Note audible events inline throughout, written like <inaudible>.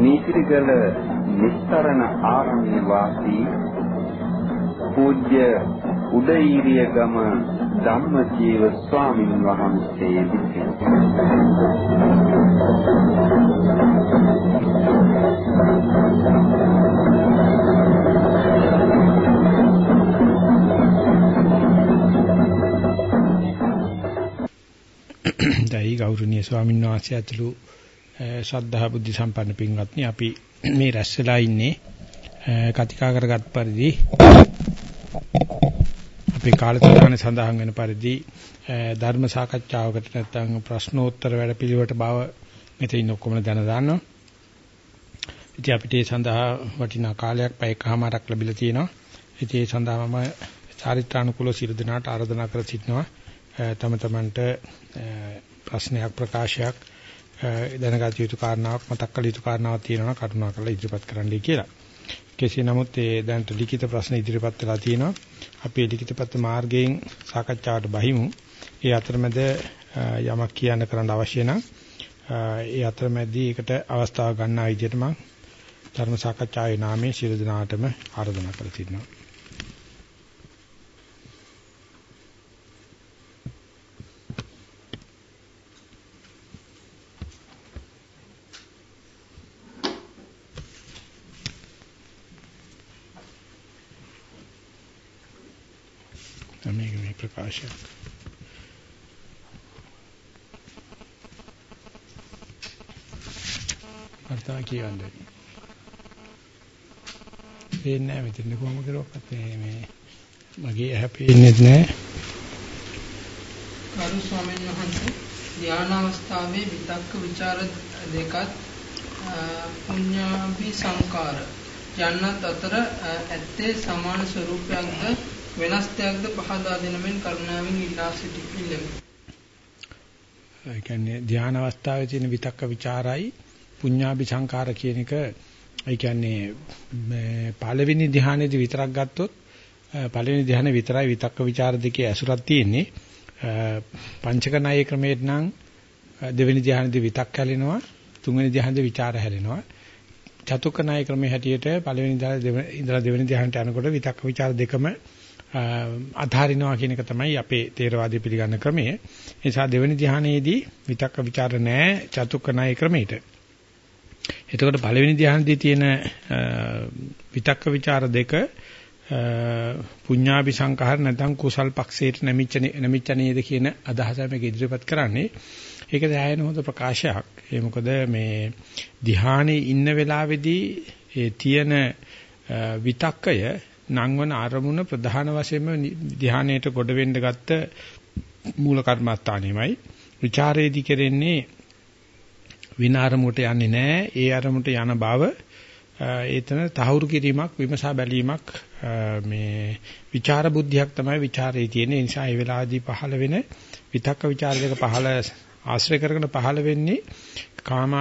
නීතිගල නිස්තරණ ආරණ්‍ය වාසී පූජ්‍ය උදේීරිය ගම ධම්මජීව ස්වාමීන් වහන්සේ විසින්. <coughs> දැයි ගෞරවනීය ස්වාමීන් වහන්සේ ඇතුළු ශ්‍රද්ධා බුද්ධ සම්පන්න පින්වත්නි අපි මේ රැස් වෙලා ඉන්නේ කතිකා කරගත් පරිදි අපේ කාලසටහන සඳහන් වෙන පරිදි ධර්ම සාකච්ඡාවකට නැත්නම් ප්‍රශ්නෝත්තර වැඩපිළිවෙලට බව මෙතන ඔක්කොම දැන ගන්නවා. ඉතින් අපිට ඒ සඳහා වටිනා කාලයක් පැයකමාරක් ලැබිලා තියෙනවා. ඉතින් ඒ සඳහා මම චාරිත්‍රානුකූල සියලු දෙනාට ආරාධනා කර සිටිනවා. තම තමන්ට ප්‍රශ්නයක් ප්‍රකාශයක් දැනගත යුතු කාරණාවක් මතක් කළ යුතු කාරණාවක් තියෙනවා කරුණාකරලා ඉදිරිපත් කරන්නයි කියලා. කෙසේ නමුත් ඒ දැනට ලිඛිත ප්‍රශ්න ඉදිරිපත් වෙලා තියෙනවා. අපි ලිඛිතපත් මාර්ගයෙන් සාකච්ඡාවට බහිමු. ඒ අතරමැද යමක් කියන්න කරන්න අවශ්‍ය නම් ඒ අතරමැදි ඒකට අවස්ථාව ගන්නා විදිහට මම ධර්ම සාකච්ඡාවේ නාමයෙන් ශිරු දිනාටම ආරාධනා කර සිටිනවා. මේක මේ ප්‍රකාශයක්. අර්ථා කියන්නේ. පේන්නේ නැහැ මෙතන කොහොම කරුවක්වත් මේ මගේ ඇහැ පේන්නේ නැහැ. කරු ස්වාමීන් වහන්සේ ධානා අවස්ථාවේ විතක්ක ਵਿਚාර දෙකත් පුඤ්ඤාභි සංකාර යන්නත් අතර ඇත්තේ සමාන ස්වરૂපයක්ද වෙනස් දෙයක්ද පහදා දෙන මෙන් කරුණාවෙන් ඉල්ලා සිටින්න. ඒ කියන්නේ ධාන අවස්ථාවේ තියෙන විතක්ක ਵਿਚාරයි පුඤ්ඤාභි සංකාර කියන එක ඒ කියන්නේ මේ පළවෙනි ධානයේදී විතරක් ගත්තොත් පළවෙනි ධානයේ විතරයි විතක්ක ਵਿਚාර දෙකේ ඇසුරක් තියෙන්නේ. පංචක ණයේ ක්‍රමයට නම් දෙවෙනි ධානයේදී විතක් හැලෙනවා තුන්වෙනි ධානයේදී විචාර හැලෙනවා. චතුක්ක ණයේ ක්‍රමයේ හැටියට පළවෙනි ධානයේ ඉඳලා දෙවෙනි ධානයට යනකොට විතක්ක ਵਿਚාර දෙකම අධාරිනවා කියන එක තමයි අපේ තේරවාදී පිළිගන්න ක්‍රමය. ඒ නිසා දෙවෙනි ධ්‍යානයේදී විතක්ක ਵਿਚාර නැහැ චතුක්කනාය ක්‍රමයට. එතකොට පළවෙනි ධ්‍යානදී තියෙන විතක්ක ਵਿਚාර දෙක පුඤ්ඤාභි සංඛාර නැත්නම් කුසල් පක්ෂයට නැමිච්ච නැමිච්ච නේද කියන අදහස මේක ඉදිරිපත් කරන්නේ. ඒක දැහැින හොඳ ප්‍රකාශයක්. ඒ මොකද මේ ධ්‍යානයේ ඉන්න වෙලාවේදී ඒ තියෙන විතක්කය නංවන අරමුණ ප්‍රධාන වශයෙන්ම ධානයට ගොඩ වෙන්න ගත්ත මූල කර්මස්ථානෙමයි. ਵਿਚාරේදී කරෙන්නේ වින අරමුණට යන්නේ නැහැ. ඒ අරමුණට යන බව ඒතන තහවුරු කිරීමක් විමසා බැලීමක් මේ විචාර බුද්ධියක් තමයි ਵਿਚාරේ තියෙන නිසා ඒ වෙලාවේදී පහළ වෙන විතක්ක ਵਿਚාර දෙක පහළ ආශ්‍රය කරගෙන පහළ වෙන්නේ කාම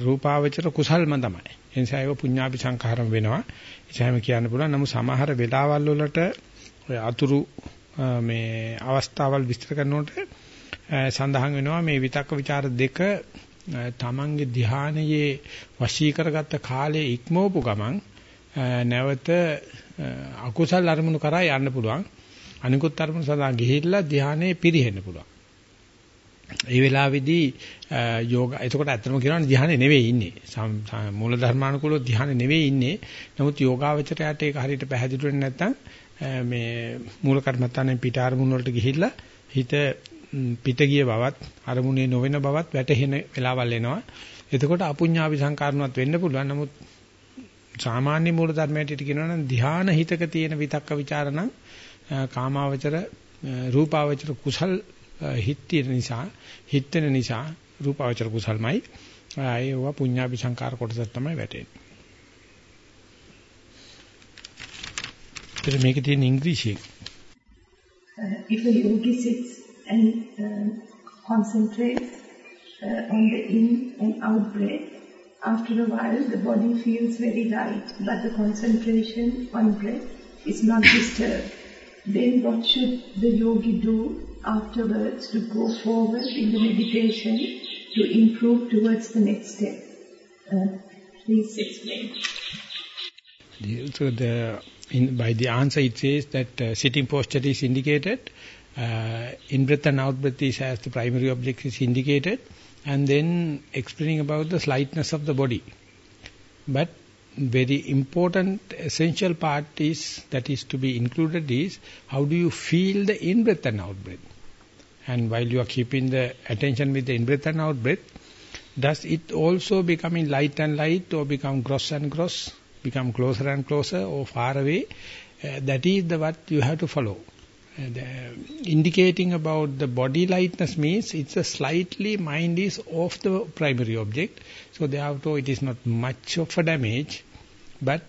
රූපාවචර කුසල්ම තමයි. ඒ නිසා ඒව පුඤ්ඤාපි සංඛාරම වෙනවා. එසෑම කියන්න පුළුවන්. නමුත් සමහර වෙලාවල් වලට ඔය අතුරු මේ අවස්ථාවල් විස්තර කරනකොට සඳහන් වෙනවා මේ විතක්ක ਵਿਚාර දෙක තමන්ගේ ධානයේ වශී කරගත්ත කාලයේ ඉක්මවපු ගමන් නැවත අකුසල් අරමුණු කරා යන්න පුළුවන්. අනිකුත් අරමුණු සඳහා ගිහිල්ලා ධානයේ පිරිහෙන්න පුළුවන්. ඒ වෙලාවේදී යෝග එතකොට ඇත්තම කියනවා ධ්‍යානෙ නෙවෙයි ඉන්නේ. මූල ධර්මානුකූලව ධ්‍යානෙ නෙවෙයි ඉන්නේ. නමුත් යෝගාවචරයට ඒක හරියට පැහැදිලි වෙන්නේ නැත්නම් මේ මූල කර්මත්තානේ පිට අරමුණ වලට ගිහිල්ලා හිත පිට ගිය බවත් අරමුණේ නොවන බවත් වැටහෙන වෙලාවල් එනවා. එතකොට අපුඤ්ඤාවි සංකාරණවත් වෙන්න පුළුවන්. නමුත් සාමාන්‍ය මූල ධර්මයට කියනවා නම් ධ්‍යාන හිතක තියෙන විතක්ක ਵਿਚාරණ කාමාවචර රූපාවචර කුසල් හිත නිසා හිත නිසා රූපාවචර කුසල්මයි ඒව පුඤ්ඤාපි සංකාර කොටස තමයි වැටෙන්නේ. ඉතින් මේකේ තියෙන ඉංග්‍රීසියෙන් if the yogi sits and uh, concentrates uh, on the in and out breath, after a while the body feels very light, but the concentration on breath is not disturbed. Then what should the yogi do afterwards to go forward in the meditation to improve towards the next step? Uh, please explain. So the in, by the answer it says that uh, sitting posture is indicated, uh, in breath and out breath is as the primary object is indicated, and then explaining about the slightness of the body. But very important essential part is that is to be included is how do you feel the in breath and out breath. And while you are keeping the attention with the in breath and out breath, does it also becoming light and light or become gross and gross, become closer and closer or far away? Uh, that is the what you have to follow. Uh, the indicating about the body lightness means it's a slightly mind is off the primary object. So therefore it is not much of a damage, but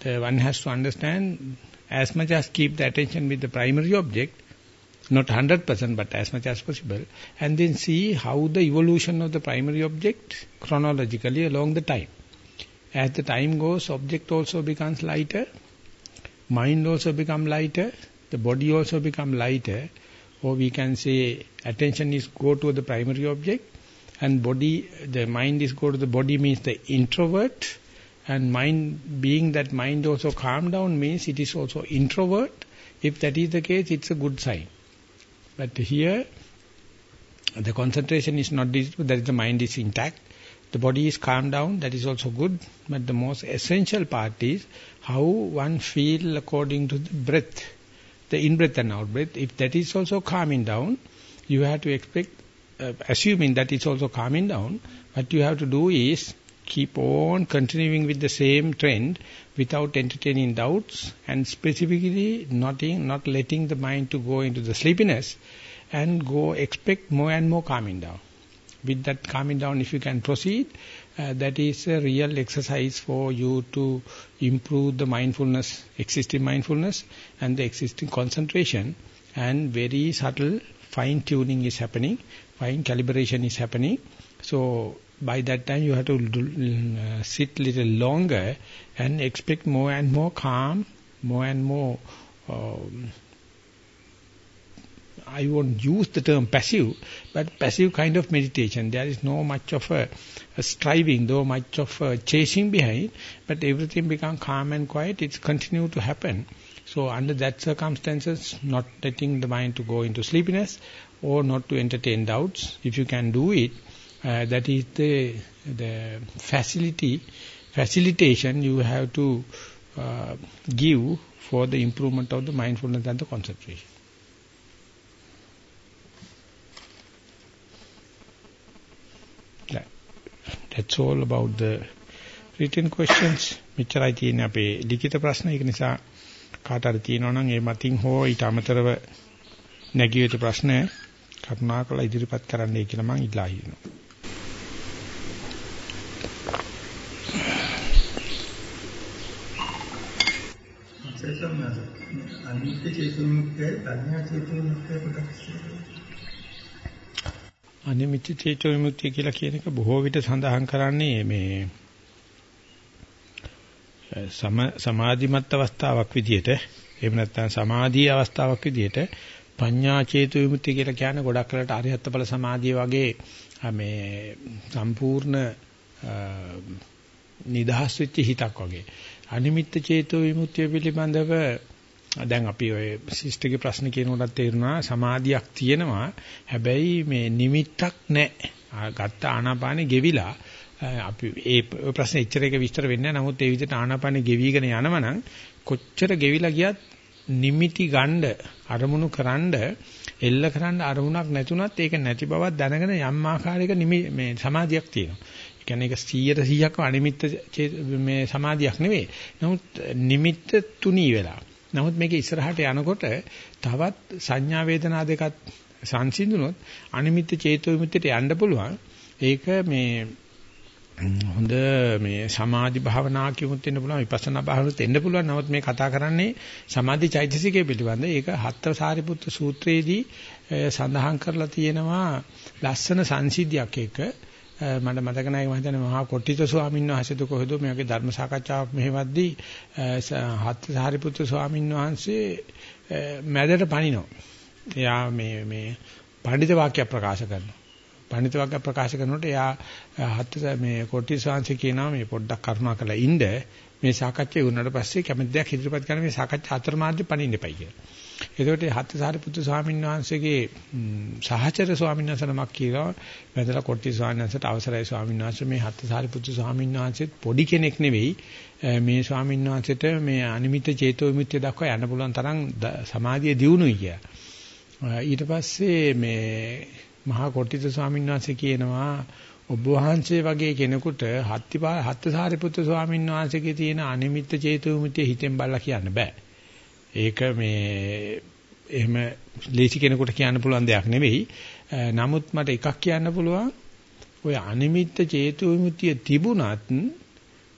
the one has to understand as much as keep the attention with the primary object, not 100% but as much as possible, and then see how the evolution of the primary object chronologically along the time. As the time goes, object also becomes lighter, mind also become lighter, the body also become lighter, or we can say attention is go to the primary object, and body, the mind is go to the body means the introvert, and mind, being that mind also calm down means it is also introvert. If that is the case, it's a good sign. But here, the concentration is not disturbed, that is the mind is intact. The body is calmed down, that is also good. But the most essential part is how one feel according to the breath, the in-breath and out-breath. If that is also calming down, you have to expect, uh, assuming that it's also calming down, what you have to do is keep on continuing with the same trend without entertaining doubts and specifically not, in, not letting the mind to go into the sleepiness and go expect more and more calming down. With that calming down, if you can proceed, uh, that is a real exercise for you to improve the mindfulness, existing mindfulness and the existing concentration and very subtle fine tuning is happening, fine calibration is happening. So by that time you have to do, uh, sit little longer and expect more and more calm, more and more um, I won't use the term passive, but passive kind of meditation. There is no much of a, a striving, though much of a chasing behind, but everything becomes calm and quiet. It's continue to happen. So under that circumstances, not letting the mind to go into sleepiness or not to entertain doubts, if you can do it, uh, that is the the facility, facilitation you have to uh, give for the improvement of the mindfulness and the concentration. That's all about the written questions. මෙච්චරයි තියෙන්නේ අපේ ලිඛිත ප්‍රශ්න. ඒක නිසා කාට හරි තියෙනවා නම් ඒ මතින් හෝ ඊට අමතරව නැගිය යුතු ප්‍රශ්න කරුණාකරලා ඉදිරිපත් කරන්නයි කියලා මම ඉල්ලා හිටිනවා. අනිත්‍ය චේතනාමුක්තය ප්‍රඥා චේතනාමුක්තය කොටස් අනිමිත්‍ය චේතෝ විමුක්තිය කියලා කියන එක බොහෝ විට සඳහන් කරන්නේ මේ සම සමාධිමත් අවස්ථාවක් විදිහට එහෙම නැත්නම් සමාධි අවස්ථාවක් විදිහට පඤ්ඤා චේතෝ විමුක්තිය කියලා කියන්නේ ගොඩක් වෙලාට අරිහත් ඵල සමාධිය වගේ මේ සම්පූර්ණ නිදහස් වෙච්ච හිතක් වගේ. අනිමිත්ත චේතෝ විමුක්තිය පිළිබඳව දැන් අපි ඔය ශිෂ්ටගේ ප්‍රශ්න කියනකොටත් තේරුණා සමාධියක් තියෙනවා. හැබැයි මේ නිමිත්තක් නැහැ. ගත්ත ආනාපානෙ ගෙවිලා අපි ඒ ප්‍රශ්නේ එච්චර එක විස්තර වෙන්නේ නැහැ. නමුත් ඒ විදිහට ආනාපානෙ ගෙවිගෙන යනවනම් කොච්චර ගෙවිලා ගියත් නිමිටි ගන්න අරමුණු කරන්ඩ එල්ල කරන්න අරමුණක් නැතුණත් ඒක නැති බවක් දැනගෙන යම් ආකාරයක මේ සමාධියක් තියෙනවා. ඒ කියන්නේ ඒක 100ට 100ක්ම අනිමිත්ත මේ සමාධියක් නෙවෙයි. නමුත් නිමිත්ත තුනී වෙලා. නමුත් මේක ඉස්සරහට යනකොට තවත් සංඥා වේදනා දෙකත් සංසිඳුනොත් අනිමිත්ත චේතෝ විමුක්තියට යන්න පුළුවන්. ඒක මේ හොඳ මේ සමාධි භාවනා කියමුත් වෙන්න පුළුවන් විපස්සනා භාවනාවත් වෙන්න පුළුවන්. නමුත් මේ කතා කරන්නේ සමාධි චෛතසිකය පිළිබඳ. ඒක හත්ත සාරිපුත්‍ර සූත්‍රයේදී සඳහන් කරලා තියෙනවා ලස්සන සංසිද්ධියක් එක. මට මතක නැහැ මම හිතන්නේ මහා කොට්ටිත ස්වාමීන් වහන්සේද කොහෙද මේ වගේ ධර්ම සාකච්ඡාවක් මෙහෙවද්දී හත්ත සාරිපුත්‍ර ස්වාමීන් වහන්සේ මැදට පනිනවා. එයා මේ මේ පඬිත වාක්‍ය ප්‍රකාශ කරනවා. පඬිත වාක්‍ය ප්‍රකාශ කරනකොට එයා හත් මේ කොටි ශාන්ති කියනවා මේ පොඩ්ඩක් කරුණා කරලා ඉන්න මේ සාකච්ඡා වුණාට පස්සේ කැමති දෙයක් ඉදිරිපත් කරන මේ සාකච්ඡා අතරමාර්ගයේ පණින්න එපයි කියලා. ඒකට හත් සාරිපුත්තු ස්වාමීන් වහන්සේගේ සහචර ස්වාමීන් වහන්සේ නමක් කියනවා වැදලා කොටි ස්වාමීන් වහන්සේට අවසරයි ස්වාමීන් වහන්සේ මේ හත් සාරිපුත්තු ස්වාමීන් වහන්සේත් පොඩි කෙනෙක් නෙවෙයි මේ ස්වාමීන් වහන්සේට මේ අනිමිත චේතෝ විමුක්තිය දක්වා යන්න පුළුවන් තරම් සමාධිය දියුණුයි කියලා. ඊට පස්සේ මේ මහා කොට්ටිත ස්වාමීන් වහන්සේ කියනවා ඔබ වහන්සේ වගේ කෙනෙකුට හත්තිපා හත්සාරිපුත්‍ර ස්වාමීන් වහන්සේගේ තියෙන අනිමිත්ත චේතු විමුක්තිය හිතෙන් බලලා කියන්න බෑ. ඒක මේ එහෙම ලේසි කෙනෙකුට කියන්න පුළුවන් දෙයක් නෙවෙයි. නමුත් මට එකක් කියන්න පුළුවන්. ඔය අනිමිත්ත චේතු විමුක්තිය තිබුණත්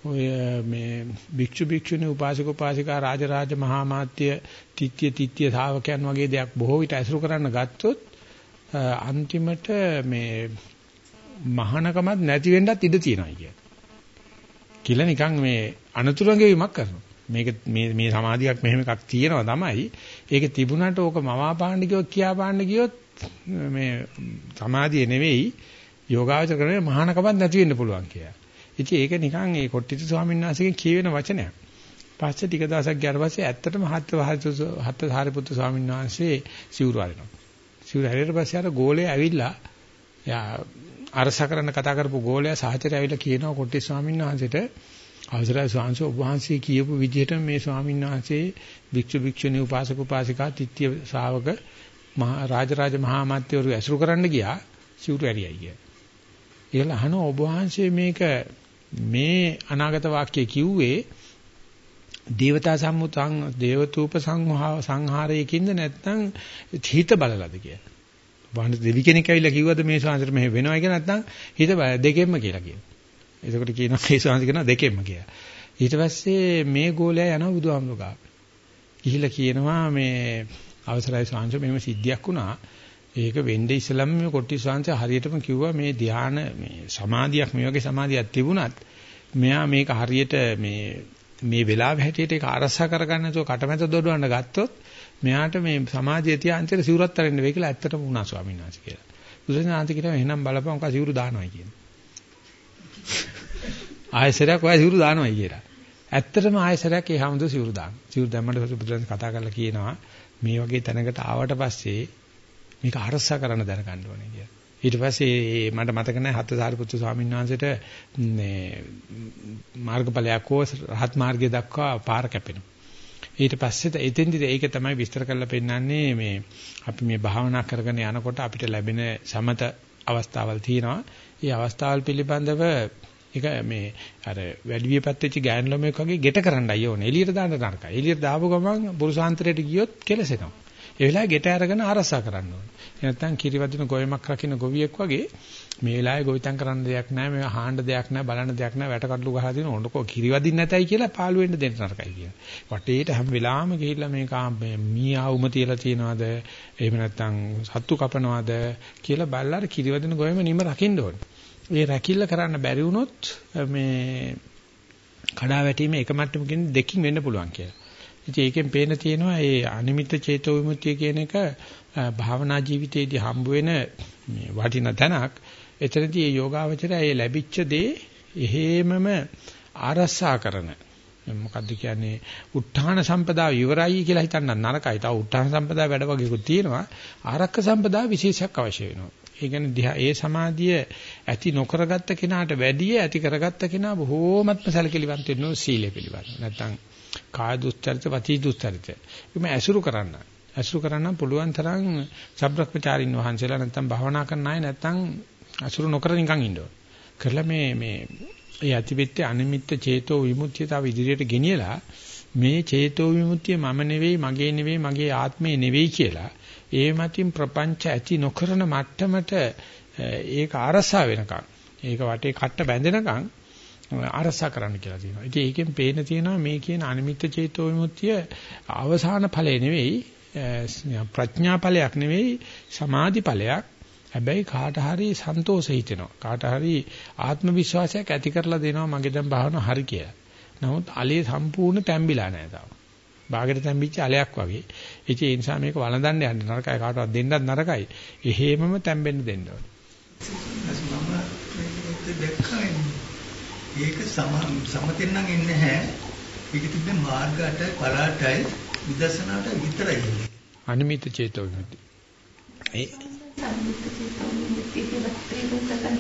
ඔය මේ භික්ෂු භික්ෂුණී උපාසක උපාසිකා රාජරාජ මහා මාත්‍ය තිත්‍ය තිත්‍ය ශාවකයන් වගේ දෙයක් බොහෝ විට ඇසුරු කරන්න ගත්තොත් අන්තිමට මේ මහානකමත් නැති වෙන්නත් ඉඩ තියෙනවා කිය. කියලා නිකන් මේ අනතුරුංගෙවීමක් කරනවා. මේක මේ මේ සමාධියක් මෙහෙම එකක් තියෙනවා තමයි. ඒක තිබුණාට ඕක මවා පාන්න ගියොත් කියා පාන්න ගියොත් මේ සමාධිය නෙවෙයි යෝගාචර කරන්නේ මහානකමත් නැති වෙන්න පුළුවන් කියලා. ඉතින් ඒක නිකන් ඒ කොට්ටිත ස්වාමීන් වහන්සේගෙන් කියවෙන වචනයක්. පස්සේ ටික දවසක් ගියාට පස්සේ ඇත්තටම හත් හත් සාරිපුත්තු ස්වාමීන් වහන්සේ සිවුරු අරිනවා. සිවුර හැරියට පස්සේ අර ගෝලයා ඇවිල්ලා යා අරස කරන්න කතා කරපු ගෝලයා සහචරය ඇවිල්ලා කියනවා කොට්ටි ස්වාමීන් වහන්සේට අවසරයි ස්වාමීන් ඔබ වහන්සේ කියපු විදිහට මේ ස්වාමීන් වහන්සේ භික්ෂු භික්ෂුණී උපාසක උපාසිකා තිත්‍ය ශ්‍රාවක මහා රාජරාජ මහා මාත්‍යවරු ඇසුරු කරන්න ගියා සිවුරු ඇරියයි කිය. ඒගොල්ලෝ අහන ඔබ වහන්සේ මේක මේ අනාගත වාක්‍ය කිව්වේ දේවතා සම්මුතං දේවතූප සංහාරයකින්ද නැත්නම් හිත බලලාද කියලා. වහන දෙවි කෙනෙක් ඇවිල්ලා කිව්වද මේ ශාන්තිර මෙහෙ වෙනවා කියලා නැත්නම් හිත දෙකෙන්ම කියලා කියනවා. එතකොට කියනවා මේ ශාන්ති කියනවා දෙකෙන්ම කියලා. ඊට පස්සේ මේ ගෝලයා යනවා බුදුහාමුදුරුවෝ ගාව. ගිහිල්ලා කියනවා මේ අවසරයි ශාන්ති මෙහෙම සිද්ධියක් වුණා. ඒක වෙන්නේ ඉස්සලම් මේ කොටි ශාන්ති හරියටම කිව්වා මේ ධාන මේ සමාධියක් මේ වගේ සමාධියක් තිබුණත් මෙයා මේක හරියට මේ මේ වෙලාව හැටියට ඒක අරසා කරගන්න නැතුව කටමැත දොඩවන්න ගත්තොත් මෙයාට මේ සමාජයේ තියා අන්තිර සිවුරත් අරින්න වෙයි කියලා ඇත්තටම වුණා ස්වාමීන් වහන්සේ කියලා. බුදුසෙනාන්ත කියනවා එහෙනම් බලපන් ඔක සිවුරු දානවායි කියන. <laughs> ආයසරයක් ඔය සිවුරු දානවායි කියලා. ඇත්තටම ආයසරයක් ඒ හැමදෝ සිවුරු දාන. සිවුරු දැම්මට පස්සේ බුදුරජාණන් කතා කරලා කියනවා මේ වගේ තැනකට ආවට පස්සේ මේක අරසා කරන්න දැනගන්න ඕනේ කියලා. ඊට පස්සේ මට මතක නැහැ හත් සාරිපුත්තු ස්වාමීන් වහන්සේට මේ මාර්ගඵලයක් හෝ රහත් මාර්ගය දක්වා පාර කැපෙනවා. ඊට පස්සේ එතෙන්දි ඒක තමයි විස්තර කරලා පෙන්නන්නේ මේ අපි මේ භාවනා කරගෙන යනකොට අපිට ලැබෙන සමත අවස්ථාවල් තියෙනවා. ඒ අවස්ථාවල් පිළිබඳව ඒක මේ අර වැඩි වියපත් වෙච්ච ගෑන් ළමයෙක් වගේ ගෙට කරන්නයි ඕනේ. එළියට දාන්න නරකයි. එළියට දාපු ගමන් පුරුෂාන්තරයට ගියොත් කෙලසෙනවා. ඒ වෙලාවේ ගෙට අරගෙන ආරසා කරන්න ඕනේ. නැත්නම් කිරිවදින ගොයමක් රකින්න ගොවියෙක් වගේ මේ වෙලාවේ ගොවිතැන් කරන්න දෙයක් නැහැ, මේ හාන්න දෙයක් නැහැ, බලන්න දෙයක් නැහැ, වැට කඩලු ගහලා දින ඕනකෝ කිරිවදින්න නැතයි කියලා පාළු වෙන්න දෙන්න නරකයි කියලා. වටේට හැම වෙලාවෙම ගිහිල්ලා මේක මී ආවුම තියලා තියනවාද, එහෙම නැත්නම් සත්තු කපනවාද කියලා බල්ලාර කිරිවදින ගොයම නිම රකින්න ඕනේ. ඒ රැකිල්ල කරන්න බැරි වුණොත් මේ කඩා වැටීම එක මට්ටමකින් දෙකකින් වෙන්න පුළුවන් කියලා. ඉතින් ඒකෙන් පේන තියෙනවා මේ අනිමිත්ත චේතෝ විමුක්තිය කියන එක භාවනා ජීවිතයේදී හම්බ වෙන මේ වටින තැනක්. එතනදී මේ යෝගාවචරය ඒ ලැබිච්ච දේ එහෙමම ආරස්සා කරන මොකද්ද කියන්නේ උත්හාන සම්පදා ඉවරයි කියලා හිතන්න නරකයි. තව උත්හාන සම්පදා වැඩ වගේකුත් තියෙනවා. ආරක්ක සම්පදා විශේෂයක් අවශ්‍ය වෙනවා. ඒ කියන්නේ ඒ සමාධිය ඇති නොකරගත්ත කෙනාට වැඩිය ඇති කරගත්ත කෙනා බොහෝමත්ම සැලකිලිවන්ත වෙනවා සීලය පිළිබඳ. නැත්තම් කාය දුස්චරිත, වචී දුස්චරිත. මේ ඇසුරු කරන්න. ඇසුරු කරන්න පුළුවන් තරම් සබ්‍රක්‍මචාරින් වහන්සේලා නැත්තම් භවනා කරන අය නැත්තම් අසුරු නොකර නිකන් ඉන්න කරලා මේ මේ ඒ අතිවිත්‍ය අනිමිත්ත චේතෝ විමුක්තිය තව ඉදිරියට ගෙනියලා මේ චේතෝ විමුක්තිය මම නෙවෙයි මගේ නෙවෙයි මගේ ආත්මේ නෙවෙයි කියලා ඒ මතින් ප්‍රපංච ඇති නොකරන මට්ටමට ඒක අරසා වෙනකම් ඒක වටේ කට්ට බැඳෙනකන් අරසා කරන්න කියලා තියෙනවා. ඉතින් ඒකෙන් පේන තියෙනවා මේ කියන අනිමිත්ත චේතෝ විමුක්තිය අවසාන ඵලය නෙවෙයි ප්‍රඥා ඵලයක් නෙවෙයි සමාධි ඵලයක්. හැබැයි කාට හරි සන්තෝෂ හිතෙනවා. කාට හරි ආත්ම විශ්වාසයක් ඇති කරලා දෙනවා මගේ දැන් භාවනාව හරි කියලා. නමුත් අලේ සම්පූර්ණ තැම්බිලා නැහැ තාම. බාගෙට තැම්බිච්ච අලයක් වගේ. ඉතින් ඒ නිසා මේක වළඳන්න යන්න නරකයි කාටවත් දෙන්නත් නරකයි. එහෙමම තැම්බෙන්න දෙන්න ඕනේ. ඒක සම සමතෙන් නම් එන්නේ නැහැ. ඒක තිබ්බේ මාර්ග 8යි ඵල 8යි විදර්ශනාට විතරයි ඉන්නේ. අනිමිත චේතෝ විමුක්ති. ඒ අනිමිත චේතෝ විමුක්තිය කියලා තේරුම් ගන්න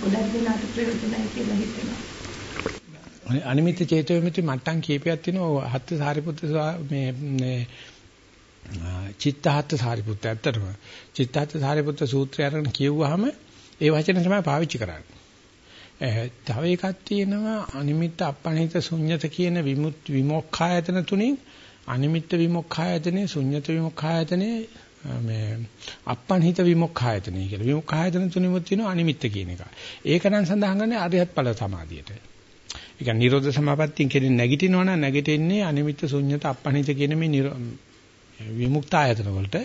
ගොඩක් දෙනාට ප්‍රයෝජනයි කියලා හිතෙනවා. අනිමිත චේතෝ විමුක්ති මට්ටම් කීපයක් තියෙනවා. හත් සාරිපුත්‍ර මේ මේ චිත්තහත් සාරිපුත්ත ඇත්තටම චිත්තහත් සාරිපුත්ත සූත්‍රය අරගෙන කියවුවාම ඒ වචන තමයි පාවිච්චි කරන්නේ. තව එකක් තියෙනවා අනිමිත්ත අපනිත ශුන්්‍යත කියන විමුත් විමුක්ඛායතන තුنين අනිමිත්ත විමුක්ඛායතනේ ශුන්්‍යත විමුක්ඛායතනේ මේ අපන්හිත විමුක්ඛායතනයි කියලා. විමුක්ඛායතන තුනෙමුත් තියෙනවා අනිමිත්ත කියන එක. ඒක නම් සඳහන් කරන්නේ අරිහත් ඵල සමාධියට. ඒ කියන්නේ නිරෝධ සමාපත්තියෙන් කෙනෙක් නැගිටිනවනම් නැගිටින්නේ අනිමිත්ත ශුන්්‍යත අපන්හිත කියන මේ විමුක්ත ආයතන වලට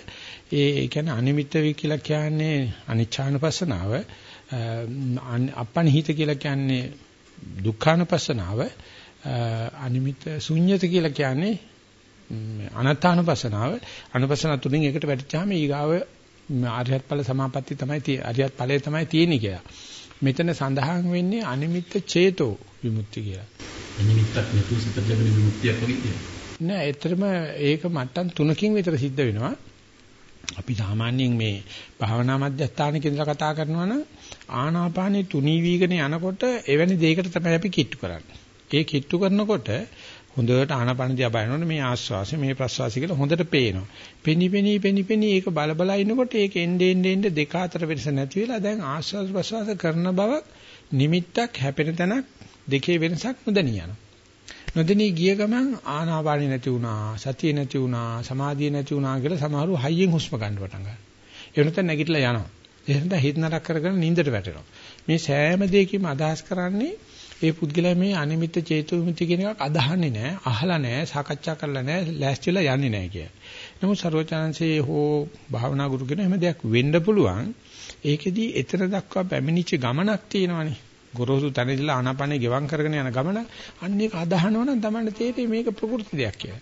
ඒ කියන්නේ අනිමිත්ත වේ කියලා කියන්නේ අනිච්ඡානුපස්සනාව අපණහිත කියලා කියන්නේ දුක්ඛානුපස්සනාව අනිමිත ශුන්්‍යත කියලා කියන්නේ අනත්තානුපස්සනාව අනුපස්සන තුනෙන් එකට වැටිච්චාම ඊගාව ආර්යත් ඵල සමාපatti තමයි ආර්යත් ඵලය තමයි තියෙන්නේ කියලා. මෙතන සඳහන් වෙන්නේ අනිමිත්ත චේතෝ විමුක්ති කියලා. අනිමිත්තක් නැතුව සිත ලැබෙන විමුක්තියක් වගේ කියනවා. නෑ, ඇත්තටම ඒක මට්ටම් තුනකින් විතර සිද්ධ වෙනවා. අපි සාමාන්‍යයෙන් මේ භාවනා මධ්‍යස්ථානක ඉඳලා කතා කරනවා නම් ආනාපානෙ තුනී වීගෙන යනකොට එවැනි දෙයකට තමයි අපි කිට්ටු කරන්නේ. ඒ කිට්ටු කරනකොට හොඳට ආනාපාන දිහා බලනකොට මේ ආස්වාසය මේ ප්‍රස්වාසය කියලා හොඳට පේනවා. පෙනි පෙනි පෙනි පෙනි ඒක බල බල ඉන්නකොට ඒක එnde ende ende දෙක අතර වෙනස නැති වෙලා දැන් ආස්වාස ප්‍රස්වාස කරන බව නිමිත්තක් හැපෙන තැනක් දෙකේ වෙනසක් නොදැනී යනවා. නොදෙනී ගිය ගමන් ආනාපානෙ නැති වුණා, සතිය නැති වුණා, සමාධිය නැති වුණා කියලා සමහරව හයියෙන් හුස්ම ගන්න පටන් ගන්නවා. ඒ වෙනත නැගිටලා යනවා. එහෙනම් හිත නරක කරගෙන නිින්දට වැටෙනවා. මේ සෑම දෙයකින්ම අදහස් කරන්නේ ඒ පුද්ගලයා මේ අනිමිත්ත චේතු විමුක්ති කියන එකක් අදහන්නේ නැහැ, අහලා නැහැ, සාකච්ඡා කරලා නැහැ, ලෑස්තිලා යන්නේ නැහැ කිය. නමුත් ਸਰවචාන්සේ හෝ භාවනා ගුරු කෙනෙක් එහෙම දෙයක් වෙන්න පුළුවන්. ඒකෙදි එතන දක්වා පැමිණිච්ච ගමනක් තියෙනවානේ. ගොරෝසු තැනදීලා ආනාපානෙ ගෙවම් කරගෙන යන ගමන අන්න ඒක අදහනවා නම් තමයි තේරෙන්නේ මේක ප්‍රകൃති දෙයක් කියලා.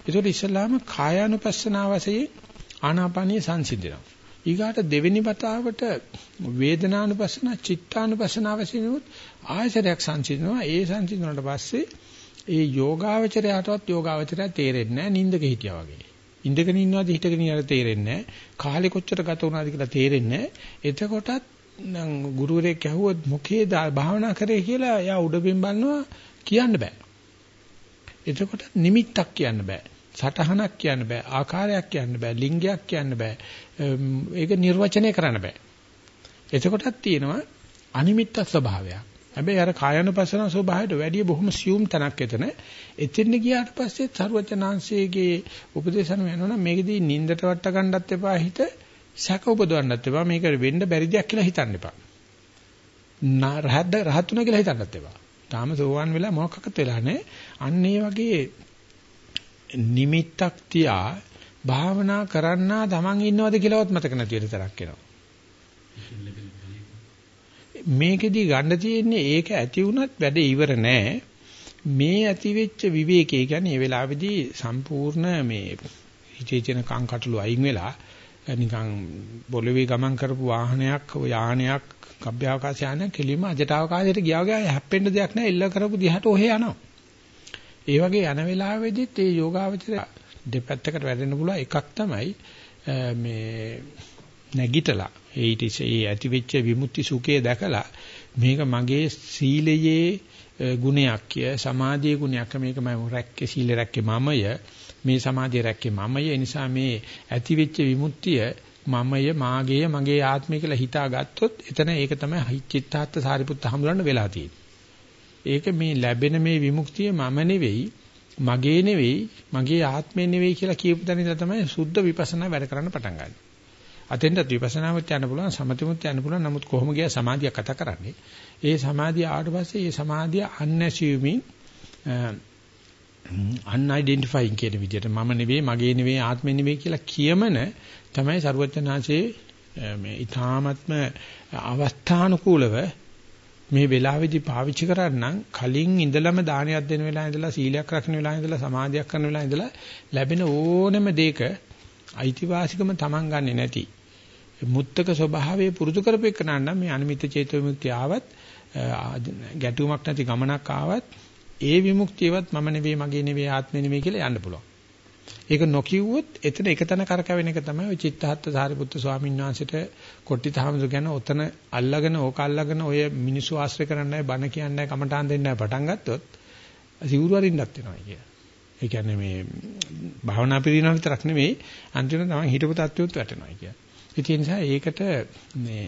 ඒතකොට ඉස්සල්ලාම කායානුපස්සනාව වශයෙන් ආනාපානිය සංසිඳනවා. ඊගාට දෙවෙනි වතාවට වේදනානුපස්සන චිත්තානුපස්සනාව වශයෙන් උත් ආයතරයක් සංසිඳනවා. ඒ සංසිඳුණාට පස්සේ ඒ යෝගාවචරයටවත් යෝගාවචරය තේරෙන්නේ නැහැ නින්දක හිටියා වගේ. ඉඳගෙන ඉන්නවද හිටගෙන ඉන්නවද තේරෙන්නේ නැහැ. කාලේ කොච්චර ගත වුණාද කියලා තේරෙන්නේ නැහැ. එතකොටත් නම් ගුරුවරයෙක් ඇහුවොත් මොකේද භාවනා කරේ කියලා එයා උඩින් බලනවා කියන්න බෑ. එතකොට නිමිත්තක් කියන්න බෑ. සටහනක් කියන්න බෑ. ආකාරයක් කියන්න බෑ. ලිංගයක් කියන්න බෑ. ඒක නිර්වචනය කරන්න බෑ. එතකොටත් තියෙනවා අනිමිත්ත ස්වභාවයක්. හැබැයි අර කායනුපස්සන ස්වභාවයට වැඩිය බොහොම සියුම් තැනක් එතන. එතෙන් ගියාට පස්සේ සරුවචනාංශයේගේ උපදේශන වෙනවනම් මේකදී නින්දට වට ගන්නත් එපා හිත සැක උපදවන්නත් එපා මේක වෙන්න බැරි දෙයක් කියලා හිතන්න එපා. රහත් රහතුන කියලා හිතන්නත් එපා. තාම සෝවන් වෙලා මොකක්වත් වෙලා නැහැ. අන්න ඒ වගේ නිමිත්තක් තියා භාවනා කරන්නා තමන් ඉන්නවද කියලාවත් මතක නැති වෙන තරක් එනවා. මේකෙදි ගන්න තියෙන්නේ ඒක ඇති වුණත් වැඩ ඉවර නෑ. මේ ඇති වෙච්ච විවේකයේ කියන්නේ මේ වෙලාවේදී සම්පූර්ණ මේ හිතේ තියෙන කංකටළු අයින් වෙලා නිකන් පොළවේ ගමන් කරපු වාහනයක් යානයක් කබ්බ්‍යාවකාශ යානයක් කෙලින්ම අජට අවකාශයට ගියා වගේ හැප්පෙන්න දෙයක් නැහැ එල්ල කරපු දිහාට ඔහෙ යනවා. ඒ වගේ යන වෙලාවෙදිත් මේ යෝගාවචර දෙපැත්තකට වැටෙන්න පුළුවන් එකක් තමයි මේ නැගිටලා ඒ ඊට ඒ ඇති වෙච්ච විමුක්ති සුඛය දැකලා මේක මගේ සීලයේ ගුණයක් කිය සමාධියේ ගුණයක් මේක මම රැක්කේ සීල රැක්කේ මමය මේ සමාධිය රැක්කේ මමය ඒ නිසා මේ ඇති වෙච්ච විමුක්තිය මමය මාගේය මගේ ආත්මය කියලා හිතාගත්තොත් එතන ඒක තමයි චිත්තාත්ත සාරිපුත්ත හමුලන්න වෙලා තියෙන්නේ. ඒක මේ ලැබෙන මේ විමුක්තිය මම නෙවෙයි මගේ නෙවෙයි මගේ ආත්මය නෙවෙයි කියලා කියපු තැන ඉඳලා තමයි සුද්ධ විපස්සනා වැඩ කරන්න පටන් ගන්නේ. අතෙන්ට විපස්සනාමුත් යන්න පුළුවන් සමතිමුත් යන්න පුළුවන් නමුත් කොහොම ගියා සමාධිය කතා කරන්නේ ඒ සමාධිය ආවට පස්සේ ඒ සමාධිය unassuming unidentifying කියන විදිහට. මම නෙවෙයි මගේ නෙවෙයි ආත්මෙ නෙවෙයි කියලා කියමන තමයි ਸਰුවචනාංශයේ මේ ඊ타ත්ම අවස්ථානුකූලව මේ වෙලාවේදී පාවිච්චි කරන්නම් කලින් ඉඳලම දානයක් දෙන වෙලාවේ ඉඳලා සීලයක් රකින්න වෙලාවේ ඉඳලා සමාධියක් කරන වෙලාවේ ඉඳලා ලැබෙන ඕනම දෙයක අයිතිවාසිකම Taman ගන්නෙ නැති මුත්තක ස්වභාවය පුරුදු කරපෙන්නා නම් මේ අනිමිත් චේතෝ විමුක්තිය ආවත් ගැටුමක් නැති ගමනක් ආවත් ඒ විමුක්තියවත් මම නෙවෙයි මගේ නෙවෙයි ආත්මෙ නෙවෙයි කියලා යන්න පුළුවන්. ඒක නොකියුවොත් එතන එකතන කරකැවෙන එක තමයි ඔය චිත්තහත්ත සාරිපුත්තු ස්වාමීන් වහන්සේට කොට්ටිතාමසු ගැන ඔතන අල්ලගෙන ඕක අල්ලගෙන ඔය මිනිස්සු ආශ්‍රය කරන්නයි බණ කියන්නයි කමටහන් දෙන්නයි පටන් ගත්තොත් සිවුරු අරින්නත් වෙනවා කිය. ඒ කියන්නේ මේ භාවනා පිළිනව විතරක් නෙවෙයි අන්තිමට තමයි හිතපු තත්ත්වෙත් වැටෙනවා කිය. ඒ නිසා ඒකට මේ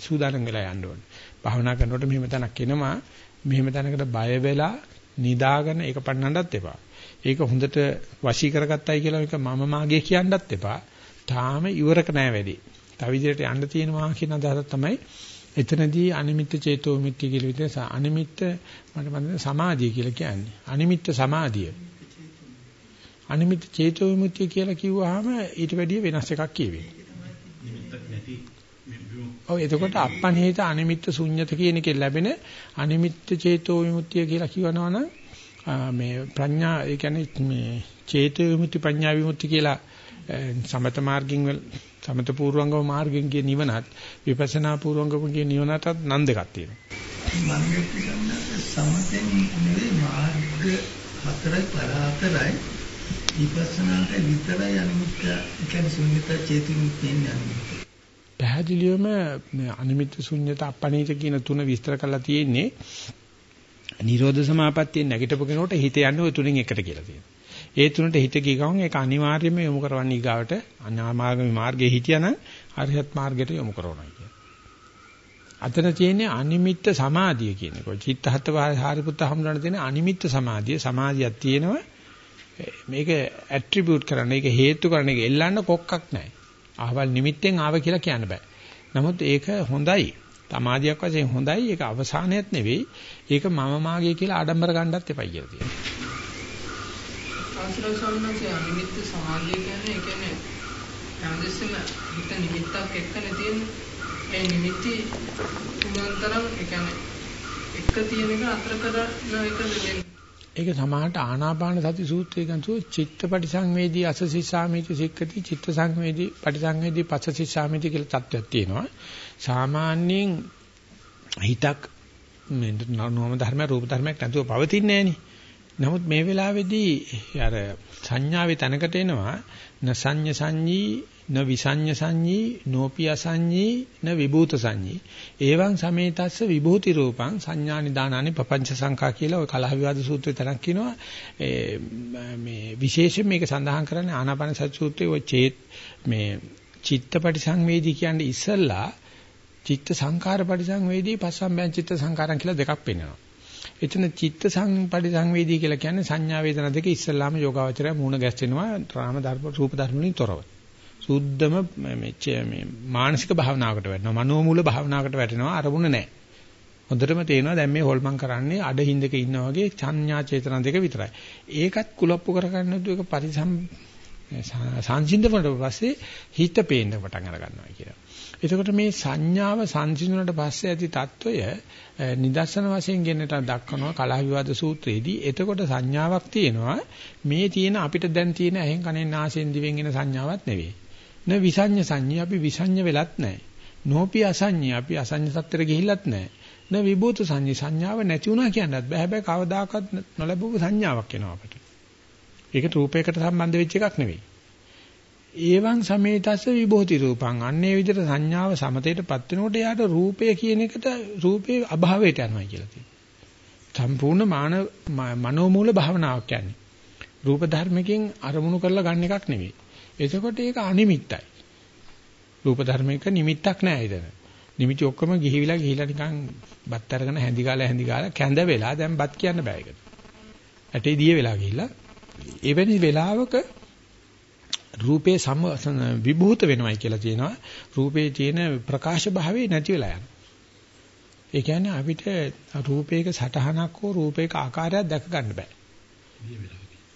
සූදානම් වෙලා යන්න ඕනේ. භාවනා කරනකොට මෙහෙම තැනක් එනවා මෙහෙම තැනකට බය වෙලා නිදාගෙන ඒක පන්නන්නත් එපා. ඒක හොඳට වශී කරගත්තයි කියලා එක මම මාගේ කියන්නත් එපා. තාම ඉවරක නෑ වැඩි. තව විදිහට යන්න තියෙනවා කියන අදහස තමයි එතනදී අනිමිත්ත චේතෝ මිත්‍ය කියලා විදිහට අනිමිත්ත මට මතක සමාධිය කියලා කියන්නේ. අනිමිත්ත සමාධිය. අනිමිත්ත චේතෝ විමුක්තිය කියලා කිව්වහම ඊට වැඩිය වෙනස් එකක් කියවෙන්නේ. නිමිත්තක් නැති ඔව් එතකොට අප්පනිහිත අනිමිත්ත ශුන්්‍යත කියන එකෙන් ලැබෙන අනිමිත්ත චේතෝ විමුක්තිය කියලා කියනවනම් මේ ප්‍රඥා ඒ කියන්නේ මේ චේතෝ විමුක්ති ප්‍රඥා විමුක්ති කියලා සමත මාර්ගින් වල සමත පූර්වංගම මාර්ගයෙන් කියන නිවනත් විපස්සනා පූර්වංගම කියන නිවනටත් නම් දෙකක් තියෙනවා. මම කියන්නේ සමතෙන් නෙවෙයි මාර්ග හතරයි පර හතරයි විපස්සනාට විතරයි අනිමිත්ත කියන්නේ ශුන්‍යත චේතු විමුක්තියෙන් යන්නේ. පැහැදිලිවම අනිමිත් ශුන්්‍යත අපණීත කියන තුන විස්තර කරලා තියෙන්නේ නිරෝධ සමාපත්තිය නැගිටපු කෙනෙකුට හිත යන්නේ ওই තුනෙන් එකට කියලා තියෙනවා. ඒ තුනට හිත ගිය ගමන් ඒක අනිවාර්යයෙන්ම යොමු කරවන්න ඊගාවට අනාමාර්ගමේ මාර්ගයේ හිටියනම් අරිහත් මාර්ගයට යොමු කරනවා කියන්නේ. අතන තියෙන්නේ අනිමිත්ත සමාධිය කියන එක. චිත්තහත් හාරිපුත්ත හමුරණ තියෙන අනිමිත්ත සමාධිය සමාධියක් තියෙනවා. මේක ඇට්‍රිබියුට් කරන්න, ඒක හේතු කරන්න, ඒක එල්ලන්න කොක්කක් නැහැ. අහවල් නිමිත්තෙන් ආව කියලා කියන්න බෑ. නමුත් ඒක හොඳයි. තමාදියක් වශයෙන් හොඳයි. ඒක අවසානයක් නෙවෙයි. ඒක මම මාගේ කියලා ආඩම්බර ගන්නත් එපයි කියලා තියෙනවා. ආශ්‍රය සම්මතයේ අනිමිත්ත සමාධිය කියන්නේ ඒ කියන්නේ හැමදෙස්සෙම හිත නිමිත්තක් එක්කනේ තියෙන්නේ. ඒ නිමිති තුනතරම් ඒ කියන්නේ එක තියෙන එක අතර කරන එක නෙවෙයි. ඒක සමාහට ආනාපාන සති සූත්‍රය ගන්සෝ චිත්තපටි සංවේදී අසසිසාමිති සික්කති චිත්ත සංවේදී පටි සංවේදී පස්සසිසාමිති කියලා තත්ත්වයක් තියෙනවා. සාමාන්‍යයෙන් හිතක් මේ නෝම ධර්ම රූප ධර්මයක් නැතුව පවතින්නේ නමුත් මේ වෙලාවේදී අර සංඥාවේ තැනකට එනවා නසඤ්ඤ සංඤී න විසඤ්ඤ සංඤී නෝපි අසඤ්ඤී න විභූත සංඤී එවං සමේතස්ස විභූති රූපං සංඥා නිදානානි පపంచ සංඛා කියලා ඔය කලහ විවාද සූත්‍රයේ තරක් කියනවා මේ විශේෂයෙන් මේක සඳහන් කරන්නේ ආනාපාන සති සූත්‍රයේ ඔය චේත් මේ චිත්තපටි සංවේදී කියන්නේ ඉස්සල්ලා චිත්ත සංකාර පරිසංවේදී පස්සම්බයන් චිත්ත සංකාරම් කියලා දෙකක් පෙන්වනවා. එතන චිත්ත සංපටි සංවේදී කියලා කියන්නේ සංඥා වේදනා දෙක ඉස්සල්ලාම යෝගාවචරය මූණ ගැස්සෙනවා රාම ධර්ම රූප ධර්ම වලින් තොරව. සුද්ධම මේ මානසික භාවනාවකට වැටෙනවා. මනෝමූල භාවනාවකට වැටෙනවා. අරමුණ නැහැ. හොඳටම තේරෙනවා දැන් මේ හොල්මන් කරන්නේ අඩ හින්දක ඉන්නා වගේ සංඥා චේතනා දෙක විතරයි. ඒකත් කුලප්පු කරගන්න නේද ඒක පරිසම් සංසිඳවනට පස්සේ හිත පේන්න පටන් අර ගන්නවා කියලා. එතකොට මේ සංඥාව සංසිඳුණට පස්සේ ඇති తত্ত্বය නිදර්ශන වශයෙන් ගෙන්නට දක්වනවා කලහ විවාද සූත්‍රයේදී. එතකොට සංඥාවක් තියෙනවා මේ තියෙන අපිට දැන් තියෙන ඇහෙන් කනෙන් නාසයෙන් දිවෙන් එන සංඥාවක් නෙවෙයි. න විසඤ්ඤ සංඥා අපි විසඤ්ඤ වෙලත් නැහැ. නෝපි අසඤ්ඤා අපි අසඤ්ඤ සත්‍තර ගිහිල්ලත් නැහැ. න විභූත සංඥා සංඥාව නැති වුණා කියන්නත් බෑ. හැබැයි කවදාකවත් නොලැබපු සංඥාවක් එනවා අපට. ඒක රූපයකට සම්බන්ධ වෙච්ච එකක් නෙවෙයි. ඒවං සමේතස්ස විභූති රූපං අන්නේ විදිහට සංඥාව සමතේටපත් වෙනකොට එයාට රූපය කියන එකට රූපේ අභාවයට යනවා කියලා තියෙනවා. සම්පූර්ණ මාන මනෝමූල භාවනාවක් කියන්නේ. රූප ධර්මකින් අරමුණු කරලා ගන්න එකක් නෙවෙයි. එතකොට ඒක අනිමිත්තයි. රූප ධර්මයක නිමිත්තක් නැහැ එතන. නිමිති ඔක්කොම ගිහිවිලා ගිහිලා නිකන් බත් අරගෙන හැඳි ගාලා හැඳි ගාලා කැඳ වෙලා දැන් බත් කියන්න බෑ ඒකට. ඇටේ දිය වෙලා ගිහිල්ලා එවැනි වෙලාවක රූපේ සම විභූත වෙනවයි කියලා තියෙනවා. රූපේ තියෙන ප්‍රකාශ භාවය නැති වෙලා යනවා. ඒ කියන්නේ අපිට රූපයක සටහනක් හෝ රූපයක ආකාරයක් දැක ගන්න බෑ.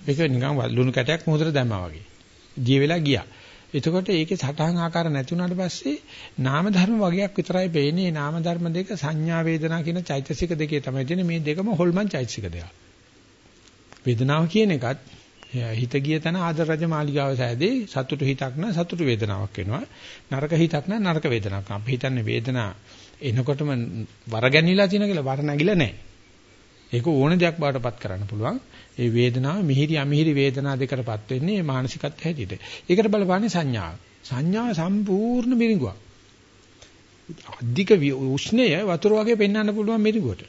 ඒක නිකන් ලුණු කැටයක් මොහොතට දැම්මා වගේ. දිය වෙලා ගියා. එතකොට ඒකේ සටහන් ආකාර නැති වුණාට පස්සේ නාම ධර්ම වගේක් විතරයි පේන්නේ. නාම ධර්ම දෙක සංඥා වේදනා කියන චෛතසික දෙකේ තමයි තියෙන්නේ. මේ දෙකම හොල්මන් චෛතසික දෙක. වේදනාව කියන එකත් හිත ගිය තැන ආදර රජ මාලිගාව සෑදී සතුටු හිතක් නම් සතුටු වේදනාවක් වෙනවා. නරක හිතක් නම් නරක වේදනාවක්. අපි හිතන්නේ වේදනා එනකොටම වර ගැනිලා තියෙන කියලා වර නැගිලා නැහැ. ඒක ඕන දෙයක් බාටපත් කරන්න පුළුවන්. ඒ වේදනාව මිහිරි අමිහිරි වේදනා දෙකටපත් වෙන්නේ මානසිකත්ව හැටියට. ඒකට බලපාන්නේ සංඥාව. සංඥාව සම්පූර්ණ මිරිඟුවක්. අධික උෂ්ණය වතුර වගේ පෙන්වන්න පුළුවන් මිරිඟුවට.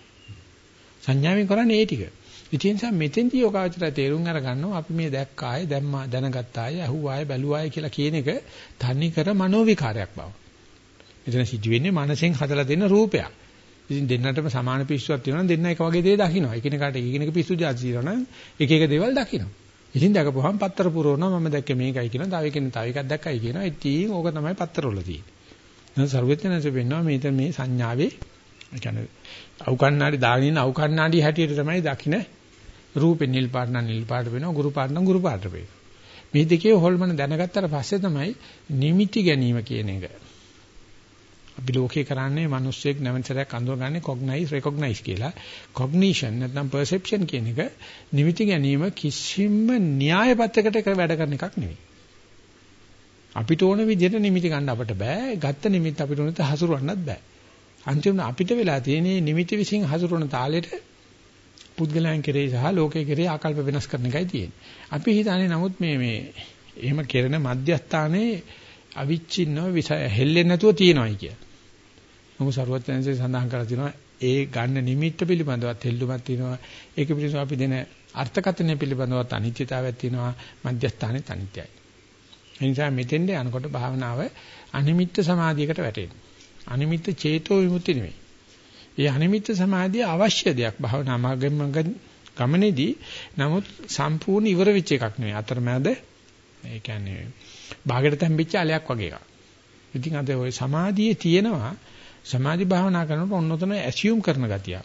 සංඥාවෙන් කරන්නේ ඒ ටික. ඉතින් නිසා මෙතෙන්දී යෝගාචරය තේරුම් අරගන්නවා අපි මේ දැක්කාය දැම්මා දැනගත්තාය අහුවාය බැලුවාය කියලා කියන එක තනි කර මනෝ විකාරයක් බව. මෙතන සිද්ධ වෙන්නේ මනසෙන් හදලා දෙන රූපයක්. ඉතින් දෙන්නටම සමාන පිස්සුවක් තියෙනවා දෙන්න එක වගේ දේ දකින්න. එකිනෙකාට එකිනෙක පිස්සු જાති තියෙනවා එක එක දේවල් දකින්න. ඉතින් දැකපුවහම පත්තර පුරවනවා මම දැක්කේ මේකයි කියනවා. තව එකෙන් තව එකක් දැක්කයි කියනවා. ඉතින් ඕක තමයි පත්තරවල තියෙන්නේ. දැන් සර්වෙත්‍යනස වෙන්නවා මේ මේ සංඥාවේ කියන්නේ අවකන්නාඩි දාගෙන අවකන්නාඩි හැටියට තමයි දකින්න රූපේ නිල් පාට නම් නිල් පාට වෙනවා ගුරු පාට නම් ගුරු පාට වෙනවා. මේ දෙකේ හොල්මන දැනගත්තට පස්සේ තමයි නිමිති ගැනීම කියන එක. අපි ලෝකේ කරන්නේ මිනිස්සෙක් නැවතරයක් අඳුරගන්නේ කොග්නයිස් රෙකොග්නයිස් කියලා. කොග්නිෂන් නැත්නම් පර්සෙප්ෂන් කියන එක නිමිති ගැනීම කිසිම න්‍යාය පත්‍රයකට වැඩ කරන එකක් නෙවෙයි. අපිට ඕන විදිහට නිමිති ගන්න අපිට බෑ. ගත්ත නිමිති අපිට උනත හසුරවන්නත් බෑ. අන්තිමට අපිට වෙලා තියෙන්නේ නිමිති විසින් හසුරවන තාලෙට පුද්ගලයන් කෙරෙහි සහ ලෝකයේ කෙරෙහි ආකල්ප වෙනස් කරන එකයි තියෙන්නේ. අපි හිතන්නේ නමුත් මේ මේ එහෙම කෙරෙන මධ්‍යස්ථානයේ අවිච්ඡින්නව හෙල්ලෙන්නේ නැතුව තියෙනවායි කිය. මොකද සරුවත්යන්සේ සඳහන් කරලා තිනවා ඒ ගන්න නිමිත්ත පිළිබඳවත් හෙල්ලුමක් තියෙනවා. ඒක පිළිබඳව අපි දෙන අර්ථකථනය පිළිබඳවත් අනිත්‍යතාවයක් තියෙනවා. මධ්‍යස්ථානෙත් අනිත්‍යයි. ඒ නිසා මෙතෙන්ද යනකොට භාවනාව අනිමිත්ත සමාධියකට වැටෙනවා. අනිමිත්ත චේතෝ විමුක්ති නෙමෙයි. ඒ අනිමිත්ත සමාධිය අවශ්‍ය දෙයක් භාවනා මාර්ගෙම ගමනේදී නමුත් සම්පූර්ණ ඉවර වෙච්ච එකක් නෙවෙයි අතරමැද ඒ කියන්නේ භාගයට තැම්පිච්ච අලයක් වගේ එකක්. ඉතින් අද ওই සමාධියේ තියෙනවා සමාධි භාවනා කරනකොට ඔන්නතන ඇසියුම් කරන ගතිය.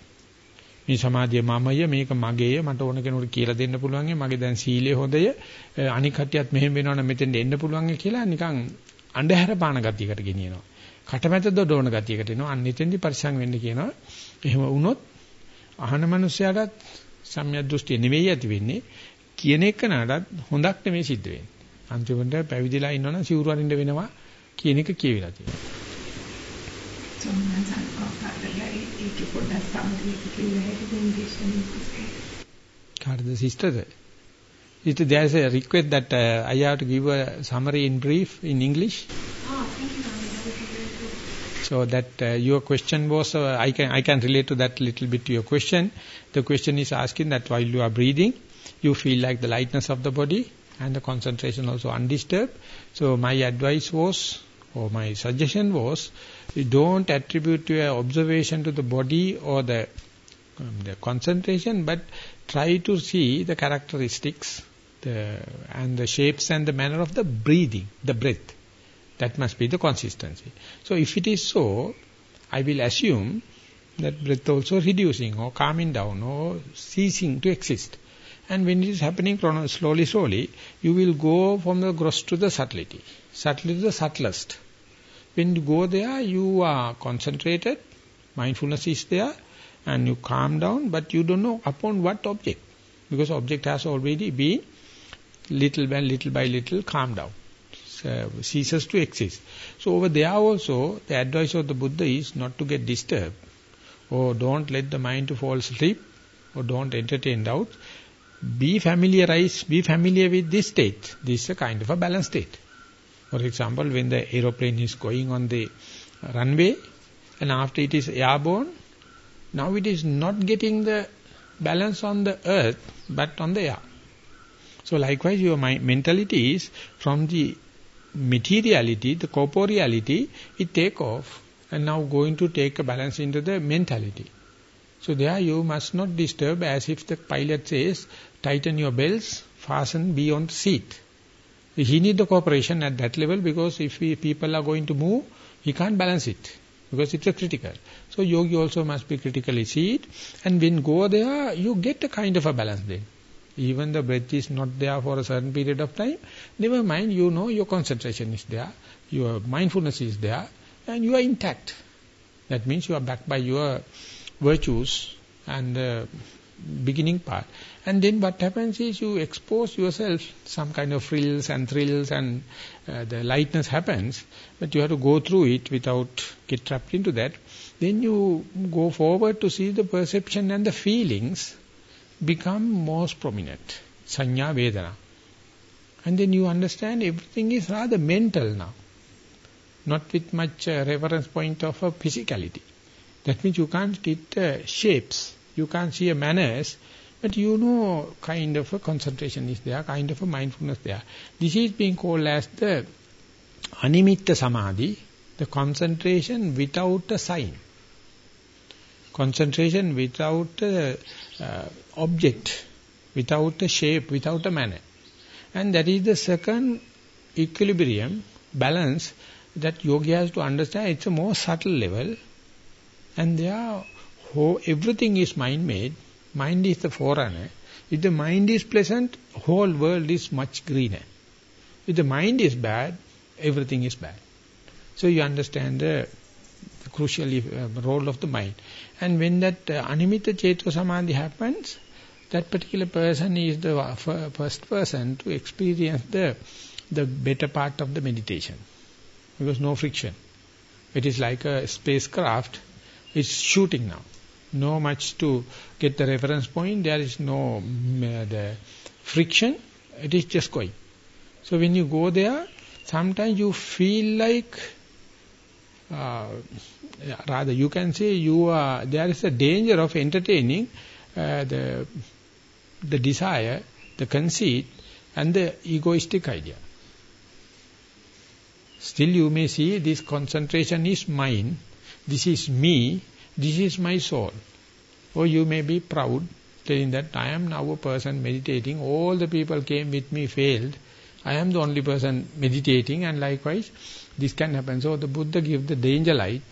මේ සමාධිය මමය මේක මගේය මට ඕන කෙනෙකුට කියලා දෙන්න පුළුවන් මගේ දැන් සීලය හොඳය අනික් කටියත් මෙහෙම වෙනවනම් මෙතෙන්ට එන්න පුළුවන් කියලා නිකන් අන්ධහැර පාන ගතියකට ගෙනියනවා. කටමැත දොඩවන ගතියකට එනවා. අන්න එතෙන්දි පරිසං වෙන්න කියනවා. එහෙම වුණොත් අහන මනුස්සයාටත් සම්‍යක් දෘෂ්ටිය නෙවෙයි ඇති වෙන්නේ. කියන එක නඩත් හොඳක් නෙමෙයි සිද්ධ වෙන්නේ. අන්තිමට පැවිදිලා ඉන්නවනම් සිවුරු අරින්න වෙනවා කියන එක කියවිලා තියෙනවා. කාටද සිස්ටර්ද? It there is a request that uh, I have to give a summary in brief in English. So that uh, your question was, uh, I can I can relate to that little bit to your question. The question is asking that while you are breathing, you feel like the lightness of the body and the concentration also undisturbed. So my advice was, or my suggestion was, you don't attribute your observation to the body or the um, the concentration, but try to see the characteristics, the and the shapes and the manner of the breathing, the breath. That must be the consistency. So if it is so, I will assume that breath also reducing or calming down or ceasing to exist. And when it is happening slowly, slowly, you will go from the gross to the subtlety, subtlety to the subtlest. When you go there, you are concentrated, mindfulness is there, and you calm down, but you don't know upon what object. Because object has already been little by little by little calmed down Uh, ceases to exist. So over there also, the advice of the Buddha is not to get disturbed, or don't let the mind to fall asleep, or don't entertain doubts. Be familiarized, be familiar with this state. This is a kind of a balanced state. For example, when the aeroplane is going on the runway, and after it is airborne, now it is not getting the balance on the earth, but on the air. So likewise, your mentality is from the materiality, the corporeality, it take off and now going to take a balance into the mentality. So there you must not disturb as if the pilot says, tighten your belts, fasten, be on seat. He need the cooperation at that level because if we, people are going to move, he can't balance it because it's a critical. So yogi also must be critically see it. And when go there, you get a kind of a balance then. Even the breath is not there for a certain period of time, never mind, you know your concentration is there, your mindfulness is there, and you are intact. That means you are backed by your virtues and the beginning part. And then what happens is you expose yourself, some kind of frills and thrills and uh, the lightness happens, but you have to go through it without get trapped into that. Then you go forward to see the perception and the feelings become most prominent. Sanya Vedana. And then you understand everything is rather mental now. Not with much uh, reference point of a physicality. That means you can't get uh, shapes. You can't see a manners. But you know kind of a concentration is there, kind of a mindfulness there. This is being called as the animitta samadhi, the concentration without a sign. Concentration without a uh, object, without a shape, without a manner. And that is the second equilibrium, balance, that yogi has to understand. It's a more subtle level. And there, everything is mind-made. Mind is the forerunner. If the mind is pleasant, whole world is much greener. If the mind is bad, everything is bad. So you understand the crucial uh, role of the mind. And when that uh, animita cheto samadhi happens, that particular person is the first person to experience the the better part of the meditation. Because no friction. It is like a spacecraft. It's shooting now. No much to get the reference point. There is no mm, uh, the friction. It is just going. So when you go there, sometimes you feel like uh, rather you can say you are there is a danger of entertaining uh, the the desire the conceit and the egoistic idea. Still you may see this concentration is mine this is me this is my soul. Or you may be proud saying that I am now a person meditating. All the people came with me failed. I am the only person meditating and likewise this can happen so the Buddha give the danger light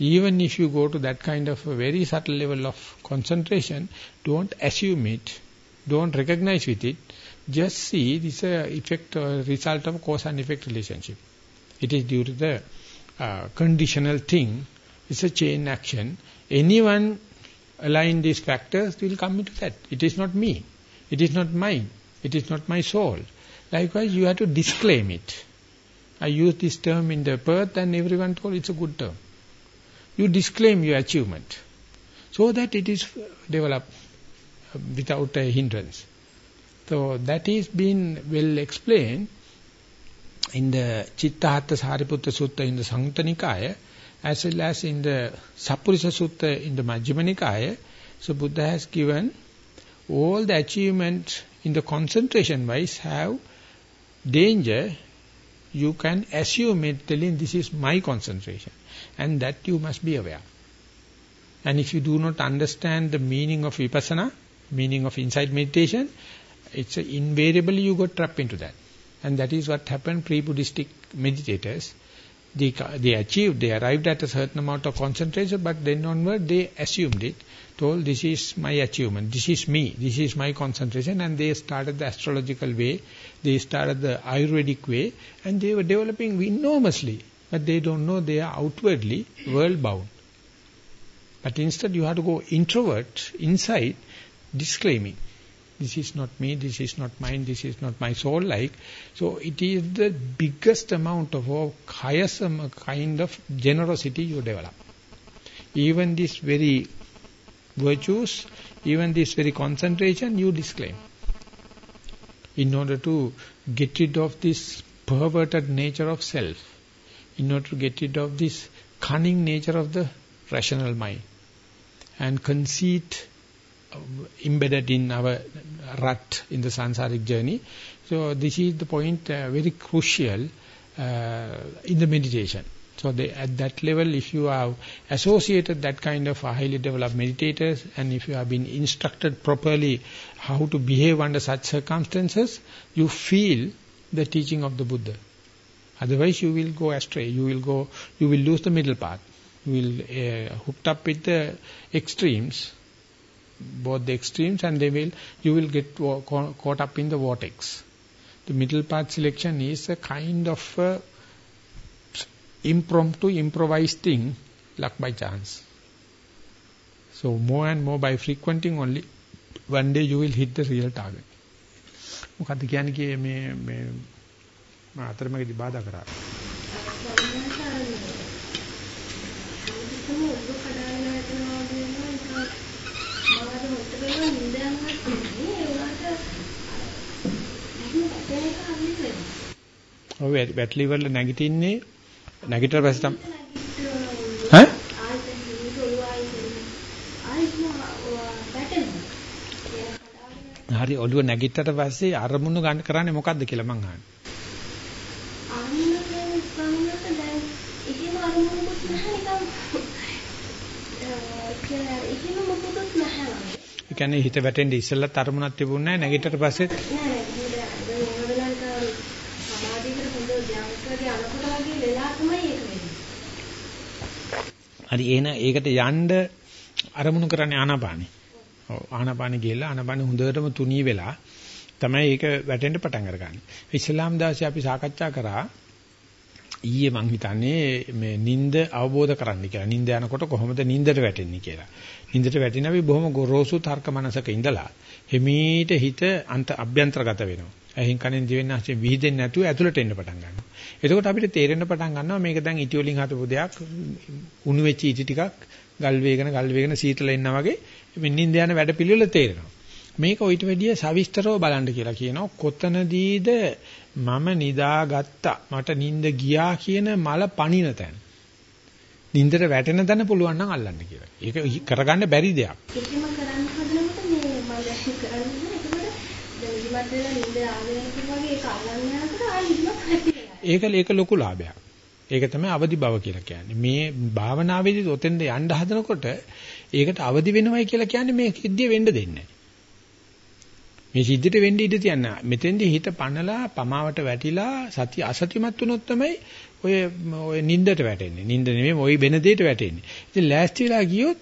even if you go to that kind of a very subtle level of concentration, don't assume it, don't recognize with it, just see this uh, effect result of cause and effect relationship. It is due to the uh, conditional thing, it's a chain action. Anyone align these factors will come into that. It is not me, it is not mine, it is not my soul. Likewise, you have to disclaim it. I use this term in the Perth and everyone told it's a good term you disclaim your achievement so that it is developed without a hindrance. So that is been well explained in the Chittahatta Sariputta Sutta in the Samyutta Nikaya as well as in the Sappurisa Sutta in the Majjhima Nikaya. So Buddha has given all the achievements in the concentration wise have danger. You can assume it telling this is my concentration and that you must be aware. And if you do not understand the meaning of vipassana, meaning of insight meditation, it's invariably you got trapped into that. And that is what happened pre-Buddhistic meditators. They, they achieved, they arrived at a certain amount of concentration, but then onward they assumed it, told this is my achievement, this is me, this is my concentration, and they started the astrological way, they started the Ayurvedic way, and they were developing enormously but they don't know they are outwardly world-bound. But instead you have to go introvert, inside, disclaiming. This is not me, this is not mine, this is not my soul like. So it is the biggest amount of, highest kind of generosity you develop. Even this very virtues, even this very concentration, you disclaim. In order to get rid of this perverted nature of self in order to get rid of this cunning nature of the rational mind and conceit embedded in our rut in the sansaric journey. So this is the point uh, very crucial uh, in the meditation. So they, at that level, if you have associated that kind of highly developed meditators and if you have been instructed properly how to behave under such circumstances, you feel the teaching of the Buddha. Otherwise you will go astray. You will go, you will lose the middle path. You will uh, hooked up with the extremes, both the extremes, and they will, you will get caught up in the vortex. The middle path selection is a kind of a impromptu, improvised thing, luck by chance. So more and more by frequenting only, one day you will hit the real target. මොකද්ද කියන්නේ කියේ මේ මේ මම අතරමැදි බාධා කරා. ඔව් බැටලි වල නැගිටින්නේ නැගිටලා පස්සේ තමයි ඈ හරි ඔළුව නැගිට්ටට පස්සේ අරමුණු ගන්න කරන්නේ මොකද්ද කියලා මං අහන්නේ. කියන්නේ හිත වැටෙන්න ඉස්සෙල්ලත් අරමුණක් තිබුණේ නැහැ නැගිටට පස්සෙත් හරි එහෙනම් ඒකට යන්න අරමුණු කරන්නේ ආනාපානෙ. ඔව් ආනාපානෙ ගිහලා ආනාපානෙ හොඳටම තුනී වෙලා තමයි ඒක වැටෙන්න පටන් අරගන්නේ. ඉස්ලාම් දාසේ අපි සාකච්ඡා කරා ඊයේ මං හිතන්නේ මේ නිින්ද අවබෝධ කරන්න කියලා. නිින්ද යනකොට කොහොමද නිින්දට වැටෙන්නේ කියලා. නිින්දට වැටෙන අපි බොහොම ගොරෝසු තර්ක මනසක ඉඳලා හිමීට හිත අන්ත අභ්‍යන්තරගත වෙනවා. ඇහින් කනෙන් දිවෙන් නැස්සේ විහිදෙන්නේ නැතුව ඇතුළට එන්න පටන් ගන්නවා. එතකොට අපිට තේරෙන්න පටන් ගන්නවා මේක දැන් ඉටි වලින් හදපු දෙයක් උණු වෙච්ච ඉටි ටිකක් ගල් වේගන ගල් වේගන සීතල එන්නා වගේ මේ නිින්ද යන වැඩ පිළිවෙල තේරෙනවා. මේක ඊට වැඩිය සවිස්තරව බලන්න කියලා කියනවා. කොතනදීද මම නිදාගත්තා මට නිින්ද ගියා කියන මල පණින තැන. නිින්දට වැටෙන තැන පුළුවන් නම් අල්ලන්න කියලා. ඒක කරගන්න බැරි දෙයක්. කිසිම කරන්න හදනකොට මේ මම දැන් කරන්නේ එතකොට දැන් ඉවත් වෙලා නිින්ද ආගෙන වගේ ඒක අල්ලන්න යනකොට ආයෙ ඉවත් හැදෙනවා. ඒක ඒක ලොකු ලාභයක්. ඒක තමයි අවදි බව කියලා කියන්නේ. මේ භාවනාවේදී ඔතෙන්ද යන්න හදනකොට ඒකට අවදි වෙනවයි කියලා කියන්නේ මේ සිද්ධිය වෙන්න දෙන්නේ මේ සිද්ධියට වෙන්න ඉඩ තියන්න. මෙතෙන්දී හිත පනලා පමාවට වැටිලා සති අසතිමත් වුණොත් තමයි ඔය ඔය නින්දට වැටෙන්නේ. නින්ද නෙමෙයි ඔය වෙන දෙයට වැටෙන්නේ. ඉතින් ලෑස්ති වෙලා ගියොත්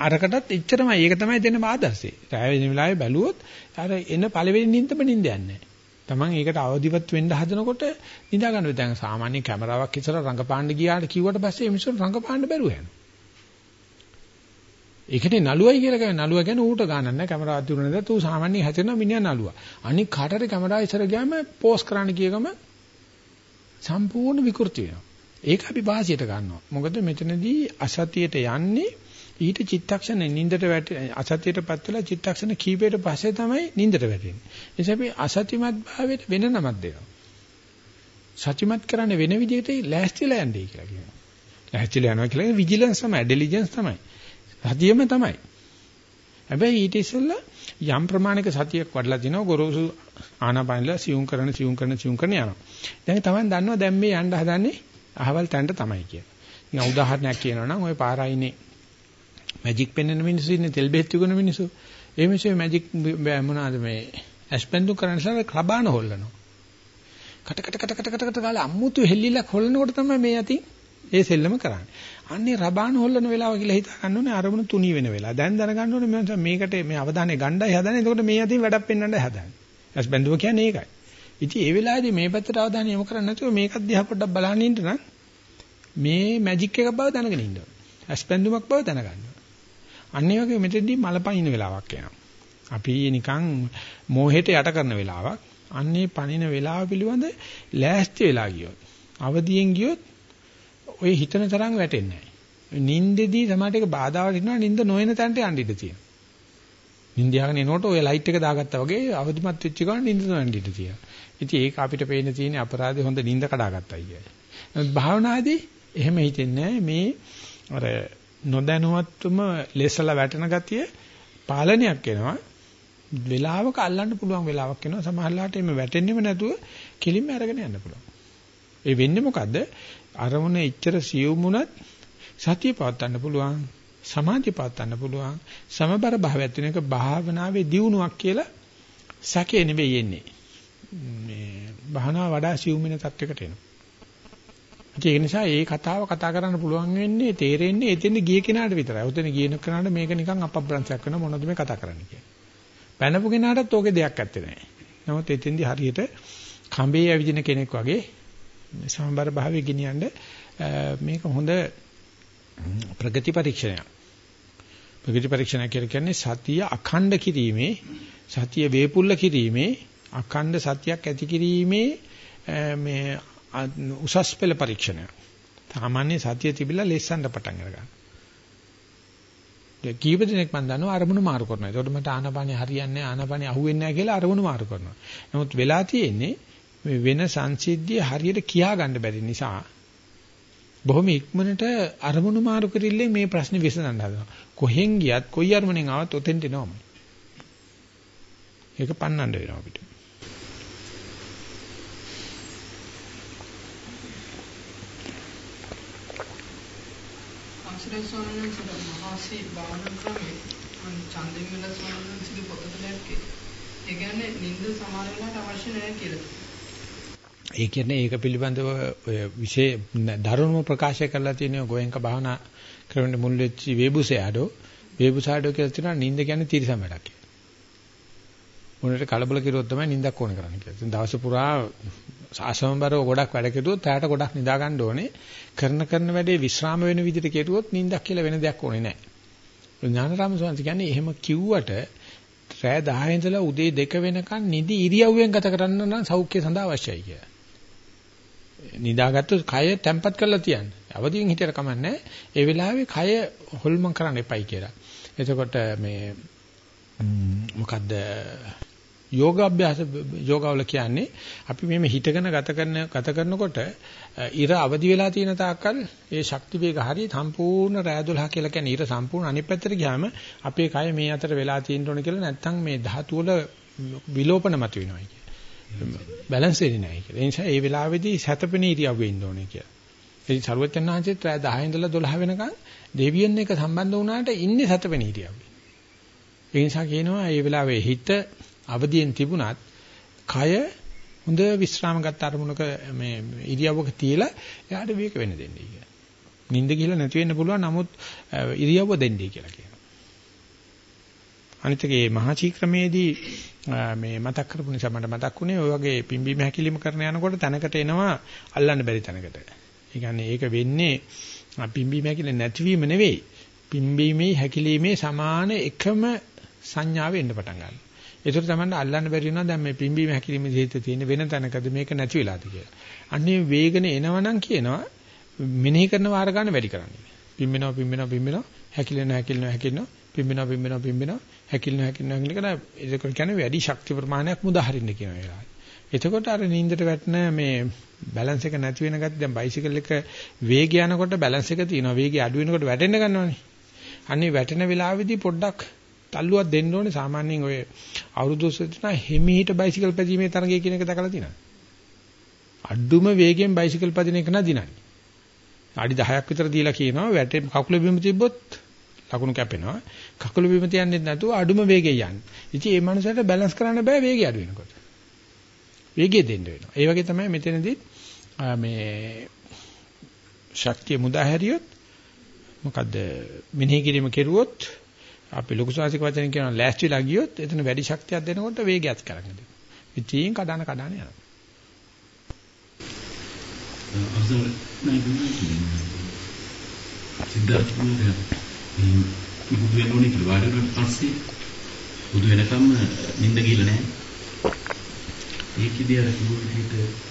අරකටත් එච්චරමයි. ඒක තමයි දෙන්න ආදර්ශේ. රාය වෙන වෙලාවේ බැලුවොත් අර එන පළවෙනි නින්දම නින්ද යන්නේ තමන් ඒකට අවදිවත් වෙන්න හදනකොට නිදා ගන්න දැන් සාමාන්‍ය කැමරාවක් ඉස්සර රංගපාන්න ගියාට කිව්වට පස්සේ මිනිස්සු රංගපාන්න බැරුව යනවා. ඒකනේ නළුවයි කියලා කියන්නේ නළුවා කියන්නේ ඌට ගන්නක් නැහැ කැමරාවක් දුන්නේ නැත්නම් ඌ සාමාන්‍ය හැදෙනවා මිනිහා නළුවා. අනික කාටරි කැමරාව ඉස්සර ගියාම පෝස් කරන්න කියගම සම්පූර්ණ විකෘති වෙනවා. ඒක අපි වාසියට ගන්නවා. මොකද මෙතනදී අසතියට යන්නේ ඊට චිත්තක්ෂණ නින්දට වැටෙ අසතියටපත් වෙලා චිත්තක්ෂණ කීපයට පස්සේ තමයි නින්දට වැටෙන්නේ. ඒ නිසා අපි අසතිමත් භාවයට වෙන නමක් දෙනවා. සතිමත් කරන්න වෙන විදිහට ලෑස්තිලා යන්නේ කියලා කියනවා. ලෑස්තිලා යනවා කියලා විජිලන්ස් තමයි, ඩෙලිජන්ස් තමයි. සතියෙම තමයි. හැබැයි ඊට ඉස්සෙල්ලා යම් ප්‍රමාණික සතියක් වඩලා දිනව ගොරෝසු ආනාපානලා සියුම් කරන සියුම් කරන සියුම් කරන යනවා. දැන් තමයි දන්නවා දැන් මේ යන්න හදන්නේ අහවල් තැනට තමයි කියලා. නිකන් උදාහරණයක් කියනවා නම් ওই පාරායිනේ මැජික් පෙන්වන මිනිස්සු ඉන්නේ තෙල් බෙහෙත් විකුණන මිනිස්සු. ඒ මිනිස්සු මැජික් මොනවාද මේ ඇස්පෙන්දු කරන්නසලා ක්‍රබාන හොල්ලනවා. කට කට කට කට කට කට ගාලා අම්මුතු හෙල්ලිලක් හොල්ලනකොට තමයි මේ අතින් ඒ සෙල්ලම කරන්නේ. අන්නේ රබාන හොල්ලන වෙලාව කියලා හිතා ගන්න ඕනේ අරමුණු තුනී වෙන වෙලාව. දැන් දැනගන්න ඕනේ මේකට මේ අවධානය ගණ්ඩායි හදන්නේ. එතකොට මේ අතින් වැඩක් පෙන්වන්නයි හදන්නේ. ඇස්පෙන්දුව කියන්නේ ඒකයි. ඉතින් ඒ වෙලාවේදී මේ පැත්තට අවධානය යොමු කරන්නේ නැතුව මේකත් දිහා පොඩ්ඩක් බලන්න ඉන්න නම් මේ මැජික් එක බව දැනගෙන ඉන්න ඕනේ. ඇස්පෙන්දුමක් බව දැනගන්න. අන්න ඒ වගේ මෙතෙන්දී මලපයින් වෙලාවක් එනවා. අපි නිකන් මෝහෙට යට කරන වෙලාවක්. අන්නේ පණින වෙලාව පිළිබඳ ලෑස්ති වෙලා ගියොත් අවදියෙන් ගියොත් ඔය හිතන තරම් වැටෙන්නේ නැහැ. නින්දෙදී සමහරට ඒක බාධාවක් වෙනවා නින්ද නොවන තැනට යන්න ඉඩ තියෙනවා. නින්ද යහගෙන එනකොට ඔය ලයිට් එක දාගත්තා වගේ අවදිමත් වෙච්ච ගමන් නින්ද නොවන්න ඉඩ තියෙනවා. ඉතින් ඒක අපිට පේන තියෙන අපරාධේ හොඳ නින්ද කඩාගත්තයි කියලා. නමුත් භාවනාදී එහෙම හිතෙන්නේ මේ අර නොදැනුවත්වම ලෙසලා වැටෙන ගතිය පාලනයක් වෙනවා. වෙලාවක අල්ලන්න පුළුවන් වෙලාවක් එනවා. සමහරලාට එimhe වැටෙන්නෙම නැතුව කෙලින්ම අරගෙන යන්න පුළුවන්. ඒ වෙන්නේ මොකද්ද? අරමුණ එච්චර සියුම්ුණත් සතිය පවත්වන්න පුළුවන්. සමාධිය පවත්වන්න පුළුවන්. සමබර භාවයක් වෙන එක භාවනාවේ දියුණුවක් කියලා සැකේ නෙවෙයි එන්නේ. මේ භාවනාව වඩා සියුම් වෙන තත්යකට එනවා. ඒක නිසා ඒ කතාව කතා කරන්න පුළුවන් වෙන්නේ තේරෙන්නේ එතෙන් ගිය කෙනාට විතරයි. උතන ගියන කෙනාට මේක නිකන් අපබ්‍රංශයක් වෙන මොනවද මේ කතා කරන්නේ කියලා. පැනපු කෙනාටත් ඕකේ දෙයක් ඇත්තේ නැහැ. නමුත් එතෙන්දී හරියට කඹේ ඇවිදින කෙනෙක් වගේ සමබර භාවයේ ගෙනියන්න මේක හොඳ ප්‍රගති පරීක්ෂණයක්. ප්‍රගති පරීක්ෂණ කියන්නේ සතිය අඛණ්ඩ කිරීමේ සතිය වේපුල්ල කිරීමේ අඛණ්ඩ සතියක් ඇති කිරීමේ මේ උසස් පෙළ පරීක්ෂණය. සාමාන්‍ය සතිය තිබිලා ලෙස්සන්න පටන් ගන්නවා. ඒ කීප දිනක් මම දන්නවා අරමුණු මාරු කරනවා. ඒකට මට ආනපානිය හරියන්නේ ආනපානිය අහුවෙන්නේ නැහැ කියලා අරමුණු මාරු කරනවා. නමුත් වෙලා තියෙන්නේ මේ වෙන සංසිද්ධිය හරියට කියා ගන්න බැරි නිසා බොහොම ඉක්මනට අරමුණු මාරු කරILLෙන් මේ ප්‍රශ්නේ විසඳන්න හදනවා. කොහෙන් ගියත් කොයි අරමුණෙන් ආවත් ඔතෙන්ට එනවම. ඒක පන්නන්න වෙනවා අපිට. අංශරේ ස්වාමීන් වහන්සේ මහසී භාවනා ක්‍රමයේ මම චන්දිමල ස්වාමීන් වහන්සේගේ පොතක දැක්කේ. ඒ කියන්නේ නිින්ද සමහර වෙලාවට අවශ්‍ය නැහැ කියලා. ඒ කියන්නේ ඒක පිළිබඳව ඔය විශේෂ ධර්ම ප්‍රකාශ කරලා තියෙන ගෝයන්ක භාවනා ක්‍රමෙ මුල් වෙච්ච වේබුසයාඩෝ වේබුසාඩෝ කියලා තියෙනවා නිින්ද කියන්නේ තිරසම වැඩක් කියලා. මොනට කලබල කිරුවොත් තමයි නිින්දක් ඕන කරන්නේ කියලා. ඉතින් දවස පුරා අසමබරව ගොඩක් වැඩ කෙරුවොත් ඇයට ගොඩක් නිදා ගන්න ඕනේ. කරන කරන වැඩේ විශ්‍රාම වෙන විදිහට කෙරුවොත් නිින්දක් කියලා වෙන දෙයක් ඕනේ නැහැ. ඥානරාම සෝන්ති කියන්නේ එහෙම කිව්වට රෑ 10 ඉඳලා උදේ 2 වෙනකන් නිදි ඉරියව්වෙන් ගත කරන්න නම් සෞඛ්‍ය සඳහා අවශ්‍යයි කියලා. නිදාගත්තොත් කය තැම්පත් කරලා තියන්න. අවදියෙන් හිටියට කමන්නේ ඒ වෙලාවේ කය හොල්මන් කරන්න එපයි කියලා. එතකොට මේ මොකද්ද යෝගාභ්‍යාස යෝගාවල කියන්නේ අපි මෙහෙම හිතගෙන ගත කරන ගත කරනකොට ඉර අවදි වෙලා තියෙන තාක්කල් ඒ ශක්ති වේග හරිය සම්පූර්ණ රෑ 12 කියලා කියන්නේ ඉර සම්පූර්ණ අනිත් පැත්තට ගියාම අපේ කය මේ අතර වෙලා තියෙන්න ඕන කියලා නැත්තම් මේ ධාතු වල විලෝපන මත වෙනවා කියන්නේ. බැලන්ස් වෙන්නේ නැහැ කියලා. ඒ නිසා ඒ වෙලාවේදී සැතපෙන ඉරියව්වේ ඉන්න ඕනේ කියලා. ඉතින් සරුවචනාංශෙත් රෑ 10 ඉඳලා 12 වෙනකන් දෙවියන් එක සම්බන්ධ වුණාට ඉන්නේ සැතපෙන ඉරියව්වේ. ඒ නිසා කියනවා මේ වෙලාවේ හිත අවදියෙන් තිබුණත් කය හොඳ විශ්‍රාම ගන්න අරමුණක මේ ඉරියව්වක තියලා එයාට වේක වෙන්න දෙන්නේ කියලා. නිින්ද ගිහලා නැති වෙන්න පුළුවන් නමුත් ඉරියව්ව දෙන්නේ කියලා කියනවා. අනිත් එකේ මහචී ක්‍රමේදී මේ මතක් කරපු නිසා මට මතක් වුණේ ඔය වගේ පිම්බීම හැකිලිම කරන යනකොට තැනකට එනවා අල්ලන්න බැරි තැනකට. ඒ කියන්නේ ඒක වෙන්නේ පිම්බීම හැකිලි නැතිවීම නෙවෙයි. පිම්බීමේ හැකිලිමේ සමාන එකම සංඥාව එන්න පටන් ගන්නවා. ඒකට තමයි අල්ලන්න බැරි වෙනවා දැන් මේ පිම්බීම හැකිලිම දෙහිත තියෙන වෙන තැනකද මේක නැති වෙලාද කියලා. අන්නේ වේගන එනවනම් කියනවා මෙනෙහි කරන වාර ගන්න වැඩි කරන්නේ. පිම්බෙනවා පිම්බෙනවා පිම්බෙනවා හැකිලෙනවා හැකිලෙනවා හැකිලෙනවා පිම්බෙනවා පිම්බෙනවා පිම්බෙනවා හැකිලෙනවා හැකිලෙනවා කියලා ඒක කියන්නේ වැඩි ශක්ති ප්‍රමාණයක් මුදාහරින්න කියන වෙලාවයි. එතකොට අර නින්දට වැටෙන මේ බැලන්ස් එක නැති වෙන ගතිය දැන් බයිසිකල් එක වේගය යනකොට බැලන්ස් එක තියෙනවා වේගය අඩු වෙනකොට වැටෙන්න ගන්නවනේ. අන්නේ වැටෙන වෙලාවේදී පොඩ්ඩක් තල්ලුවක් දෙන්න ඕනේ සාමාන්‍යයෙන් ඔය අවුරුදු 20 හිමීට බයිසිකල් පැදීමේ තරගය කියන එක දැකලා තියෙනවා. අඩුම වේගයෙන් බයිසිකල් පදින එක නදිනන්නේ. අඩි 10ක් විතර දීලා කියනවා වැටේ කකුල බිම තිබ්බොත් ලකුණු කැපෙනවා. කකුල බිම තියන්නේ නැතුව අඩුම වේගයෙන් යන්නේ. ඉතින් මේ මනුස්සයාට බැලන්ස් කරන්න බෑ වේගය අඩු වෙනකොට. වේගය දෙන්න වෙනවා. ඒ වගේ තමයි මෙතනදී මේ ශක්තිය මුදා හැරියොත් මොකද්ද මෙනෙහි කිරීම කෙරුවොත් අපි ලොකු ශාසික වචන කියනවා ලෑස්තිලා ගියොත් එතන වැඩි ශක්තියක් දෙනකොට වේගයත් කරගෙන දෙනවා. ඉතින් කඩන කඩන යනවා. අසල සිද්ධාර්ථ කුමාරයා මේ බුදු වෙන ඕනේ කියලා වාඩි වුණාට පස්සේ බුදු වෙනකම් නිින්ද ගිහලා නැහැ. ඒකෙදී අර කිව්ව විදිහට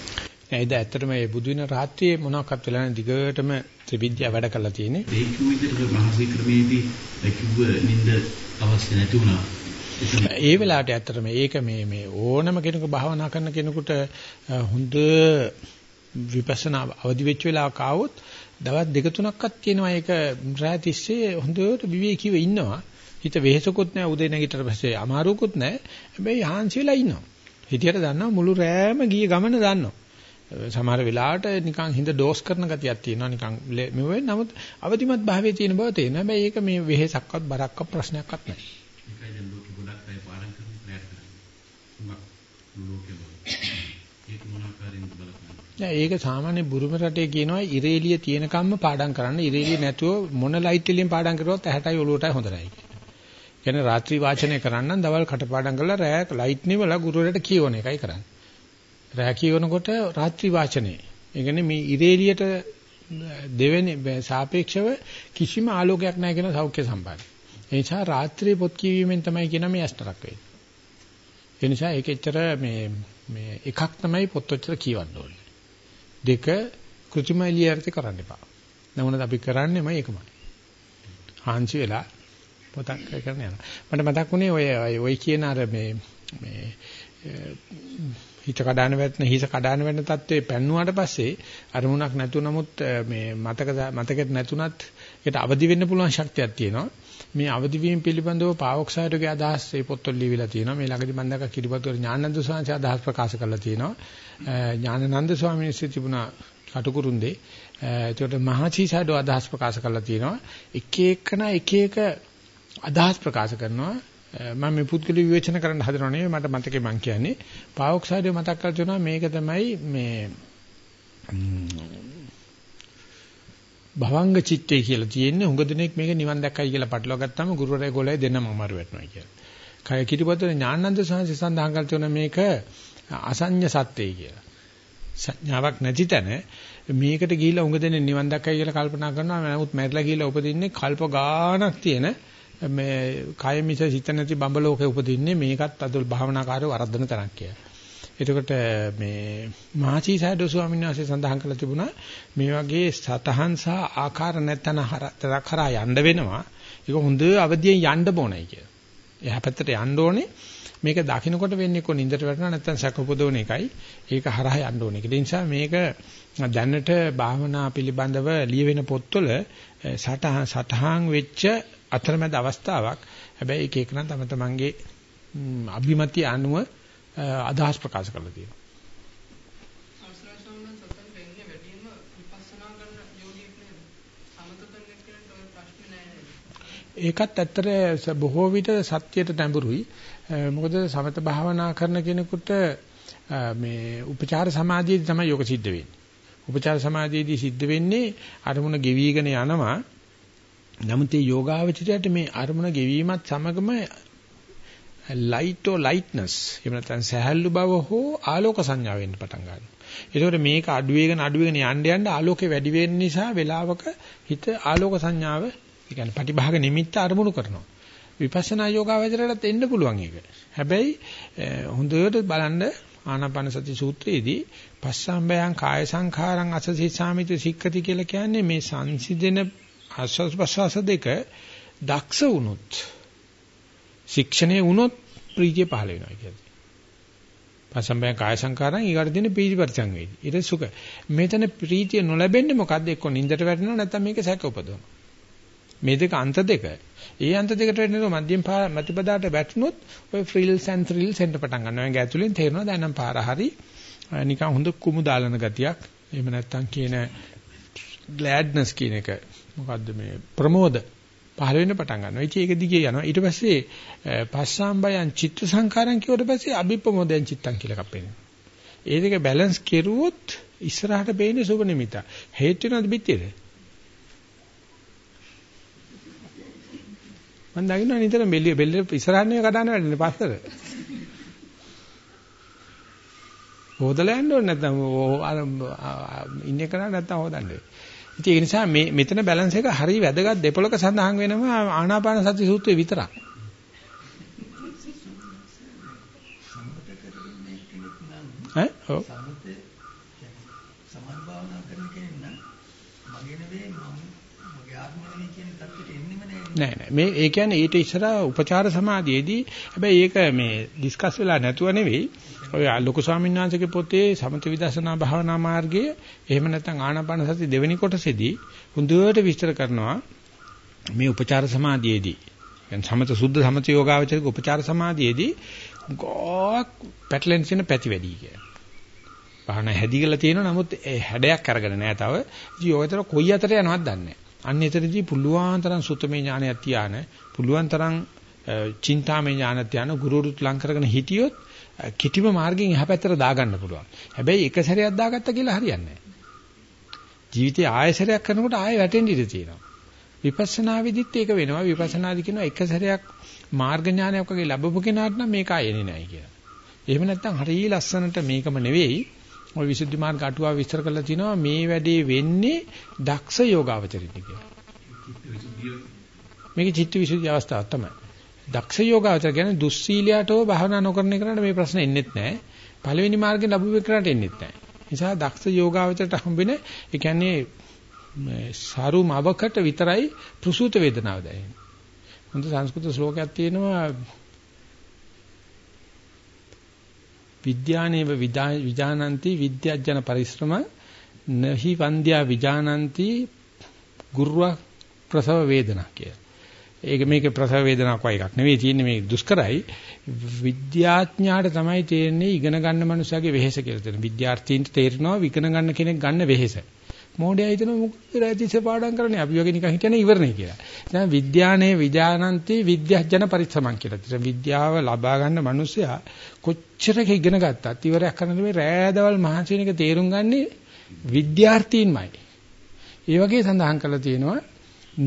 නේද ඇත්තටම මේ බුදු වෙන රාත්‍රියේ මොනවාක්වත් වෙලා නැහැ දිගටම ත්‍රිවිද්‍යාව වැඩ කරලා තියෙන්නේ. ඒක විදිහට මහසී ක්‍රමේදී කිව්ව නිින්ද අවශ්‍ය නැති වුණා. ඒ වෙලාවට ඇත්තටම ඒක මේ මේ ඕනම කෙනෙකු භාවනා කරන කෙනෙකුට හොඳ විපස්සනා අවදි වෙච්ච වෙලාවක ආවොත් දවස් දෙක තුනක්වත් තියෙනවා ඒක රාත්‍රී තිස්සේ හොඳට විවේකීව ඉන්නවා. හිත වෙහෙසකුත් නැහැ උදේ නැගිටට පස්සේ අමාරුකුත් නැහැ. හැබැයි හාන්සි වෙලා ඉන්නවා. හිතියට දන්නවා මුළු රෑම ගිය ගමන දන්නවා. සමහර වෙලාවට නිකන් හිඳ ඩෝස් කරන ගතියක් තියෙනවා නිකන් මෙවෙ නමුත් අවදිමත් භාවයේ තියෙන බව තේරෙනවා. හැබැයි ඒක මේ වෙහෙසක්වත් බරක්වත් ප්‍රශ්නයක්වත් නැහැ. ඒකයි දැන් ලෝකෙ ගොඩක් අය පාඩම් කරන ප්‍රයත්න කරන්නේ. ලෝකෙම ඒක මොන ආකාරයෙන්ද බලපාන්නේ? නෑ ඒක සාමාන්‍ය බුරුම රටේ කියනවා ඉරේලිය තියෙනකම්ම පාඩම් කරන්න ඉරේලිය නැතුව මොන ලයිට් වලින් පාඩම් කරුවත් ඇහැටයි ඔලුවටයි හොඳ නැහැ කියන්නේ. කියන්නේ රාත්‍රී වාචනය කරන්න නම් දවල් කටපාඩම් කරලා රෑ ලයිට් නිවලා ගුරුවරට කියවන එකයි කරන්නේ. රෑ කියවනකොට රාත්‍රී වාචනේ. ඒ කියන්නේ මේ ඉරේලියට දෙවෙනි සාපේක්ෂව කිසිම ආලෝකයක් නැහැ කියන සෞඛ්‍ය සම්පන්න. ඒ නිසා රාත්‍රී පොත් කියවීමෙන් තමයි කියන මේ ඇස්තරක් වෙන්නේ. ඒ නිසා ඒක එච්චර මේ මේ එකක් තමයි පොත් ඔච්චර කියවන්න ඕනේ. දෙක કૃත්‍රිම එළියර්ති කරන්න එපා. නමුත් අපි කරන්නේම ඒකමයි. හාන්සි වෙලා පොතක් කරන යනවා. මට මතක් වුණේ ඔය ඔය කියන අර මේ මේ හිත කඩාන වැටෙන හිස කඩාන වැටෙන තත්ත්වේ පැන්නුවාට පස්සේ අරමුණක් නැතු නමුත් මේ මතක මතකෙත් නැතුණත් ඒකට අවදි වෙන්න පුළුවන් ශක්තියක් තියෙනවා. මේ අවදි වීම පිළිබඳව පාවොක්සයිඩ්ගේ අදහස් මේ පොත්වල ලියවිලා තියෙනවා. මේ ළඟදි මම දැක්ක කිරිපතවල ඥානන්ද ස්වාමීන් අදහස් ප්‍රකාශ කරලා තියෙනවා. ඥානනන්ද ස්වාමීන් වහන්සේ තිබුණා කටුකුරුන්දේ. ඒකට මහචීසඩෝ අදහස් ප්‍රකාශ කරලා තියෙනවා. එක එකන එක එක අදහස් ප්‍රකාශ කරනවා. මම මේ පුද්ගල විවේචන කරන්න හදනව නෙවෙයි මට මතකේ මං කියන්නේ පාවොක්සයිඩ් මතක් කරලා තියෙනවා මේක තමයි මේ භවංග චිත්තය කියලා තියෙන්නේ හුඟ දිනෙක මේක නිවන් දැක්කයි කියලා පටලවා ගත්තාම ගුරුවරයා ගෝලයි දෙන්නම අමාරු වෙනවා කියලා. කය කිරිපොතේ ඥානන්ද සාංශ සඳහන් කරලා තියෙන මේක අසඤ්ඤ සත්‍යය කියලා. සංඥාවක් නැති තැන මේකට ගිහිලා උඟ දෙන්නේ නිවන් දැක්කයි කියලා කල්පනා කරනවා නමුත් මැරිලා ගිහිලා උපදින්නේ කල්ප ගාණක් තියෙන මේ කය මිස සිත නැති බඹලෝකේ උපදින්නේ මේකත් අද භාවනාකාරව වරද්දන තරක් කියලා. එතකොට මේ මහචී සයඩෝ ස්වාමීන් වහන්සේ සඳහන් කළ තිබුණා මේ වගේ සතහන් සහ ආකාර නැතන හරතරා යන්න වෙනවා. ඒක හොඳ අවදියෙන් යන්න ඕනයි කියලා. එහා පැත්තට යන්න ඕනේ. මේක දකින්නකොට වෙන්නේ කො නින්දට වැටෙනවා නැත්නම් සැකපොදවන එකයි. ඒක හරහා යන්න ඕනේ. ඒ නිසා මේක දැනට භාවනා පිළිබඳව ලියවෙන පොත්වල සටහන් සටහන් වෙච්ච අතරමැද අවස්ථාවක්. හැබැයි ඒක එක නම් තම තමන්ගේ අභිමතිය අනුව අදහස් ප්‍රකාශ කරලා තියෙනවා. ඒකත් ඇත්තට බොහෝ විට සත්‍යයට නැඹුරුයි. මොකද සමත භාවනා කරන කෙනෙකුට මේ උපචාර සමාධියේදී තමයි යෝග සිද්ධ වෙන්නේ. උපචාර සමාධියේදී සිද්ධ වෙන්නේ අරමුණ ගෙවිගෙන යනවා. නමුත් මේ යෝගාවචරයට මේ අරමුණ ගෙවීමත් සමගම light or lightness එහෙම නැත්නම් සහැල්ලු බව හෝ ආලෝක සංඥා වෙන්න පටන් ගන්නවා. ඒකෝට මේක අඩු වෙගෙන අඩු වෙගෙන යන්න යන්න ආලෝකේ වැඩි වෙන නිසා වෙලාවක හිත ආලෝක සංඥාව ඒ කියන්නේ ප්‍රතිභාග නිමිත්ත අරමුණු කරනවා. විපස්සනා යෝගාවචරයටත් එන්න පුළුවන් ඒක. හැබැයි හොඳට බලන්න ආනාපාන සති සූත්‍රයේදී පස්සම්බයං කාය සංඛාරං අසසීසාමිත සික්කති කියලා කියන්නේ මේ සංසිඳෙන ආස්වාස් ප්‍රසවාස දෙක දක්ෂ වුණොත් ශික්ෂණේ වුණොත් ප්‍රීතිය පහළ වෙනවා කියන්නේ. පසම්බය කාය සංකාරං ඊගාට දෙන පීති පරිසං වේදි. ඊට සුඛ. මෙතන ප්‍රීතිය නොලැබෙන්නේ මොකද්ද? එක්ක නින්දට වැටෙනවා නැත්නම් මේක සැක උපදවනවා. මේ දෙක අන්ත දෙක. ඒ අන්ත දෙකට වෙන්නකොට මධ්‍යම මතිපදාට වැටුනොත් ඔය ෆ්‍රිල්ස් ඇන් ත්‍රිල්ස් එන්න පටන් ගන්නවා. ඒක ඇතුලෙන් තේරෙනවා දැන් නම් පාර හරි නිකන් හොඳ කුමු දාලන ගතියක්. එහෙම නැත්නම් කියන ග්ලෑඩ්නස් කියන එක මොකද්ද මේ ප්‍රමෝද පහළ වෙන්න පටන් ගන්නවා. ඉතින් ඒක දිගේ යනවා. ඊට පස්සේ පස්සම්බයං චිත්ත සංකාරං කියවට පස්සේ අභිප්‍රමෝදයන් චිත්තං කියලා එකක් පේනවා. ඒ දෙක බැලන්ස් කෙරුවොත් ඉස්සරහට පේන්නේ සුබ නිමිත. හේතු වෙනවද පිටියද? මම දකින්න නිතර බෙල්ල බෙල්ල ඉස්සරහන්නේ කඩන වැඩනේ පස්සට. හොදලා යන්න ඕනේ නැත්නම් ඉන්නේ කරා නැත්නම් හොදන්නේ. ඉතින් ඒ නිසා මේ මෙතන බැලන්ස් එක හරි වැදගත් දෙපොලක සඳහන් වෙනවා ආනාපාන සති සූත්‍රයේ විතරක්. ඈ ඔව් සමන් භාවනා කරන කෙනෙක් නම් මගේ නෙවෙයි මම මගේ ආත්ම නෙවෙයි කියන තත්ත්වයට එන්නෙම නෑ නෑ නෑ මේ ඒ කියන්නේ ඊට ඉස්සර උපචාර සමාධියේදී හැබැයි ඒක මේ ඩිස්කස් වෙලා නැතුව නෙවෙයි ඔය ලොකු ස්වාමීන් වහන්සේගේ පොතේ සමත විදර්ශනා භාවනා මාර්ගයේ එහෙම නැත්නම් ආනාපාන සති දෙවෙනි කොටසේදී හොඳට විස්තර කරනවා මේ උපචාර සමාධියේදී දැන් සමත සුද්ධ සමත යෝගාවචරික උපචාර සමාධියේදී ගොක් පැටලෙන් තියෙන පැති වැඩි කියලා. භාවනා හැදිගලා තියෙනවා නමුත් හැඩයක් අරගෙන නැහැ තව. ඉතින් ඔයතර කොයි අතට යනවද දන්නේ නැහැ. අන්න එතනදී පුළුවන් තරම් සුතමේ ඥානයක් තියාන පුළුවන් තරම් චින්තාමේ ඥානයක් තියාන ගුරුරුත් ලං කරගෙන හිටියොත් කිටිම මාර්ගයෙන් එහා පැත්තට දාගන්න පුළුවන්. හැබැයි එක සැරයක් දාගත්ත කියලා හරියන්නේ නැහැ. ජීවිතයේ ආයසරයක් කරනකොට ආයෙ වැටෙන්න ඉඩ තියෙනවා. විපස්සනා විදිත් ඒක වෙනවා. විපස්සනාදි කියනවා එක සැරයක් මාර්ග ඥානයක් වගේ ලැබපු කෙනාට නම් මේක ආයෙන්නේ නැහැ කියලා. එහෙම නැත්නම් හරිය ලස්සනට මේකම නෙවෙයි. ඔය විසුද්ධි මාර්ග අටුවා විස්තර කරලා තිනවා මේ වැඩේ වෙන්නේ දක්ෂ යෝගාවචරිත කියලා. මේක චිත්ත විසුද්ධි අවස්ථාවක් තමයි. දක්ෂ යෝගාවචර කියන්නේ දුස්සීලයටෝ භාවනා නොකරන එකට මේ ප්‍රශ්න එන්නේත් නැහැ. පළවෙනි මාර්ගේ ලැබුව එකට එන්නේත් නැහැ. නිසා දක්ෂ යෝගාවචරයට හම්බෙන ඒ කියන්නේ සාරු මවකට විතරයි ප්‍රසූත වේදනාව දැනෙන්නේ. හොඳ සංස්කෘත ශ්ලෝකයක් තියෙනවා විද්‍යානේව විජානಂತಿ විද්‍යාඥ පරිශ්‍රම නහි වන්ද්‍යා විජානಂತಿ ගුරුව ප්‍රසව වේදනා කිය. ඒක මේක ප්‍රසව වේදනාවක් වගේ එකක් නෙවෙයි තියෙන්නේ මේ දුෂ්කරයි. විද්‍යාඥයාට තමයි තේරෙන්නේ ඉගෙන ගන්න මනුස්සයගේ වෙහෙස කියලා තියෙන. විද්‍යාර්ථීන්ට තේරෙනවා ඉගෙන ගන්න කෙනෙක් ගන්න වෙහෙස. මෝඩයා හිතනවා මොකද රැතිස පාඩම් කරන්නේ අපි වගේ නිකන් හිතන්නේ ඉවරනේ කියලා. දැන් විද්‍යානේ විජානන්ති විද්‍යාඥ පරිස්සමන් කියලා. විද්‍යාව ලබා ගන්න මිනිසයා කොච්චරක ඉගෙන ගත්තත් ඉවරයක් කරන්න මේ රෑදවල් මහන්සි වෙන එක තේරුම් ගන්නේ විද්‍යාර්ථීන්මයි. ඒ වගේ සඳහන් කරලා තියෙනවා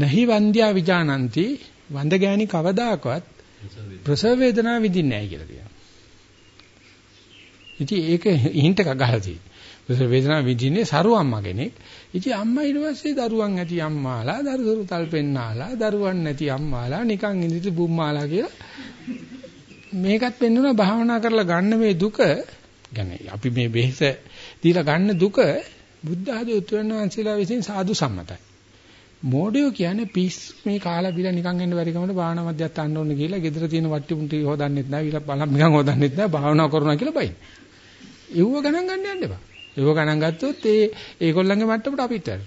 නහි වන්ද්‍යා විජානಂತಿ වඳ ගෑණි කවදාකවත් ප්‍රසව වේදනාව විඳින්නේ නැහැ කියලා කියනවා. ඉතින් ඒක හින්ට එකක් ගහලා තියෙනවා. ප්‍රසව වේදනාව විඳින්නේ සරු අම්මා කෙනෙක්. ඉතින් අම්මා ඊට පස්සේ දරුවන් ඇති අම්මාලා, දරුදරු තල් පෙන්නාලා, දරුවන් නැති අම්මාලා නිකන් ඉඳිති බුම්මාලා කියලා මේකත් පෙන්වනවා භාවනා කරලා ගන්න මේ දුක يعني අපි මේ බෙහෙත දීලා ගන්න දුක බුද්ධ ආදී උතුරන් වහන්සේලා විසින් සාදු සම්මතයි. මෝඩයෝ කියන්නේ පිස් මේ කාලා බිලා නිකන් එන්න බැරි කමට භාවනා මැදයත් අන්න ඕන කියලා ගෙදර තියෙන වට්ටි මුට්ටි හොදන්නෙත් නැහැ විලා බලම් නිකන් හොදන්නෙත් නැහැ භාවනා කරනවා කියලා බයි. ඒව ගණන් ගන්න යන්න එපා. ඒව ගණන් ගත්තොත් ඒ ඒගොල්ලන්ගේ මට්ටමට අපිට වැඩ.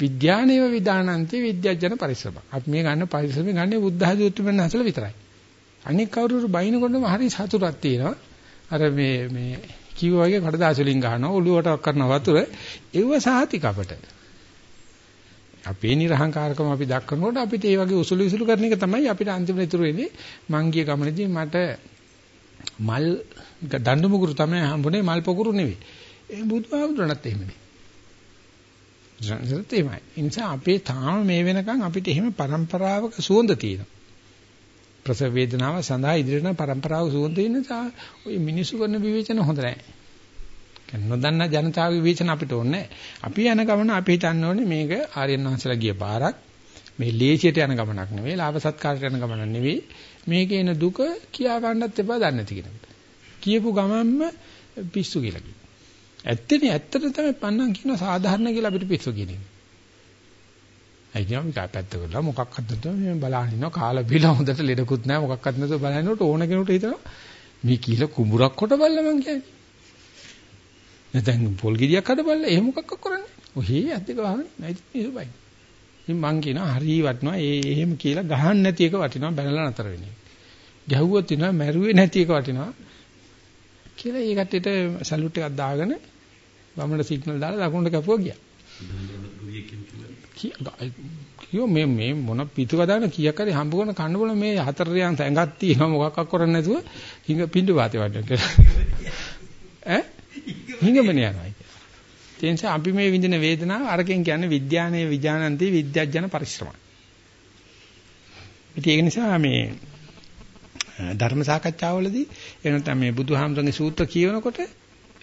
විද්‍යානේව විදානන්ති විද්‍යාජන පරිශ්‍රම. අපි මේ ගන්න පරිශ්‍රමේ ගන්නේ බුද්ධ ආදී උතුම්මන් හසල විතරයි. අනික කවුරුරු බයිනකොටම හරි සතුටක් තියෙනවා. අර මේ මේ කිව්වා වගේ කඩදාසි වලින් ගහනවා ඔළුවට කරන වතුර ඒව සාහිතික අපට. අපේ නිර්හංකාරකම අපි දක්වනකොට අපිට ඒ වගේ උසුළු විසුළු කරන එක තමයි අපිට අන්තිමට ඉතුරු වෙන්නේ. මං ගිය ගමනේදී මට මල් දඬු මුගුරු තමයි හම්බුනේ මල් පොකුරු නෙවෙයි. ඒ බුදුහාමුදුරණත් එහෙමනේ. ජනසත් එහෙමයි. ඒ නිසා අපේ තාම මේ වෙනකන් අපිට එහෙම પરම්පරාවක සුවඳ තියෙනවා. ප්‍රසව වේදනාව සඳහා ඉදිරියට પરම්පරාව සුවඳ දෙන නිසා ওই මිනිසු කරන විවේචන හොඳ නැහැ. කියන්නේ නොදන්න ජනතාවගේ විවේචන අපිට ඕනේ අපි යන ගමන අපි හිතන්න ඕනේ මේක ආර්යයන් වහන්සේලා ගිය පාරක්. මේ ලේසියට යන ගමනක් නෙවෙයි, ලාභ සත්කාරයට යන ගමනක් නෙවෙයි. මේකේ එන දුක කියා ගන්නත් එපා දන්නේ නැති කෙනෙකුට. කියපු ගමන්ම පිස්සු කියලා කියනවා. ඇත්තනේ ඇත්තට තමයි පන්නන් කියන සාධාරණ කියලා අපිට පිස්සු කියන්නේ. එක අයියෝ මේක පැත්ත කරලා මොකක්වත් නැතුව මේ බලන්න ඉන්නවා කාලා බිලා හොඳට ලෙඩකුත් නැහැ මොකක්වත් නැතුව බලනකොට ඕන කෙනෙකුට හිතනවා මේ කියලා කුඹුරක් කොට බලලා මං කියන්නේ නැත්නම් පොල් ගෙඩියක් හදපල්ලා එහෙම මොකක්ද කරන්නේ? ඔහේ ඇද්දක වහන්නේ නැති නිසුබයි. ඉතින් මං කියනවා හරි වටනවා ඒ එහෙම කියලා ගහන්න නැති එක වටිනවා බැනලා නතර වෙන එක. ගැහුවොත් වෙනවා මැරුවේ නැති එක වටිනවා. කියලා ඒ කට්ටියට සැලුට් එකක් දාගෙන වමන සිග්නල් දාලා දකුණට කැපුවා ගියා. කියෝ මේ මේ මොන පිටු කදාන කීයක් හරි හම්බ කරන කන්න බල මේ හතර රියන් තැඟක් තියෙනවා මොකක්වත් කරන්නේ නැතුව හිඟ පින්ඩු වාතේ වඩන කියලා. <laughs> ඈ හිඟමන යනවා. ඒ නිසා අපි මේ විඳින වේදනාව අරකින් කියන්නේ විද්‍යානයේ විඥානන්ති විද්‍යාජන පරිශ්‍රම. ඉතින් ඒක නිසා මේ ධර්ම සාකච්ඡාවලදී එනතම මේ බුදුහාමුදුරන්ගේ සූත්‍ර කියවනකොට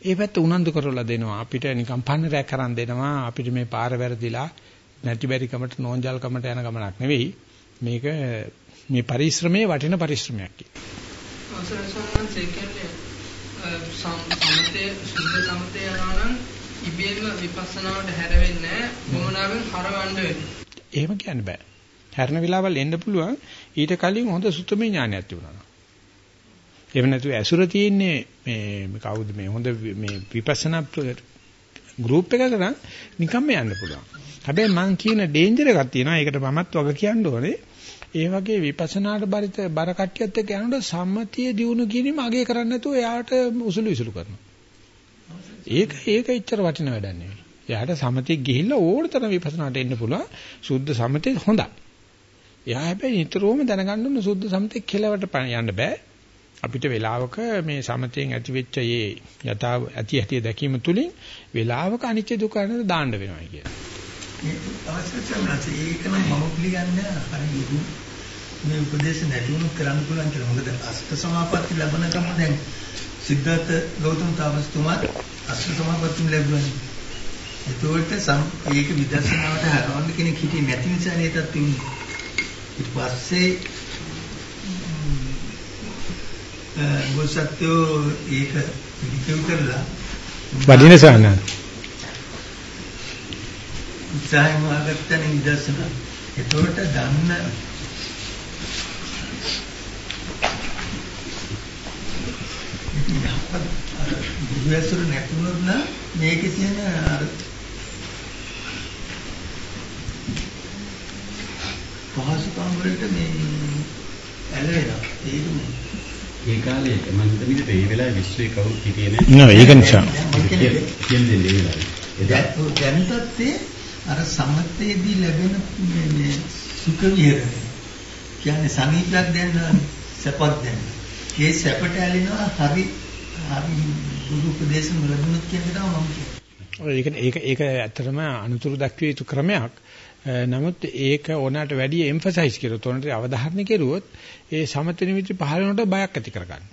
ඒ පැත්ත උනන්දු කරලා දෙනවා අපිට නිකන් පන්නරයක් කරන් දෙනවා අපිට මේ පාර වැරදිලා නැති බැරි කමට නෝන්ජල් කමට යන ගමනක් නෙවෙයි මේක මේ පරිශ්‍රමයේ වටින පරිශ්‍රමයක් කියලා. ඒ කියන්නේ සමතේ සුද්ධ සමතේ යනවා නම් ඉබේම විපස්සනාවට හැරෙන්නේ මොමනාවෙන් හරවන්න වෙන්නේ. එහෙම කියන්න බෑ. හැරෙන වෙලාවල් එන්න පුළුවන් ඊට කලින් හොඳ සුතමේ ඥානයක් තිබුණා. එහෙම නැතුව ඇසුර තියෙන්නේ මේ කවුද මේ හොඳ මේ විපස්සනා ගෲප් එකක නම් නිකම්ම යන්න පුළුවන්. හැබැයි මං කියන ඩේන්ජර් එකක් තියෙනවා. ඒකට මමත් වග කියන්න ඕනේ. ඒ වගේ විපස්සනාට බරිත බර කට්ටියත් එක්ක යනකොට සම්මතිය දිනු කිරීම අගේ කරන්නේ නැතුව එයාට උසුළු විසුළු කරනවා. ඒක ඒක එච්චර වටින වැඩක් නෙවෙයි. එයාට සමතිය ගිහිල්ලා ඕනතරම් විපස්සනාට එන්න පුළුවන්. සුද්ධ සමතේ හොඳයි. එයා හැබැයි නිතරම දැනගන්න ඕන සුද්ධ සමතේ කෙලවට යන්න බෑ. අපිට වෙලාවක මේ සමතෙන් ඇතිවෙච්ච මේ යථා ඇති ඇති දැකීම තුලින් වෙලාවක අනිත්‍ය දුක අනද දාන්න වෙනවා කියන. ඒක අවශ්‍ය සම්මත ඒක නම් මම පිළිගන්නේ හරි දුරු මේ උපදේශ නැතිවුණු කරන්න පුළුවන් කියලා. මොකද අෂ්ට සමාපatti ලැබනකම දැන් සිද්ධාර්ථ ගෞතම තාපසතුමා අෂ්ට සමාපatti ලැබුණා. එතකොට සම් ඒක විදර්ශනාවට හරවන්න කෙනෙක් හිටියේ නැති නිසා නේද තින්නේ. ඊට පස්සේ බෝසත්යෝ ඒක පිළිකෙව් කරලා වදින සාන උත්සාහයෙන් වාගත්තන නිදර්ශන. එතකොට දන්න බුදුසසුර නැතුනොත් නම් මේකේ තියෙන අර පහසුකම් වලට මේ ඇලෙනවා. ඒක ඒ කාලේ මම හිතන්නේ මේ වෙලාවේ විශ්වයේ කවුරු හිටියේ නැහැ. නෝ ඒක නිසා. කියන දෙන්නේ ඒ වෙලාවේ. එදා දැනටත් ඒ අර සමතේදී ලැබෙන මේ මේ සුඛ විහරණය. කියන්නේ සමීපයක් දැනනවා සැපක් දැනනවා. ඒ සැපට ඇලෙනවා හරි හරි බුදු උපදේශම ලැබුණොත් කියන එක තමයි මම කියන්නේ. ඒක ඒක ඒක ඇත්තටම අනුතුරු දක්විය යුතු ක්‍රමයක්. නමුත් ඒක ඕනකට වැඩි එම්ෆසයිස් කරොත් ඕනට අවධාරණය කෙරුවොත් ඒ සමත නිමිති පහළ වෙනකොට බයක් ඇති කරගන්න.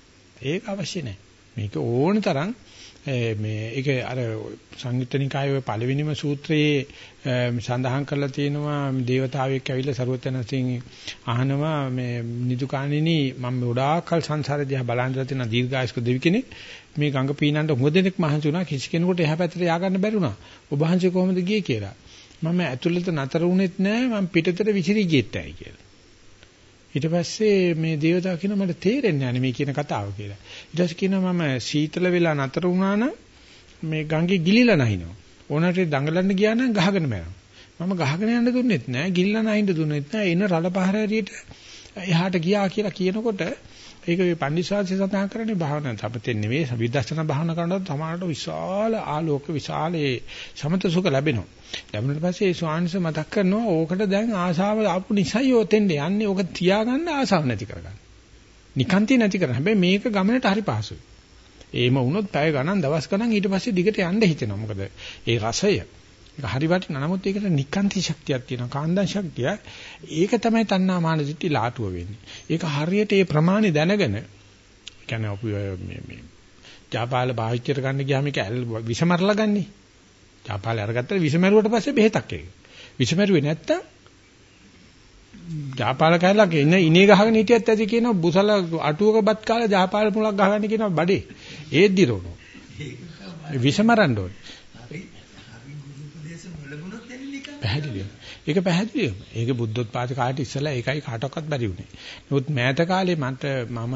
ඒක අවශ්‍ය නැහැ. මේක ඕන තරම් මේ ඒක අර සංයුත්තනිකායේ පළවෙනිම සූත්‍රයේ සඳහන් කරලා තියෙනවා දේවතාවෙක් ඇවිල්ලා ਸਰවඥාසින් අහනවා මේ නිදුකාණෙනි මම ගොඩාක් කල සංසාරේ දිහා බලන් තියෙන දීර්ඝායස්ක දෙවි කෙනෙක් මේ ගඟ පීනන්න හුඟ දෙනෙක් මහන්සි වුණා කිසි කෙනෙකුට එහා පැත්තට යා ගන්න බැරි වුණා. ඔබ වහන්සේ කොහොමද ගියේ කියලා. මම ඇතුළත නතර වුණෙත් නෑ මම පිටතට විසිරී ගියෙත් ඇයි කියලා. ඊට පස්සේ මේ දේවතාව කියනවා මට තේරෙන්නේ නැහැ මේ කියන කතාව කියලා. ඊට පස්සේ කියනවා මම සීතල වෙලා නතර වුණා නම් මේ ගඟේ ගිලිලා නැහිනවා. ඕනට දඟලන්න ගියා නම් ගහගෙන මැරෙනවා. මම ගහගෙන යන්න දුන්නෙත් නැහැ, ගිලිලා නැහින්න දුන්නෙත් නැහැ. එන රළ පහර ඇරියට එහාට ගියා කියලා කියනකොට ඒක මේ පන්දිසාංශය සඳහන් කරන්නේ භාවනා සපතෙන් නෙවෙයි විදර්ශනා භාවනා කරනකොට තමයි විශාල ආලෝක විශාල ඒ සමත සුඛ ලැබෙනවා. ලැබුණාට පස්සේ ඒ ස්වාමීන්ස මතක් කරනවා ඕකට දැන් ආශාව ආපු නිසයි ඔතෙන්ද යන්නේ. ඕක තියාගන්න ආශාව නැති කරගන්න. නිකාන්ති නැති කරන්න. හැබැයි මේක ගමනට හරි පහසුයි. එහෙම වුණොත් පැය ගණන් දවස් ගණන් ඊට පස්සේ දිගට යන්න හිතෙනවා. මොකද ඒ රසය ඒක හරි වටිනා. නමුත් ඒකට නිකාන්ති ශක්තියක් තියෙනවා. කාන්දන් ශක්තිය. ඒක තමයි තණ්හා මාන දිටි ලාටුව වෙන්නේ. ඒක හරියට ඒ ප්‍රමාණය දැනගෙන කියන්නේ අපි මේ මේ ජාපාල භාවිතයට ගන්න ගියාම ඒක විසමරලා ගන්නේ. ජාපාල අරගත්තට විසමරුවට පස්සේ බෙහෙතක් ඒක. විසමරුවේ නැත්තම් ජාපාල කැලලක් ඉන්න ඉනේ ගහගෙන හිටියත් ඇති කියනවා බුසල අටුවක බත් කාලා ජාපාල මුලක් ගහගන්න කියනවා බඩේ. ඒත් දිරවනවා. විසමරන්න ඕනේ. පැහැදිලිව. ඒක පැහැදිලිව. ඒක බුද්ධෝත්පාද කාලේ ඉස්සලා ඒකයි කාටවත් බැරි වුණේ. නමුත් මෑත කාලේ මට මම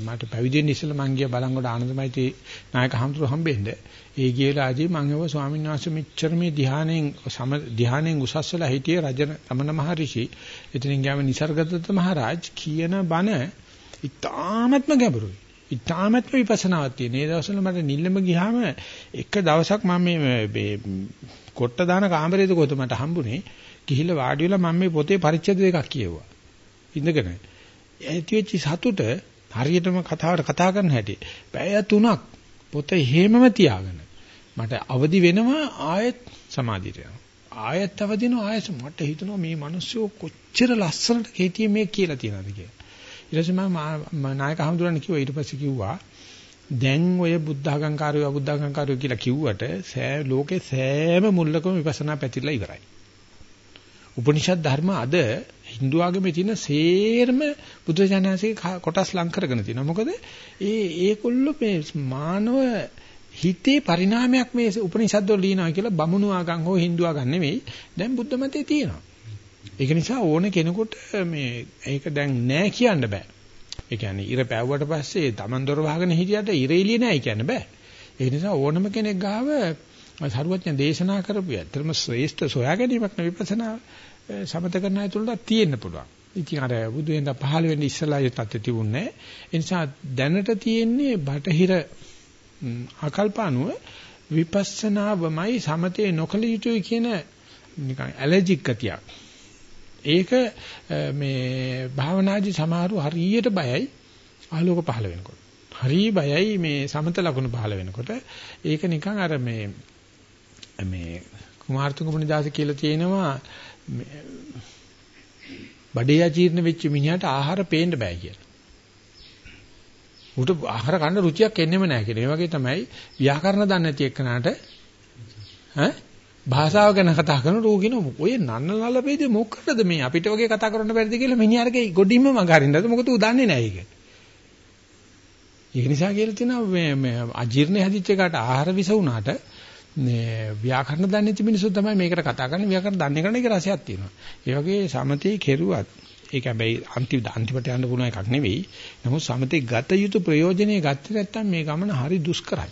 මට පැවිදි වෙන්න ඉස්සලා මං ගියා බලංගොඩ ආනන්දමයිති නායක හම්තුරු හම්බෙන්න. ඒ ගියලාදී මං ඒව ස්වාමීන් වහන්සේ මෙච්චර මේ ධ්‍යානෙන් සම ධ්‍යානෙන් උසස්වලා හිටියේ රජන රමණ මහරිෂි. එතනින් ගියාම නිසර්ගදත්ත මහරජ කියන බණ ඉතාමත්ම ගැඹුරුයි. ඉතාමත්ම විපස්සනාවක් තියෙන. ඒ දවස්වල මට නිල්ලම ගියාම එක දවසක් මම මේ කොට්ට දාන කාමරේද කොහොත මට හම්බුනේ. ගිහිල්ලා වාඩි වෙලා මම මේ පොතේ පරිච්ඡේද දෙකක් කියුවා. ඉඳගෙන. ඇති වෙච්ච සතුට හරියටම කතාවට කතා කරන හැටි. පැය තුනක් පොත හේමම තියාගෙන මට අවදි වෙනවා ආයෙත් සමාධියට යනවා. ආයෙත් අවදිනවා ආයෙත් මට හිතෙනවා මේ මිනිස්සු කොච්චර ලස්සනට කේතිය මේ කියලා තියනද කියලා. ඊට පස්සේ මම නායක හඳුරන්න කිව්වා ඊට පස්සේ කිව්වා දැන් ඔය බුද්ධඝංකාරය අබුද්ධඝංකාරය කියලා කිව්වට සෑ ලෝකේ සෑම මුල්ලකම විපස්සනා පැතිරලා ඉවරයි. උපනිෂද් ධර්ම අද Hindu ආගමේ තියෙන සේරම බුදුජානනාංශයේ කොටස් ලං කරගෙන තියෙනවා. මොකද ඒ ඒකොල්ලෝ මේ මානව හිතේ පරිණාමයක් මේ උපනිෂද් වල ලියනවා කියලා බමුණු ආගම් හෝ Hindu ආගම් නෙවෙයි. දැන් බුද්ධ මතේ තියෙනවා. ඒක නිසා ඕන කෙනෙකුට මේ ඒක දැන් නෑ කියන්න බෑ. ඒ කියන්නේ ඉර පැවුවට පස්සේ Taman දොර වහගෙන හිටියට ඉර එළිය නෑ කියන්න බෑ. ඒ නිසා ඕනම කෙනෙක් ගාව සරුවඥ දේශනා කරපු ඇත්තම ශ්‍රේෂ්ඨ සොයා ගැනීමක් නෙවෙයි විපස්සනා සමත කරන අය තුලට තියෙන්න පුළුවන්. ඉතින් අර බුදු වෙනද පහළ වෙන්න ඉස්සලා ඒ තත්ත්වය තිබුණේ. ඒ නිසා දැනට තියෙන්නේ බටහිර ආකල්පානුව විපස්සනාවමයි සමතේ නොකල යුතුයි කියන නිකන් ඇලර්ජික් ගතියක්. ඒක මේ භාවනාදී සමහරව හරියට බයයි. ආලෝක පහළ වෙනකොට. හරි බයයි මේ සමත ලකුණු පහළ වෙනකොට. ඒක නිකන් අර මේ මේ කුමාරතුංග මුනිදාස කියලා තියෙනවා බඩේ අජීර්ණ වෙච්ච මිනිහට ආහාර පේන්න බෑ කියලා. උට ආහාර කන්න රුචියක් එන්නෙම නැහැ කියලා. ඒ වගේ තමයි ව්‍යාකරණ දන්නේ නැති එක්කනට ඈ භාෂාව ගැන කතා කරන රෝගින ඔය නන්න නලපේද මොකටද මේ අපිට වගේ කතා කරන්න බැරිද කියලා මිනිහාරගේ ගොඩින්ම මගහරින්නද මොකද ඌ දන්නේ නැහැ ඒක. ඒක නිසා කියලා තියෙනවා මේ මේ අජීර්ණ හැදිච්ච එකට ආහාර විස වුණාට මේ ව්‍යාකරණ දන්නේ නැති මිනිස්සු තමයි මේකට කතා කරන්නේ ව්‍යාකරණ දන්නේ කරන එක රසයක් තියෙනවා. ඒ වගේ සමතේ කෙරුවත් ඒක හැබැයි අන්තිම අන්තිමට යන්න පුළුවන් එකක් නෙවෙයි. නමුත් සමතේ ගත යුතු ප්‍රයෝජනෙයි ගත්තේ නැත්නම් මේ ගමන හරි දුෂ්කරයි.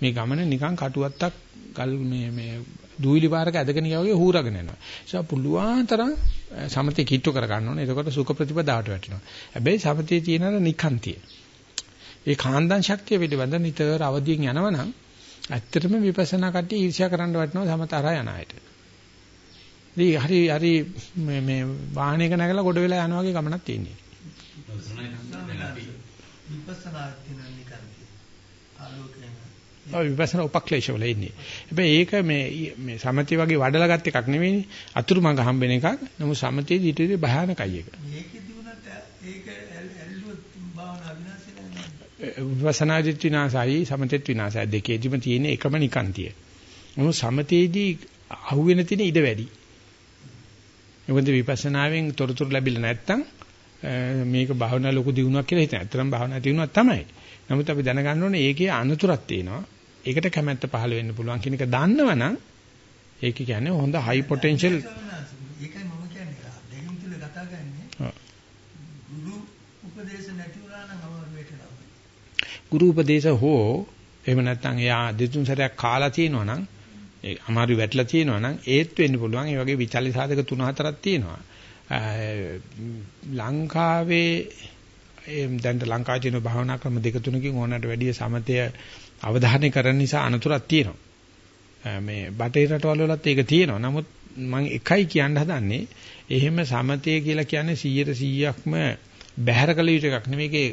මේ ගමන නිකන් කටුවත්තක් ගල් මේ මේ දූවිලි පාරක ඇදගෙන ගියා වගේ හූරගෙන යනවා. ඒ නිසා පුළුවන් තරම් සමතේ කිට්ටු කර ගන්න ඕනේ. එතකොට සුඛ ප්‍රතිපදාවට වැටෙනවා. හැබැයි සමතේ තියෙන අර නිකන්තිය. ඒ කාන්දන් ශක්තිය පිළිබඳ නිතර අවදියෙන් යනවනම් ඇත්තටම විපස්සනා කට්ටිය ඊර්ෂ්‍යා කරන්න වටනවා සමතරා යන අයට. ඉතින් හරි හරි මේ මේ වාහනයක නැගලා ගොඩ වෙලා යනවා වගේ ගමනක් තියෙනවා. විපස්සනා තියෙන නිකන්ති. ආලෝකයෙන්. විපස්සනා උපක්ලේශ වල ඉන්නේ. හැබැයි ඒක මේ මේ සමතේ වගේ වඩලා ගත් එකක් නෙවෙයිනේ. අතුරු මඟ හම්බෙන එකක්. නමුත් සමතේ ඊට වඩා භයානකයි ඒක. මේකෙදි උනත් ඒක ඇල්ලුවොත් භාවනා විනාශ වෙනවා. විපස්සනාදිත් විනාශයි සමතෙත් විනාශයි දෙකේදිම තියෙන එකම නිකාන්තිය. මොන සමතේදී අහුවෙන තියෙන ඉඩ වැඩි. මොකද විපස්සනාවෙන් තොරතුරු ලැබිලා නැත්තම් මේක භාවනා ලොකු දියුණුවක් කියලා හිතන. ඇත්තටම භාවනා දියුණුවක් තමයි. නමුත් අපි දැනගන්න ඕනේ ඒකේ අනුතුරක් තියෙනවා. ඒකට කැමැත්ත පහළ වෙන්න පුළුවන් කියන එක දන්නවනම් ඒක කියන්නේ හොඳ හයි පොටෙන්ෂල් ඒකයි මම කියන්නේ දෙහිම් තුල කතා කරන්නේ. ගුරු උපදේශ නැති වුණා නම් අමාරු වෙටනවා. ගුරු උපදේශ හෝ එහෙම නැත්නම් එයා දෙතුන් සැරයක් කාලා තියෙනවා නම් ඒ අමාරු වැටලා තියෙනවා නම් ඒත් වෙන්න පුළුවන්. ඒ වගේ විචල්්‍ය සාධක තුන හතරක් තියෙනවා. ලංකාවේ දැන් ලංකාවේ තියෙන භාවනා ක්‍රම දෙක තුනකින් ඕනකට වැඩිය සමතය අවධානය කරන නිසා අනතුරක් තියෙනවා. මේ බටේ රටවල් වලත් ඒක තියෙනවා. නමුත් මම එකයි කියන්න හදන්නේ එහෙම සමතය කියලා කියන්නේ 100%ක්ම බැහැර කළ යුතු එකක් නෙවෙයි. ඒකේ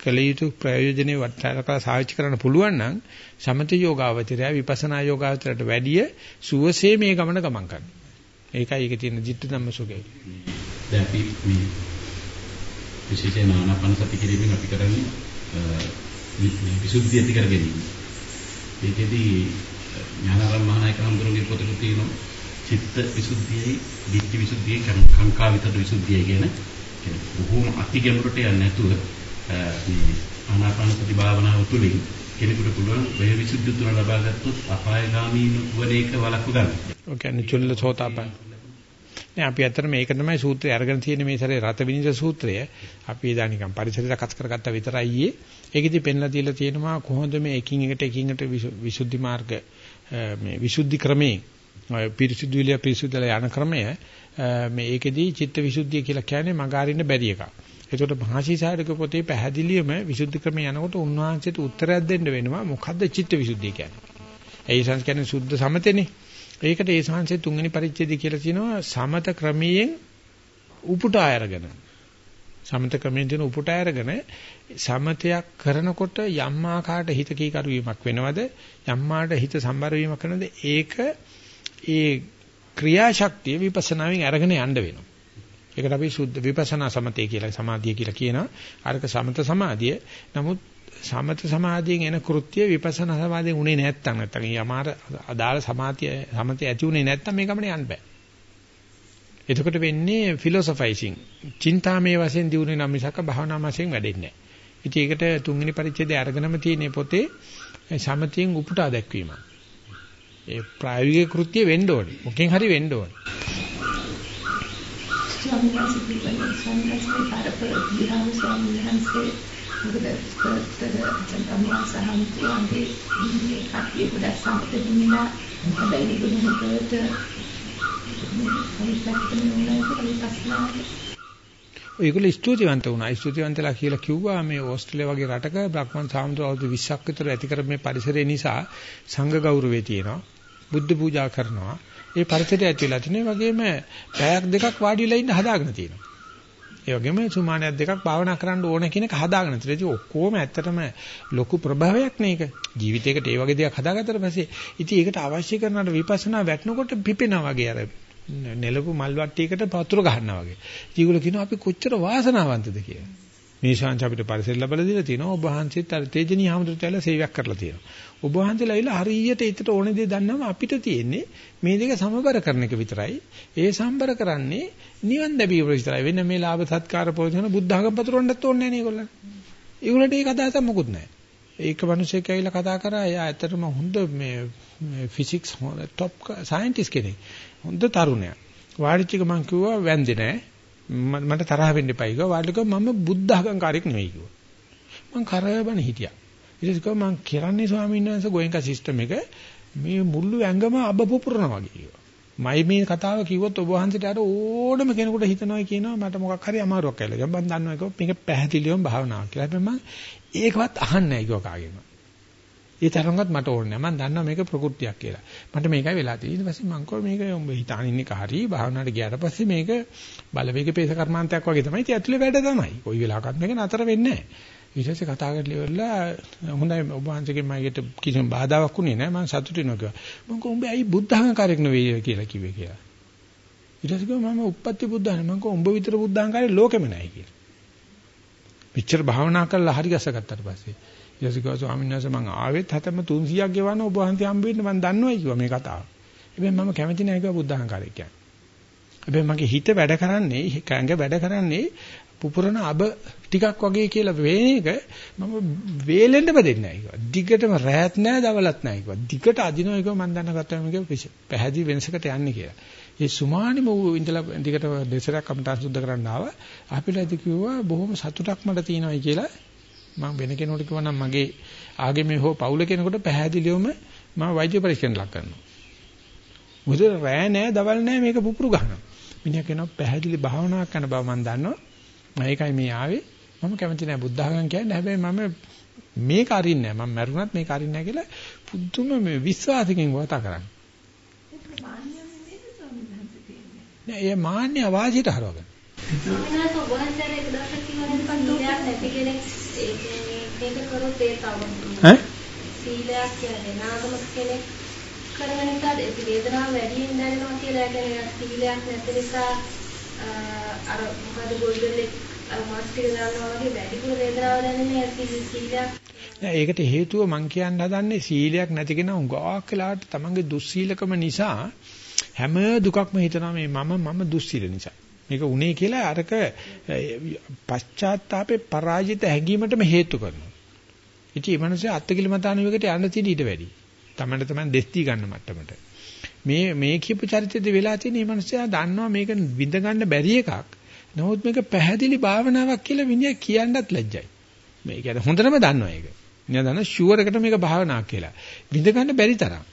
කළ යුතු ප්‍රයෝජනේ වටාරකලා සාවිච්ච කරන්න පුළුවන් නම් සමත යෝගාවචරය විපස්සනා යෝගාවචරයට වැඩිය සුවසේ මේ ගමන ගමන් කරනවා. ඒකයි ඒකේ තියෙන ධිට්ඨ ධම්ම සුඛය. දැන් අපි මේ විශේෂයෙන් ආනාපාන සති කිරීමෙන් අපි කරන්නේ මේ විසුද්ධිය ඇති කර ගැනීම. ඒකෙදී ඥානාරම් මහානායක හඳුරුගේ පොතක තියෙනවා චිත්ත විසුද්ධියයි, ධිට්ඨි විසුද්ධියයි, කාංකා විතර විසුද්ධියයි කියන බොහෝම අති ගැඹුරට යන්නේ නැතුව මේ ආනාපාන සති භාවනාව තුළින් කෙනෙකුට පුළුවන් වේ විසුද්ධිය තුන ලබා ගත්තොත් අපායගාමී වන එක වළක්ව ගන්න. ඔය කියන්නේ චුල්ල සෝතාපන්න. නේ අපි අතර මේක තමයි සූත්‍රය අරගෙන තියෙන මේ සැරේ රත විනිස සූත්‍රය. අපි එදා නිකන් පරිසරය සකස් කරගත්තා විතරයි ඊයේ. ඒකෙදි පෙන්ලා දීලා තියෙනවා කොහොමද මේ එකින් එකට එකින් එකට විසුද්ධි මාර්ග මේ විසුද්ධි ක්‍රමේ පිරිසුදු විලිය පිරිසුදුලා යන ක්‍රමය මේ ඒකෙදි චිත්ත විසුද්ධිය කියලා කියන්නේ මගහරින්න බැරි එකක්. ඒකට මහසිසාරක පොතේ පැහැදිලියම විසුද්ධි ක්‍රමය යනකොට උන්වහන්සේට උත්තරයක් දෙන්න වෙනවා මොකද්ද චිත්ත විසුද්ධිය කියන්නේ. ඒ සංස් කියන්නේ සුද්ධ සමතේනේ. ඒකට ඒ සංසේ තුන්වෙනි පරිච්ඡේදය කියලා කියනවා සමත ක්‍රමයෙන් උපුටා අරගෙන. සමත ක්‍රමයෙන් දෙන උපුටා අරගෙන සමතයක් කරනකොට යම් ආකාරයට හිත කීකරු වීමක් වෙනවද යම් ආකාරයට හිත සම්බර වීමක් කරනවද ඒක ඒ ක්‍රියාශක්තිය විපස්සනාවෙන් අරගෙන යන්න වෙනවා. ඒකට අපි සුද්ධ විපස්සනා සමතේ කියලා සමාධිය කියලා කියනවා. අරක සමත සමාධිය. නමුත් සමත සමාධියෙන් එන කෘත්‍ය විපස්සනා සමාධියෙන් උනේ නැත්තම් නැත්තම් යමාර අදාළ සමාධිය සමතේ ඇති උනේ නැත්තම් මේ ගමනේ යන්න බෑ. එතකොට වෙන්නේ ෆිලොසොෆයිසිං. චින්තාමේ වශයෙන් දිනුනේ නම් මිසක භාවනා වශයෙන් වැඩෙන්නේ නැහැ. ඉතින් ඒකට තුන්වෙනි පරිච්ඡේදය අරගෙනම තියෙන පොතේ සමතියෙන් උපුටා දැක්වීම. ඒ ප්‍රායෝගික කෘත්‍ය වෙන්න ඕනේ. මොකෙන් හරි වෙන්න ඕනේ. ස්වාමීන් වහන්සේ පිළිබඳව ස්වාමීන් වහන්සේ පාරපර විහාර ස්වාමීන් වහන්සේ මොකද ස්කර්ට්ද චන්දමියා සහන්තුන්ගේ ඉන්නේ කට්ටිය පොඩක් සම්පත දුන්නා හැබැයි ඒක මොකද ඒගොල්ලෝ ස්තුතිවන්ත වුණා. ස්තුතිවන්තලා කියලා කිව්වා මේ ඕස්ට්‍රේලියාව වගේ රටක බ්‍රහ්මන් සාමුද්‍ර අවුරුදු 20ක් විතර ඇති කර මේ පරිසරය නිසා සංඝ ගෞරවය තියෙනවා. බුද්ධ පූජා කරනවා. ඒ පරිසරය ඇති වෙලා තියෙන වගේම පැයක් දෙකක් වාඩි වෙලා ඉන්න හදාගෙන තියෙනවා. ඒ වගේම සුමානයක් දෙකක් භාවනා කරන්න ඕන කියන එක හදාගෙන තියෙනවා. ඉතින් ඔක්කොම ඇත්තටම ලොකු ප්‍රභාවයක් නේක. ජීවිතයකට ඒ වගේ දෙයක් හදාගත්තට පස්සේ ඉතින් ඒකට අවශ්‍ය කරන විපස්සනා වැටෙනකොට පිපෙනවා වගේ අර නෙලපු මල් වට්ටියකට පතුර ගන්නවා වගේ. ඒගොල්ලෝ කියනවා අපි කොච්චර වාසනාවන්තද කියලා. මේ ශාන්ති අපිට පරිසර ලැබලා දීලා තියෙනවා. ඔබ වහන්සේත් අර තේජනී හමුදුට ඇවිල්ලා සේවයක් කරලා තියෙනවා. ඔබ වහන්සේලා ඇවිල්ලා හරියට ඊටට ඕනේ දේ දන්නම අපිට තියෙන්නේ මේ දෙක සමබර කරන එක විතරයි. ඒ සම්බර කරන්නේ නිවන් දැබීම විතරයි. වෙන මේ ලාභ සත්කාර පොතන බුද්ධ ආගම පතුරවන්නත් ඕනේ නැහැ නේ ඒගොල්ලන්. ඒගොල්ලන්ට ඒක අදහසක් මොකුත් නැහැ. ඒක මිනිස්සෙක් ඇවිල්ලා කතා කරා එයා ඇත්තටම හොඳ මේ ෆිසික්ස් টොප් සයන්ටිස්ට් කෙනෙක්. හොඳ තරුණයා. වාඩිච්ච එක මං කිව්වා වැන්දේ නැහැ. මට තරහ වෙන්න එපා කිව්වා. වාඩික මම බුද්ධ අහංකාරයක් නෙවෙයි කිව්වා. මං කරබන හිටියා. ඊට පස්සේ මං කරන්නේ ස්වාමීන් වහන්සේ ගෝයන්කා සිස්ටම් එක මේ මුළු ඇඟම අබ පුපුරනවා වගේ කිව්වා. මයි මේ කතාව කිව්වොත් ඔබ වහන්සේට අර ඕනම කෙනෙකුට හිතනවා කියනවා මට මොකක් හරි අමාරුවක් කියලා. මම දන්නවා ඒක මේක පැහැදිලිවම භාවනාවක් කියලා. හැබැයි මම ඒකවත් අහන්නේ නැහැ කිව්වා කාගෙම. ඒ තරම්වත් මට ඕනේ නැහැ. මම දන්නවා මේක ප්‍රകൃතියක් කියලා. මට මේකයි වෙලා තියෙන්නේ. ඊට පස්සේ මං කෝ මේක උඹ හිතාන ඉන්නේ කාරී භාවනාවට ගියාට පස්සේ මේක බලවේග පේස කර්මාන්තයක් වගේ තමයි. ඉතින් ඇතුලේ වැඩ තමයි. කොයි වෙලාවකත් මේක නතර වෙන්නේ නැහැ. ඊට පස්සේ කතා කරලා ඉවරලා හොඳයි ඔබ වහන්සේගෙන් මයිකට කිසිම බාධාවක් උනේ නැහැ. මම සතුටු වෙනවා කිව්වා. මං කෝ උඹ ඇයි බුද්ධහංකාරයක් නෙවෙයි කියලා කිව්වේ කියලා. ඊට පස්සේ කිව්වා මම උප්පත්ති බුද්ධහන මං කෝ උඹ විතර බුද්ධහංකාරය ලෝකෙම නැහැ කියලා. මෙච්චර භාවනා කරලා හරි ගසගත්තට පස්සේ ඊටසිකව ස්වාමීන් වහන්සේ මං ආවෙත් හතම 300ක් ගෙවන්න ඔබ වහන්සේ හම්බ වෙන්න මං දන්නවයි කිව්වා මේ කතාව. හැබැයි මම කැමති නැහැ කිව්වා බුද්ධහංකාරය කියන්නේ. හැබැයි මගේ හිත වැඩ කරන්නේ කැංග වැඩ කරන්නේ පුපුරන අබ ටිකක් වගේ කියලා වේන එක මම වේලෙන්න බදෙන්නේ නැහැ කිව්වා. දිගටම රැත් නැහැ දවලත් නැහැ කිව්වා. දිගට අදිනවා එක මම දැන ගත්තා මේක පැහැදිලි වෙනසකට යන්නේ කියලා. ඒ සුමානිම ඌ ඉඳලා දිගට දෙසරක් කමටහන් සුද්ධ කරන්න ආවා. අපිට කිව්වා බොහොම සතුටක් මට තියෙනවායි කියලා මම වෙන කෙනෙකුට කිව්වා නම් මගේ ආගමේ හෝ පවුල කෙනෙකුට පැහැදිලිවම මම වෛද්‍ය පරීක්ෂණ ලක් කරනවා. මොකද රෑ නෑ දවල් නෑ මේක පුපුරු ගන්නවා. මිනිහා කියනවා පැහැදිලි භාවනාවක් කරන බව මම දන්නවා. මේකයි මේ ආවේ. මම කැමති නෑ බුද්ධ ආගම කියන්නේ. හැබැයි මම මේක අරින්නේ නෑ. මම මැරුණත් මේක අරින්නේ නෑ කියලා පුදුම මේ විශ්වාසකින් වතා කරන්නේ. නෑ ඒ මාන්නේ අවාසියට හරවගන්න. ස්වාමීන් වහන්සේ වහන්සේ එක දවසක් කිව්වා නේද නැති කෙනෙක් ඒක කරොත් ඒ තව ඈ සීලයක් කියන්නේ නාගම කෙනෙක් කරන නිසා ඒ වේදනාව වැඩියෙන් දැනෙනවා කියලා කියන්නේ සීලයක් නැති නිසා අර මොකද ගොල්ඩලේ අර මාස් ටික දානවා වගේ වැඩිපුර වේදනාව දැනෙන්නේ සීලයක් නෑ ඒකට හේතුව මං කියන්න හදන්නේ සීලයක් නැති කෙනා උගාක් වෙලාවට තමන්ගේ දුස්සීලකම නිසා හැම දුකක්ම හිතනවා මේ මම මම දුස්සීල නිසා මේක උනේ කියලා අරක පශ්චාත්තාපේ පරාජිත හැඟීමටම හේතු කරනවා. ඉතින් මේ මිනිස්සේ අත්කිලමතානුවකට යන්න තියෙන ඊට වැඩි. තමන්ට තමන් දෙස්ති ගන්න මට්ටමට. මේ මේ කියපු චරිතෙදි වෙලා තියෙන මේ මිනිස්සයා දන්නවා මේක විඳ ගන්න බැරි එකක්. නමුත් මේක පැහැදිලි භාවනාවක් කියලා විනය කියන්නත් ලැජ්ජයි. මේ කියන්නේ හොඳටම දන්නවා ඒක. නිකන් දන්න ෂුවර් එකට මේක භාවනාවක් කියලා. විඳ ගන්න බැරි තරම්.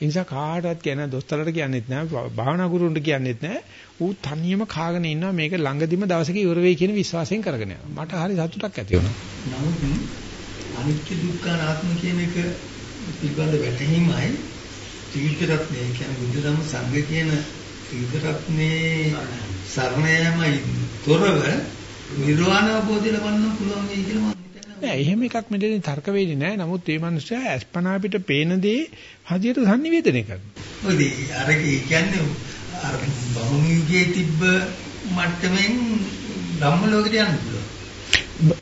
ඒ නිසා කාටවත් කියන දොස්තරට කියන්නෙත් නෑ භාවනා ගුරුන්ට කියන්නෙත් නෑ ඌ තනියම කාගෙන ඉන්නවා මේක ළඟදිම දවසක ඉවර වෙයි කියන විශ්වාසයෙන් කරගෙන යනවා මට හරි සතුටක් ඇති වුණා නමුත් අනිත්‍ය දුක්ඛ අනාත්ම කියන එක පිළිබඳ වැටහීමයි ත්‍රිවිධ රත්නය කියන්නේ බුද්ධ ධම්ම සංඝ කියන ත්‍රිවිධ රත්නේ සරණ යෑමයි තොරව නිර්වාණ අවබෝධය ලබන්න පුළුවන් වෙයි කියලා නෑ එහෙම එකක් මෙතන තර්ක වෙන්නේ නෑ. නමුත් මේ මිනිස්සයා අස්පනා පිට පේන දේ හදියට sannivedanaya කරනවා. ඔය අර කියන්නේ අර බහුමියුගේ තිබ්බ මට්ටමින් ධම්ම ලෝකෙට යන්න පුළුවන්.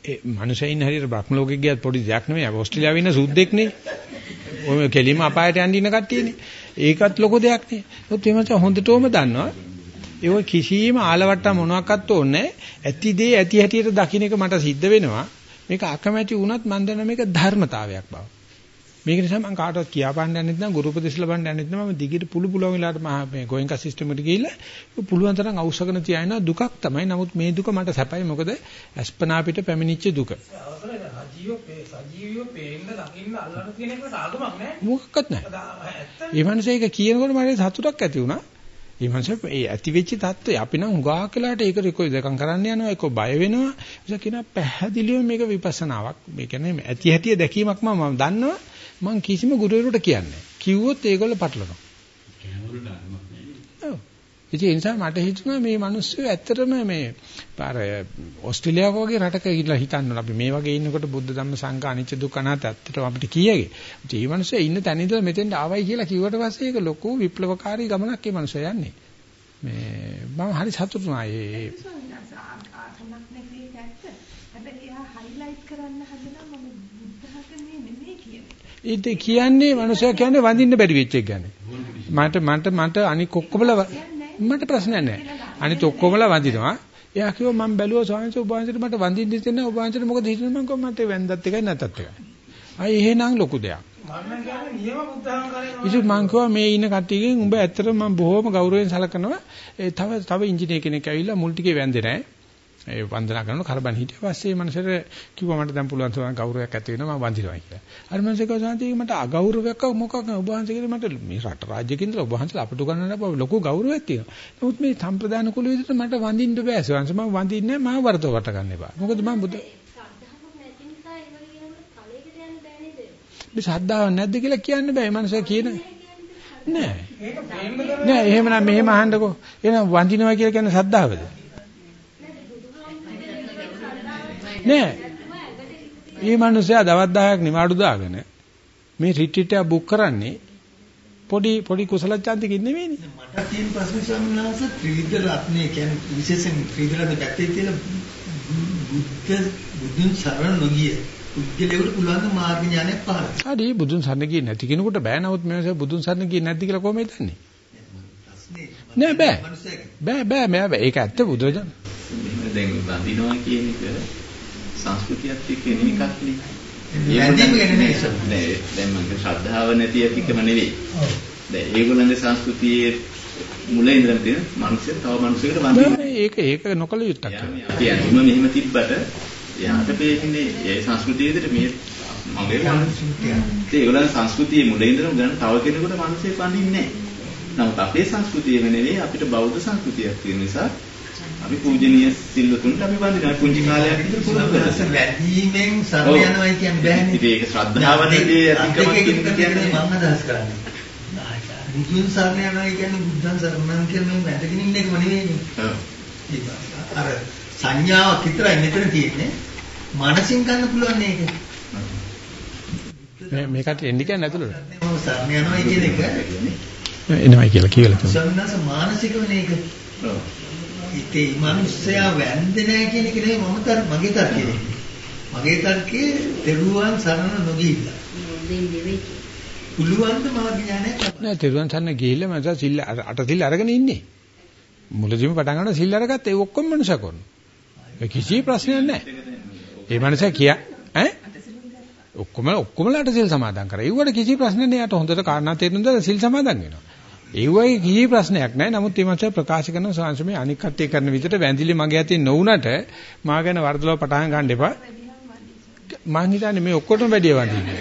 ඒ මනුෂයින් හරියට බ්‍රහ්ම ලෝකෙ ගියත් පොඩි දෙයක් නෙමෙයි. ඕස්ට්‍රේලියාවේ ඉන්න සුද්දෙක්නේ. ඔය කෙලිම අපායට යන්න ඉන්න කට්ටියනේ. ඒකත් ලොකු දෙයක් නේ. ඒත් මේ මචං හොඳටම දන්නවා. ඒක කිසිම ආලවට්ට මොනවාක්වත් ඕනේ ඇති දේ ඇති හැටියට දකින්න එක මට සිද්ධ වෙනවා. මේක අකමැති වුණත් මම දන්නවා මේක ධර්මතාවයක් බව. මේක නිසා මම කාටවත් කියා පාන්න යන්නෙත් නෑ ගුරු උපදෙස් ලබන්න යන්නෙත් නෑ මම දිගට පුළු පුළුවන් වෙලාවට මම මේ ගෝයන්කා සිස්ටම් එකට ගිහිල්ලා පුළුවන් තරම් අවශ්‍යකන තියාගෙන දුකක් තමයි නමුත් මේ දුක මට සැපයි මොකද අස්පනා පිට පැමිණිච්ච දුක. මොකක්වත් නෑ. ඒ මනසේ ඒක කියනකොට මට සතුටක් ඇති වුණා. ඒ මනසට ඒ ඇති වෙච්ච தত্ত্বය අපි නම් හුඟා කියලාට ඒක රිකෝයිදකම් කරන්න යනවා ඒක බය වෙනවා. ඒක කියන පැහැදිලිව මේක විපස්සනාවක්. මේ කියන්නේ ඇති හැටි දැකීමක් මම දන්නවා. මම කිසිම ගුරුවරයෙකුට කියන්නේ කිව්වොත් ඒගොල්ලෝ පටලනවා ඉතින් ඒ නිසා මට හිතුණා මේ මිනිස්සු ඇත්තටම මේ පාර ඕස්ට්‍රේලියාව වගේ රටක ගිහිල්ලා හිතන්න අපි මේ වගේ ඉන්නකොට බුද්ධ ධම්ම සංඝ අනිච්ච දුක්ඛ අනාත්ම ඇත්තටම අපිට කියගේ. ඉතින් මේ මිනිස්සු ඉන්න තැන ඉඳලා මෙතෙන්ට ආවයි කියලා කිව්වට පස්සේ ඒක ලොකු විප්ලවකාරී ගමනක් මේ මිනිස්සු යන්නේ. මේ මම හරි සතුටු වුණා ඒ ආගමක් නෙවෙයි ඇත්ත. හැබැයි එයා highlight කරන්න හදනවා මම බුද්ධ ධර්මයේ නෙමෙයි කියන්නේ. ඉතින් කියන්නේ මිනිස්සු කියන්නේ වඳින්න බැරි වෙච්ච එක ගැන. මට මට මට අනික ඔක්කොමලා මට ප්‍රශ්නයක් නැහැ. අනිත් ඔක්කොමලා වඳිනවා. එයා කිව්වා මම බැලුවා ස්වාමීන් වහන්සේ ඔබ වහන්සේට මට වඳින්න දෙන්නේ ඔබ වහන්සේට මොකද හිතන්නේ මම කිව්වා මට වැන්දත් එකයි නැතත් එකයි. අය එහෙනම් ලොකු දෙයක්. ඉතින් මං කිව්වා මේ ඉන්න කට්ටියගෙන් උඹ ඇත්තටම මම බොහොම ගෞරවයෙන් සලකනවා. ඒ තව තව ඉංජිනේර කෙනෙක් ඇවිල්ලා මුල් ටිකේ වැන්දේ නැහැ. ඒ වන්දනා කරන කරබන් හිටියා පස්සේ මනසට කිව්වා මට දැන් පුළුවන් තරම් ගෞරවයක් ඇති වෙනවා මම වඳිනවා කියලා. අර මනසේ කව සාන්ති මට අගෞරවයක් මොකක් ඔබ වහන්සේගේ මට මේ රට රාජ්‍යකින්ද ඔබ වහන්සේලා අපට ගන්නන බව ලොකු ගෞරවයක් තියෙනවා. නමුත් මේ සම්ප්‍රදාන කුල විදිහට මට වඳින්න බෑ. සවංශ මම වඳින්නේ මම වරද වට ගන්න එපා. මොකද මම බුදු මේ ශ්‍රද්ධාවක් නැද්ද කියලා කියන්න බෑ. මේ මනුස්සයා කියන නෑ. නෑ එහෙමනම් මෙහෙම අහන්නකෝ. එහෙනම් වඳිනවා කියලා කියන්නේ ශ්‍රද්ධාවද? නෑ. මේ මිනිස්සයා දවස් 10ක් නිවාඩු දාගෙන මේ රිට්‍රීට් එක බුක් කරන්නේ පොඩි පොඩි කුසල ඡන්දිකින් නෙවෙයිනේ. මට තියෙන ප්‍රශ්නේ ස්වාමීන් වහන්සේ ත්‍රිවිධ රත්නේ කියන්නේ විශේෂයෙන් ත්‍රිවිධ රත්නේ පැත්තේ තියෙන බුද්ධ බුදුන් සරණ නොගිය පුද්ගලයාට පුළුවන් මාර්ග ඥානයක් පහළ. හරි බුදුන් සරණ ගියේ නැති කෙනෙකුට බෑ නමුත් මේ බුදුන් සරණ ගියේ නැද්ද කියලා කොහොමද හිතන්නේ? නෑ බෑ. බෑ බෑ බෑ ඒක ඇත්ත බුදුරජාණන්. දැන් වඳිනවා කියන එක සංස්කෘතියත් එක්ක එන එකක් නේ. වැඳීම ගැන නෙවෙයි. නෑ දැන් මම ශ්‍රද්ධාව නැති එකම නෙවෙයි. ඔව්. දැන් ඒගොල්ලන්ගේ සංස්කෘතියේ මුල ඉඳන් තියෙන මිනිස්සු තව මිනිස්සුකට වඳින. ඒක ඒක නොකල යුත්තක්. කියන්නේ මෙහෙම තිබ්බට එයාට පේන්නේ ඒ සංස්කෘතිය විදිහට මේ මගේ සංස්කෘතිය. ඒගොල්ලන් සංස්කෘතියේ මුල ඉඳන් ගන්න තව කෙනෙකුට මිනිස්සෙක් වඳින්නේ නෑ. නමුත් අපේ සංස්කෘතියම නෙවෙයි අපිට බෞද්ධ සංස්කෘතියක් තියෙන නිසා අපි පූජනීය සිල්වතුන්ට අපි වඳිනවා පුංචි කාලයක් ඉඳන් පුරුදු කරලා. වැඳීමෙන් සරණ යනවා කියන්නේ බෑනේ. ඉතින් ඒක ශ්‍රද්ධාවනේ අධිකමක් කියන්නේ මම අදහස් කරන්නේ. බුදුන් සරණ යනවා කියන්නේ බුද්ධන් සරණ කියන්නේ වැඳගෙන ඉන්න එකම නෙවෙයිනේ. ඔව්. අර සංඥාවක් විතරයි මෙතන තියෙන්නේ. මානසින් ගන්න පුළුවන් මේක. මේ මේකට එන්න කියන්නේ නැතුළු. මම සරණ යනවා කියන එක එනවයි කියලා කියලා තමයි. සම්නස මානසිකවනේ ඒක. ඔව්. ඉතින් මිනිස්සයා වැන්දේ නැහැ කියන එක නෙවෙයි මම තර මගේ තර්කය. මගේ තර්කයේ තෙරුවන් සරණ නොගිහිල්ලා. පුළුවන් ද මාර්ග ඥානයක් නෑ තෙරුවන් සරණ ගිහිල්ලා මම සිල් අට සිල් අරගෙන ඉන්නේ. මුලදීම පටන් ගන්න සිල් අරගත්ත ඒ ඔක්කොම මනුෂයා කරනවා. කිසි ප්‍රශ්නයක් නැහැ. ඒ මනුෂයා කිය ඈ ඔක්කොම ඔක්කොමලාට සිල් සමාදන් කරා. ඒවට කිසි ප්‍රශ්නයක් නෑ. යට හොඳට කාරණා තේරුණාද සිල් සමාදන් වෙනවා. ඒ වගේ කිසි ප්‍රශ්නයක් නැහැ. නමුත් මේ මාස ප්‍රකාශ කරන සංසමේ අනික් කට්ටිය කරන විදිහට වැඳිලි මගේ අතින් නොවුනට මා ගැන වර්ධලව පටහන් ගන්න එපා. මං හිතන්නේ මේ ඔක්කොටම වැඩිය වඳින්නේ.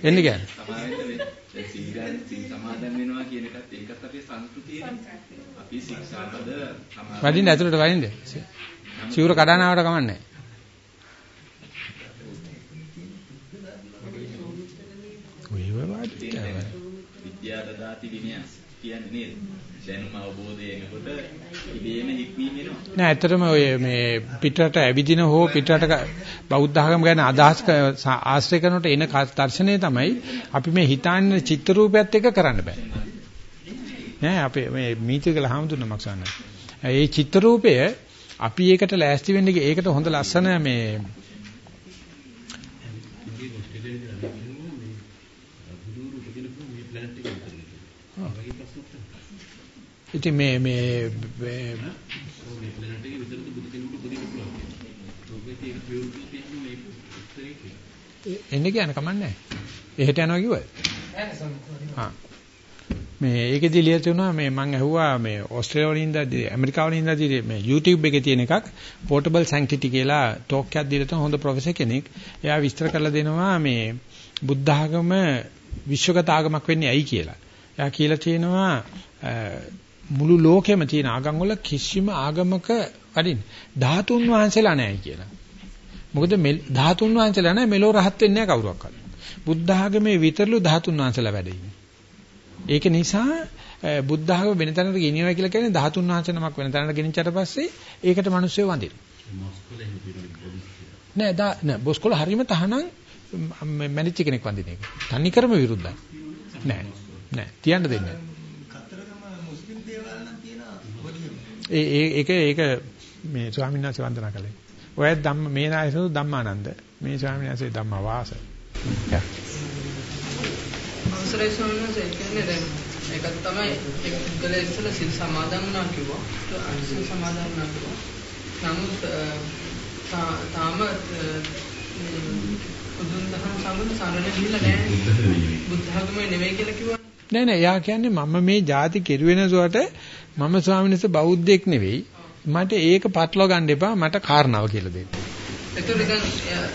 එන්න කියන්නේ. සමාදන් වෙනවා කියන එකත් ඒකත් අපේ සංස්කෘතියනේ. අපි ශික්ෂාපද වදින්න ඇතුළට වදින්න. සිවුර කඩනාවට කමන්නේ ඔය වගේ විද්‍යාදදාති විනයස් කියන්නේ නේද? දැනුම අවබෝධය එනකොට ඉබේම හික්මීම එනවා. නෑ ඇත්තටම ඔය මේ පිටරට ඇවිදින හෝ පිටරට බෞද්ධ ධර්ම ගැන අදහස් ආශ්‍රය කරනකොට එන දර්ශනය තමයි අපි මේ හිතන්නේ චිත්‍ර රූපයත් එක්ක කරන්න බෑ. නෑ අපේ මේ මීතිකල හාමුදුරනමක් සන්න. ඒ චිත්‍ර රූපය අපි ඒකට ලෑස්ති වෙන්න ඒකට හොඳ ලස්සන මේ ඉතින් මේ මේ එන්නේ කියන කමන්නේ එහෙට යනවා කිව්වද? හා. මේ ඒකෙදි ලියලා තුනා මේ මම ඇහුවා මේ ඕස්ට්‍රේලියාව වලින් ඉඳදී ඇමරිකාව වලින් ඉඳදී මේ YouTube එකේ තියෙන එකක් portable sanctity කියලා ටෝක් එකක් දීලා තියෙන හොඳ ප්‍රොෆෙසර් කෙනෙක්. එයා විස්තර කරලා දෙනවා මේ බුද්ධ ආගම විශ්වගත ආගමක් වෙන්නේ ඇයි කියලා. එයා කියලා තියෙනවා මුළු ලෝකෙම තියෙන ආගම් වල කිසිම ආගමක වඩින් ධාතුන් වහන්සේලා නැහැ කියලා. මොකද ධාතුන් වහන්සේලා නැහැ මෙලෝ රහත් වෙන්නේ නැහැ කවුරක්වත්. බුද්ධ ආගමේ විතරලු ධාතුන් වහන්සේලා වැඩ ඒක නිසා බුද්ධ ආගම වෙන තැනකට ගෙනියනවා කියලා කියන්නේ 13 වහන්සේ නමක් වෙන තැනකට ගෙනිච්චට පස්සේ ඒකට මිනිස්සු වඳිනවා. නෑ දා නෑ බොස්කොල හරීම තහනම් මැනිච්ච කෙනෙක් වඳින එක. තනි කරම විරුද්ධයි. නෑ නෑ තියන්න දෙන්නේ ඒ ඒ ඒක ඒක මේ ස්වාමීන් වහන්සේ වන්දනා කළේ. ඔය ධම්ම මේ නායසෝ ධම්මානන්ද මේ ස්වාමීන් වහන්සේ ධම්ම වාස. අවසරයි ස්වාමීන් වහන්සේ කියන්නේ දැන් ඒකත් තමයි ඒ පුද්ගලයා ඉස්සෙල්ලා සිල් සමාදන් වුණා කිව්වා. අනිසිල් සමාදන් වුණා කිව්වා. නමුත් තාම බුදුන් දහම සම්බන්ධ සරණ ගිහිල්ලා නැහැ. බුද්ධ ධර්මයේ නෙවෙයි කියලා කිව්වා. නෑ නෑ යා කියන්නේ මම මේ ಜಾති කෙරුවෙන සුවට මම ස්වාමීන් වහන්සේ බෞද්ධයෙක් නෙවෙයි. මට ඒක පටලවා ගන්න එපා මට කාරණාව කියලා දෙන්න. එතකොට දැන්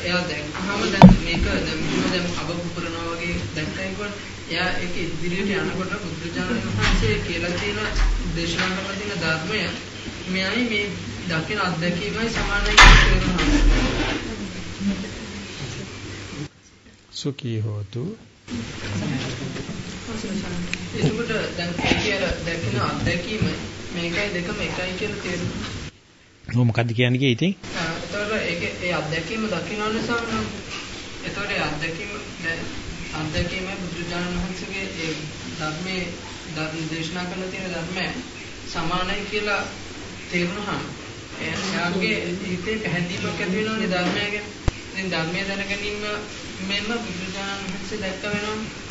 එයා දැක්කහම දැන් මේක දැන් මම දැන් අවබෝධ වගේ දැක්කයි කොට එයා ඒක ඉදිරියට යනකොට බුදුජානක වහන්සේ කියලා තියෙන දේශනා කරලා තියෙන ධර්මය මෙයයි මේ දකින අත්දැකීමයි සමානයි කියලා සුඛී හෝතු එතකොට දැන් කියලා දැකින අත්දැකීම මේකයි දෙකම එකයි කියලා තේරුණා. ඔව් මොකද්ද කියන්නේ ඉතින්? එතකොට ඒක ඒ අත්දැකීම දකින්න නිසා නම් එතකොට ඒ අත්දැකීම අත්දැකීම බුදුජානක වහන්සේගේ ඒ ධර්මයේ ධර්ම දේශනා කරන තියෙන ධර්මය සමානයි කියලා තේරුණාම එයාගේ හිතේ පැහැදිලිවක් ඇති වෙනවනේ ධර්මය ගැන. ඉතින් ධර්මය දැන ගැනීම මෙන්න බුදුජානක වහන්සේ දැක්ක වෙනවා.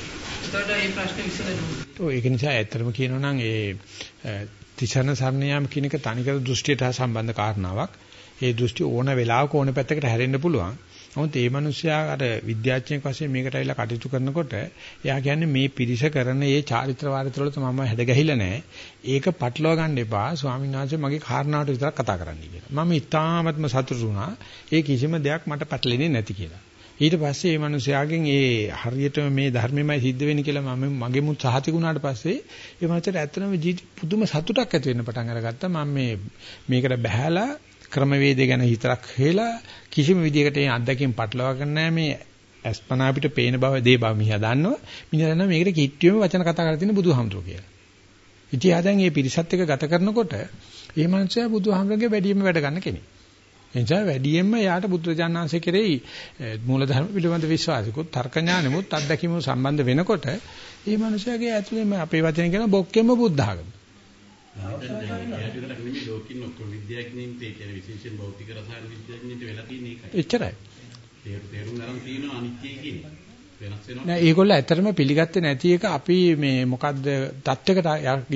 එතකොට මේ ප්‍රශ්නේ විසඳෙනවා. ඔව් ඒක නිසා ඇත්තටම කියනවා නම් ඒ තිසරණ සරණ යාම කියන එක තනිකර දෘෂ්ටියට සම්බන්ධ කාරණාවක්. ඒ දෘෂ්ටි ඕන වෙලාවක ඕන පැත්තකට හැරෙන්න පුළුවන්. නමුත් මේ මිනිස්යා අර විද්‍යාඥයෙක් වශයෙන් මේකට ඇවිල්ලා කටයුතු කරනකොට එයා කියන්නේ මේ පිරිස කරන මේ චාරිත්‍ර වාරිත්‍ර වල මම හැඩ ගැහිලා නැහැ. ඒක පටලවා ගන්න එපා. ස්වාමීන් වහන්සේ මගේ කාරණාවට විතරක් කතා කරන්න කියලා. මම ඉතාමත්ම සතුටු වුණා. ඒ කිසිම දෙයක් මට පැටලෙන්නේ නැති කියලා. ඊට පස්සේ මේ මිනිස්යාගෙන් ඒ හරියටම මේ ධර්මෙමයි සිද්ධ වෙන්නේ කියලා මම මගේ මුත් සහතිකුණාට පස්සේ ඒ මනසට ඇත්තටම පුදුම සතුටක් ඇති වෙන්න පටන් අරගත්තා මම මේ මේකට බහැලා ක්‍රමවේදය ගැන හිතරක් හේලා කිසිම විදියකට ඒ අත්දැකීම් පටලවා ගන්න නැහැ මේ අස්පනා අපිට පේන බව දේ බව මියා දන්නවා මිනිහා දන්නවා මේකට කිට්ටියම වචන කතා කරලා තියෙන බුදුහාමුදුරුවෝ කියලා. ඉතින් ආ දැන් මේ පිරිසත් එක්ක ගත කරනකොට මේ මනුස්සයා බුදුහාමුදුරන්ගේ වැඩියෙන්ම වැඩ ගන්න කෙනෙක්. එනිසා වැඩියෙන්ම යාට බුදුරජාණන්සේ කෙරෙහි මූලධර්ම පිළිබඳ විශ්වාසිකුත් තර්ක ඥානෙමුත් අත්දැකීම සම්බන්ධ වෙනකොට මේ මනුස්සයාගේ ඇතුළේම අපේ වචන කියන බොක්කෙම බුද්ධ ආගම. එච්චරයි. තේරුම් ගන්න තියෙන අනිත්‍යය කියන්නේ. වෙනස් වෙනවා. නෑ ඒගොල්ලෝ ඇත්තටම පිළිගත්තේ නැති එක අපි මේ මොකද්ද தත්වයකට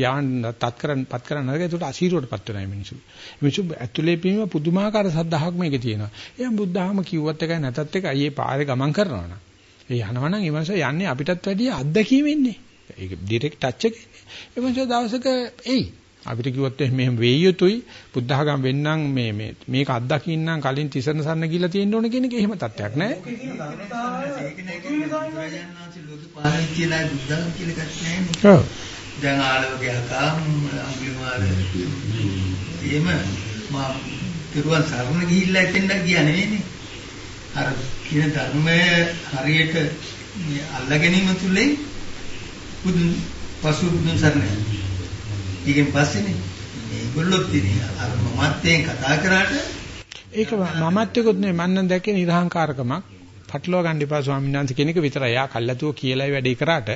යන්න තත් කරන් පත් කරන්න නැග ඒකට අසීරුවටපත් වෙනයි මිනිස්සු. මිනිස්සු ඇතුලේ පීම පුදුමාකාර සද්ධාහක් මේකේ තියෙනවා. එයා බුද්ධහම කිව්වත් එකයි නැතත් එකයි අයියේ පාරේ ගමන් කරනවා නම්. ඒ යනවනම් ඒ මනුස්සයා යන්නේ අපිටත් වැඩිය අත්දැකීම් එන්නේ. ඒක ඩිරෙක්ට් ටච් එකේ. ඒ මනුස්සයා දවසක එයි අපිට කිව්වොත් මෙහෙම වෙයි යුතුයි බුද්ධඝම වෙන්නම් මේ මේ මේක අත්දකින්නම් කලින් තිසරණ සරණ ගිහිල්ලා තියෙන්න ඕන කියන එක එහෙම තත්ත්වයක් නෑ. ඔව්. දැන් ආලෝකය කාම් අම්බිමාල එහෙම මා පිරුවන් සරණ ගිහිල්ලා එතෙන්ද ගියා නෙවෙයිනේ. අර කියන ධර්මය හරියට මේ අල්ලා ගැනීම තුලින් බුදුන් පසු බුදුන් සරණ ඊගෙන් පස්සේනේ මේගොල්ලොත් ඉතින් අර මමත්යෙන් කතා කරාට ඒක මමත්වෙකුත් නෙවෙයි මම නම් දැක්කේ නිර්හංකාරකමක් පටලවා ගන්න එපා ස්වාමීන් වහන්සේ කෙනෙක් විතරයි. යා කල්ලාතුව කියලායි වැඩේ කරාට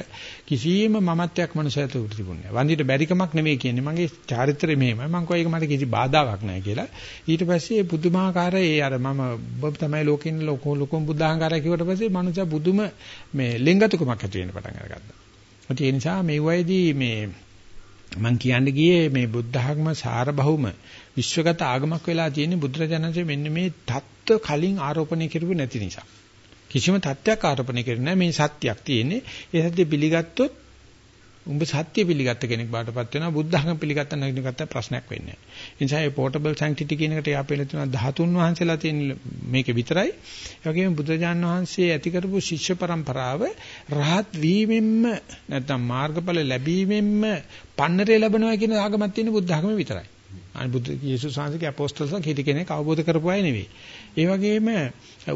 කිසිම මමත්වයක් මනුස්සයතු තිබුණේ නැහැ. වන්දිට බැරිකමක් නෙවෙයි කියන්නේ. මගේ චාරිත්‍රය මෙහෙමයි. මම කෝ ඒක මට කිසි බාධාවක් නැහැ කියලා. ඊට පස්සේ පුදුමාකාර ඒ අර මම ඔබ තමයි ලෝකෙින් ලොකෝ ලොකෝ බුද්ධාංගාරය කිව්වට පස්සේ මනුස්සයා පුදුම මේ ලිංගතුකමක් ඇති වෙන්න පටන් අරගත්තා. ඒ නිසා මේ වයිදී මේ මම කියන්න ගියේ මේ බුද්ධ ධර්ම සාරබහුම විශ්වගත ආගමක් වෙලා තියෙන බුදුරජාණන්සේ මෙන්න මේ தত্ত্ব කලින් ආරෝපණය කරපු නැති නිසා. කිසිම தত্ত্বයක් ආරෝපණය කරන්නේ නැහැ මේ සත්‍යයක් තියෙන්නේ. ඒ සත්‍ය පිළිගත්තොත් උඹ සත්‍ය පිළිගත්ත කෙනෙක් බාටපත් වෙනවා බුද්ධ ධර්ම පිළිගත්ත නැතිගත්ත ප්‍රශ්නයක් වෙන්නේ නැහැ. ඒ නිසා මේ පෝටබල් සැන්ක්ටිටි කියන එකට යාපෙල තියෙන 13 වහන්සේලා තියෙන මේකේ විතරයි. ඒ වගේම බුදුරජාණන් වහන්සේ ඇති කරපු ශිෂ්‍ය පරම්පරාව රහත් වීමෙන්ම නැත්නම් මාර්ගඵල ලැබීමෙන්ම පන්නරේ ලැබනවා කියන ආගමක් තියෙන බුද්ධ ධර්ම විතරයි. අනිත් බුදු යේසුස් වහන්සේගේ අපෝස්තලස්ලා කීටි කෙනෙක් අවබෝධ කරපු අය නෙවෙයි. ඒ වගේම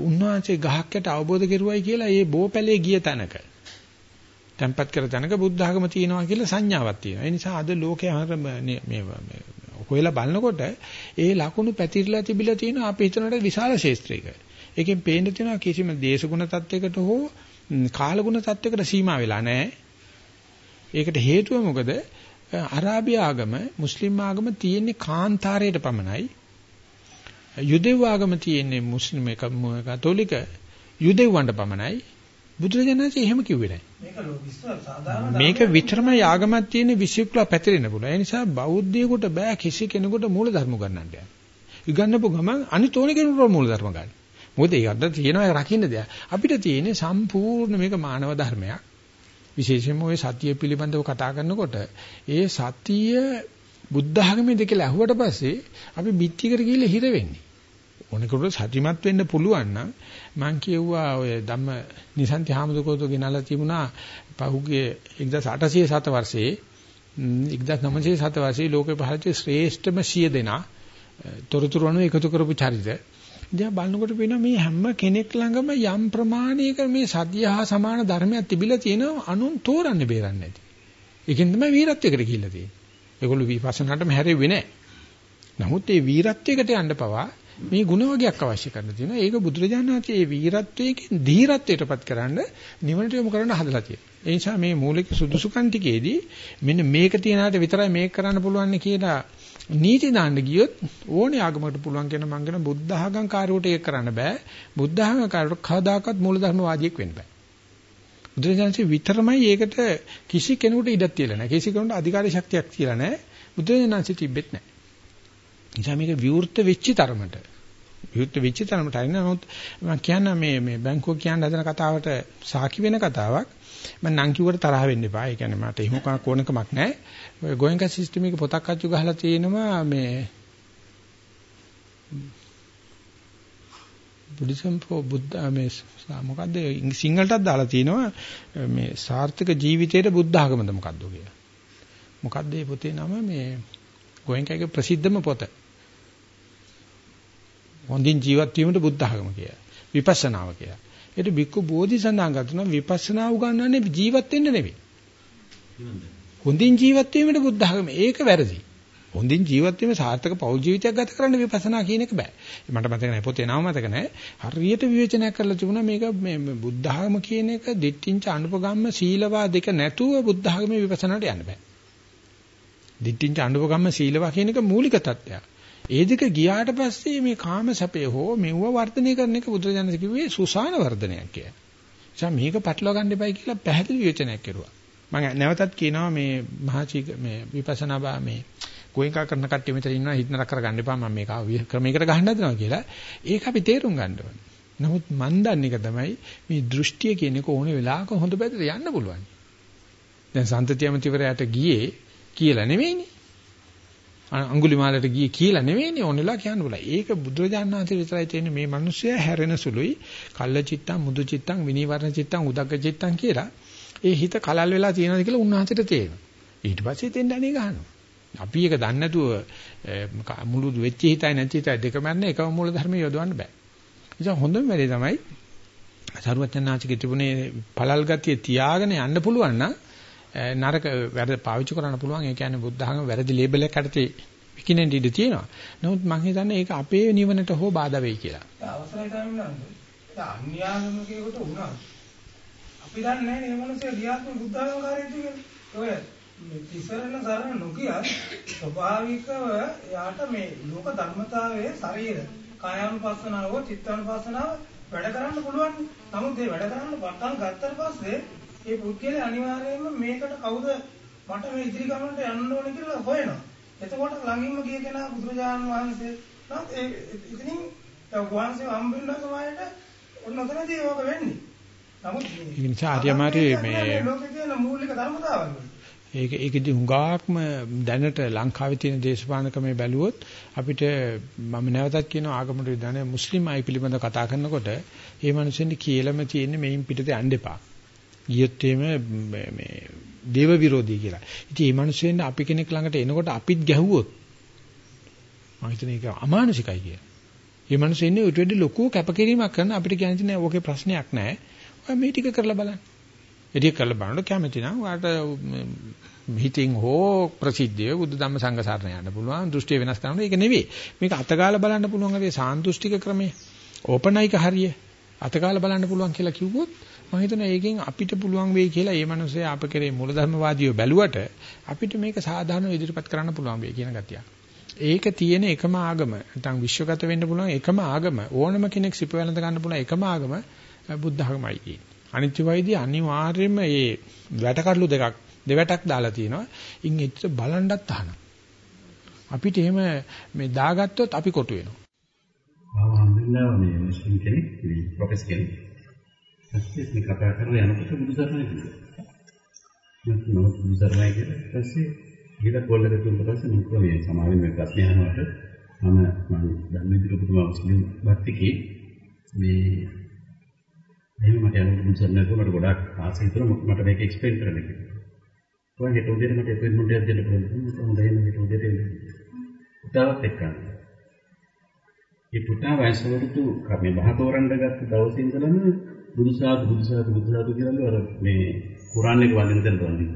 උන්වහන්සේ ගහක් යට අවබෝධ කරුවයි කියලා ඒ බෝපැලේ ගිය තැනක tempat කර තැනක බුද්ධ ආගම තියෙනවා කියලා සංඥාවක් තියෙනවා. ඒ නිසා අද ලෝකයේ මේ මේ හොයලා බලනකොට ඒ ලකුණු පැතිරලා තිබිලා තියෙනවා අපි හිතනට විශාල ශේත්‍රයක. ඒකෙන් පේන්න තියෙනවා කිසිම දේශගුණ තත්වයකට හෝ කාලගුණ තත්වයකට සීමා වෙලා නැහැ. ඒකට හේතුව මොකද? අරාබිය ආගම, මුස්ලිම් ආගම තියෙන්නේ කාන්තාරයට පමණයි. යුදෙව් ආගම තියෙන්නේ මුස්ලිම් කතෝලික යුදෙව්වන්ට පමණයි. බුදුරජාණන්සේ එහෙම කිව්වේ නැහැ. මේක විතරම යාගමක් තියෙන විශ්වක්ලා පැතිරෙන්න පුළුවන්. ඒ නිසා බෞද්ධයෙකුට බෑ කිසි කෙනෙකුට මූලධර්ම ගන්නන්න යන්න. ඉගන්නපු ගමන් අනිත් ඕන කෙනෙකුට මූලධර්ම ගන්න. මොකද ඒකට තියෙනවා රකින්න දෙයක්. අපිට තියෙන්නේ සම්පූර්ණ මේක මානව ධර්මයක්. විශේෂයෙන්ම ওই සතිය පිළිබඳව කතා කරනකොට ඒ සතිය බුද්ධ ආගමේද කියලා අහුවට පස්සේ අපි පිටිකට ගිහිල්ලා හිර වෙන්නේ. ඕනෙකට සතිමත් වෙන්න පුළුවන් නම් මං කියුවා ඔය ධම්ම නිසන්ති හාමුදුරුවෝ ගෙනලා තිබුණා පහුගිය 1807 වර්ෂයේ 1907 වර්ෂයේ ලෝකේ පහළට ශ්‍රේෂ්ඨම 100 දෙනා තොරතුරු අනුව එකතු කරපු චරිත. දැන් බලනකොට පේනවා මේ හැම කෙනෙක් ළඟම යම් ප්‍රමාණයක මේ සතිය හා සමාන ධර්මයක් තිබිලා තියෙනවා අනුන් තෝරන්නේ බේරන්නේ නැති. ඒකෙන් තමයි වීරත්වයකට ගිහිල්ලා තියෙන්නේ. ඒගොල්ලෝ විපස්සනාටම හැරෙන්නේ නැහැ. නමුත් මේ වීරත්වයකට යන්න පවා මේ ಗುಣ වර්ගයක් අවශ්‍ය කරන තියෙනවා. ඒක බුදුරජාණන් වහන්සේ මේ වීරත්වයෙන් ධීරත්වයටපත් කරන්න නිවනට යොමු කරන්න හදලා තියෙනවා. ඒ නිසා මේ මූලික සුදුසුකම් ටිකේදී මෙන්න මේක තියනාට විතරයි මේක කරන්න පුළුවන් කියලා නීති දාන්න ගියොත් ඕනේ ආගමකට පුළුවන් කියන මං කියන බුද්ධ ආගම් කාර්යයට ඒක කරන්න බෑ. බුද්ධ ආගම් කාර්යයට කවදාකවත් මූලධර්මවාදියෙක් වෙන්න බෑ. බුදුරජාණන්සේ විතරමයි ඒකට කිසි කෙනෙකුට ඉඩක් තියලා නැහැ. කිසි කෙනෙකුට අධිකාරී ශක්තියක් තියලා නැහැ. බුදුරජාණන්සේ තිබෙත් නැහැ. නිසා මේක විවෘත වෙච්ච තරමට විවෘත වෙච්ච තරමට හරි නමුත් මම කියන්න මේ මේ බැංකුව කියන්න හදන කතාවට සාකි වෙන කතාවක් මම නම් කිව්වට තරහ වෙන්න එපා. ඒ කියන්නේ මට එහෙම කොනකමක් නැහැ. ඔය ගෝයන්කා සිස්ටම් එක පොතක් අච්චු ගහලා තියෙනවා මේ බුද්ධිසම් ෆෝ බුද්ධ මේ මොකද්ද සිංහලටත් දාලා තිනවා මේ සාර්ථක ජීවිතයේ බුද්ධ ආගමද මොකද්ද කියලා. මොකද්ද මේ පොතේ නම මේ ගෝයන්කාගේ ප්‍රසිද්ධම පොත. හොඳින් ජීවත් වීමට බුද්ධ ධර්ම කියලා. විපස්සනාව කියලා. ඒට බික්කු බෝධි සඳහන් කරනවා විපස්සනා උගන්වන්නේ ජීවත් වෙන්න නෙවෙයි. හොඳින් ජීවත් වීමට බුද්ධ ධර්ම ඒක වැරදි. හොඳින් ජීවත් වීම සාර්ථක පෞල් ජීවිතයක් ගත කරන්න විපස්සනා කියන එක බෑ. මට මතක නැහැ පොතේ නම මතක නැහැ. හරියට විවේචනයක් කරලා තිබුණා මේක මේ බුද්ධ ධර්ම කියන එක දිට්ඨිංච අනුපගම්ම සීලවා දෙක නැතුව බුද්ධ ධර්මයේ විපස්සනාට යන්න බෑ. දිට්ඨිංච අනුපගම්ම සීලවා කියන එක මූලික தත්ත්වයක්. ඒ දෙක ගියාට පස්සේ මේ කාම සැපේ හෝ මෙව්ව වර්ධනය කරන එක බුදුරජාණන් කිව්වේ සුසාන වර්ධනයක් කියලා. එනිසා මේක පැටලව ගන්න එපයි කියලා පැහැදිලි විචනයක් කෙරුවා. මම නැවතත් කියනවා මේ මහචි මේ විපස්සනා බා මේ ගෝයින්කා කරන කට්ටිය මෙතන ඉන්නවා හිතනක් කරගන්න එපා මම මේක ක්‍රමයකට ගහන්න හදනවා කියලා. ඒක අපි තේරුම් ගන්න ඕනේ. නමුත් මන් දන්නේ එක තමයි මේ දෘෂ්ටිය කියන එක ඕනේ වෙලාවක හොඳ පැත්තට යන්න පුළුවන්. දැන් සම්තතියමතිවරයාට ගියේ කියලා නෙමෙයිනේ. අඟුලිමාලට ගියේ කියලා නෙවෙයිනේ ඕනෙලා කියන්න බුලා. ඒක බුදුරජාණන් වහන්සේ විතරයි තියෙන්නේ මේ මිනිස්සයා හැරෙන සුළුයි. කල්ල චිත්තං මුදු චිත්තං විනීවරණ චිත්තං උදග්ග චිත්තං කියලා. ඒ හිත කලල් වෙලා තියෙනවද කියලා උන්වහන්සේට තේරෙනවා. ඊට පස්සේ තෙන් දැනේ ගහනවා. අපි ඒක දන්නේ නැතුව මුළු වෙච්ච හිතයි නැති හිතයි දෙකම යන එකම මූල ධර්ම යොදවන්න බෑ. නිසා හොඳම වැඩේ තමයි සරුවචනාචිකේ තිබුණේ පළල් ගතිය තියාගෙන යන්න පුළුවන් නම් නරක වැරදි පාවිච්චි කරන්න පුළුවන්. ඒ කියන්නේ බුද්ධ ධර්ම වැරදි ලේබල් එකක් යටතේ විකිනෙන්න ඉඩ තියෙනවා. නමුත් මම හිතන්නේ ඒක අපේ නිවනට හෝ බාධා වෙයි කියලා. අවසරයි ගන්නන්නේ. ඒක අන්‍යාගමිකයෙකුට වුණා. අපි දන්නේ නැහැ මේ මොනසේ ලියාත්ම බුද්ධ ධර්මකාරයෙක් කියලා. ඔය තිසරණ සරණ නොකිය ස්වභාවිකව යාට මේ ලෝක ධර්මතාවයේ ශරීර කායानुපස්සනාව චිත්තානුපස්සනාව වැඩ කරන්න පුළුවන්. නමුත් මේ වැඩ කරන්න පටන් ගත්තට පස්සේ ඒ පුද්ගලයා අනිවාර්යයෙන්ම මේකට කවුද මට මේ ඉදිරි ගමනට යන්න ඕනේ කියලා හොයනවා. එතකොට ළඟින්ම ගිය කෙනා බුදුරජාණන් වහන්සේ නම් ඒ ඉතින් වහන්සේ හම්බෙන්න සමායයට ඔන්න ඔතනදී ඕක වෙන්නේ. නමුත් ඒ නිසා ආර්යමාරි මේ ලෝකේ තියෙන මූලික ධර්මතාවය. ඒක ඒකෙදි හුඟක්ම දැනට ලංකාවේ තියෙන දේශපාලන ක්‍රමයේ බැලුවොත් අපිට මම නැවතත් කියනවා ආගමට විදානේ මුස්ලිම් අය පිළිබඳව කතා කරනකොට ඒ මිනිස්සුන්ට කියලාම තියෙන්නේ මෙයින් පිටට යන්න එපා. ගියොත් මේ දේව විරෝධී කියලා. ඉතින් මේ මිනිස්සුෙන් අපි කෙනෙක් ළඟට එනකොට අපිත් ගැහුවොත් මම හිතන්නේ ඒක අමානුෂිකයි කියලා. මේ මිනිස්සු ඉන්නේ උට වෙඩි ලොකු කැපකිරීමක් කරන අපිට කියන්නේ නෑ ඕකේ ප්‍රශ්නයක් නෑ. ඔය මේ ටික කරලා බලන්න. එදික කරලා බලනකොට කැමති නම් වාට හිතින් හෝ ප්‍රසිද්ධිය බුද්ධ ධම්ම සංඝ සරණ යන්න පුළුවන් දෘෂ්ටි වෙනස් කරනකොට ඒක නෙවෙයි මේක අතගාලා බලන්න පුළුවන් හරිය සාන්තුෂ්ටික ක්‍රමය ඕපනයික හරිය අතගාලා බලන්න පුළුවන් කියලා කිව්වොත් මම හිතනවා ඒකෙන් අපිට පුළුවන් වෙයි කියලා ඒ මනුස්සයා අප කෙරේ මූලධර්මවාදීව බැලුවට අපිට මේක සාධාරණව ඉදිරිපත් කරන්න පුළුවන් වෙයි කියන ගතිය. ඒක තියෙන එකම ආගම නැත්නම් විශ්වගත වෙන්න පුළුවන් එකම ආගම ඕනම කෙනෙක් සිප වෙනඳ ගන්න පුළුවන් එකම ආගම බුද්ධ ආගමයි කියන්නේ. අනිත්‍ය වෛද්‍ය අනිවාර්යයෙන්ම මේ වැටකඩලු දෙකක් දෙවැටක් දාලා තියෙනවා. ඉන් එච්චර බලන්නත් අහන. අපිට එහෙම මේ දාගත්තොත් අපි කොටු වෙනවා. ආව හම්බෙලා මේ මුස්ලිම් කෙනෙක් මේ ප්‍රොෆෙසර් කෙනෙක්. ඊපස්සේ මේ කතා කරලා යනකොට බුදුසරණයි කිව්වා. මම බුදුසරණයි කියලා ඊපස්සේ ගිහලා කොල්ල එක දුන්නා පස්සේ මම කිව්වා මේ සමාවෙන් මේ ප්‍රශ්න අහනකොට මම මම දන්න විදිහට ඔබතුමා මුස්ලිම් භක්තිකේ මේ එහෙම මට යනකොට මුසන්න කොහොමද ගොඩාක් ආසයි හිතුණා මට මේක එක්ස්ප්ලেইন කරන්න කියලා. කොහොමද හෙට උදේට මට අපොයින්ට්මන්ට් එකක් දෙන්න පුළුවන්ද? මම දෙන්න හෙට උදේට එන්න. පුතාවත් එක්ක. ඒ පුතා වයස වරුදු මේ බහ තෝරන්න ගත්ත දවසේ ඉඳලම බුදුසාදු බුදුසාදු බුදුසාදු කියලා අර මේ කුරාන් එක වදින තැන වදින.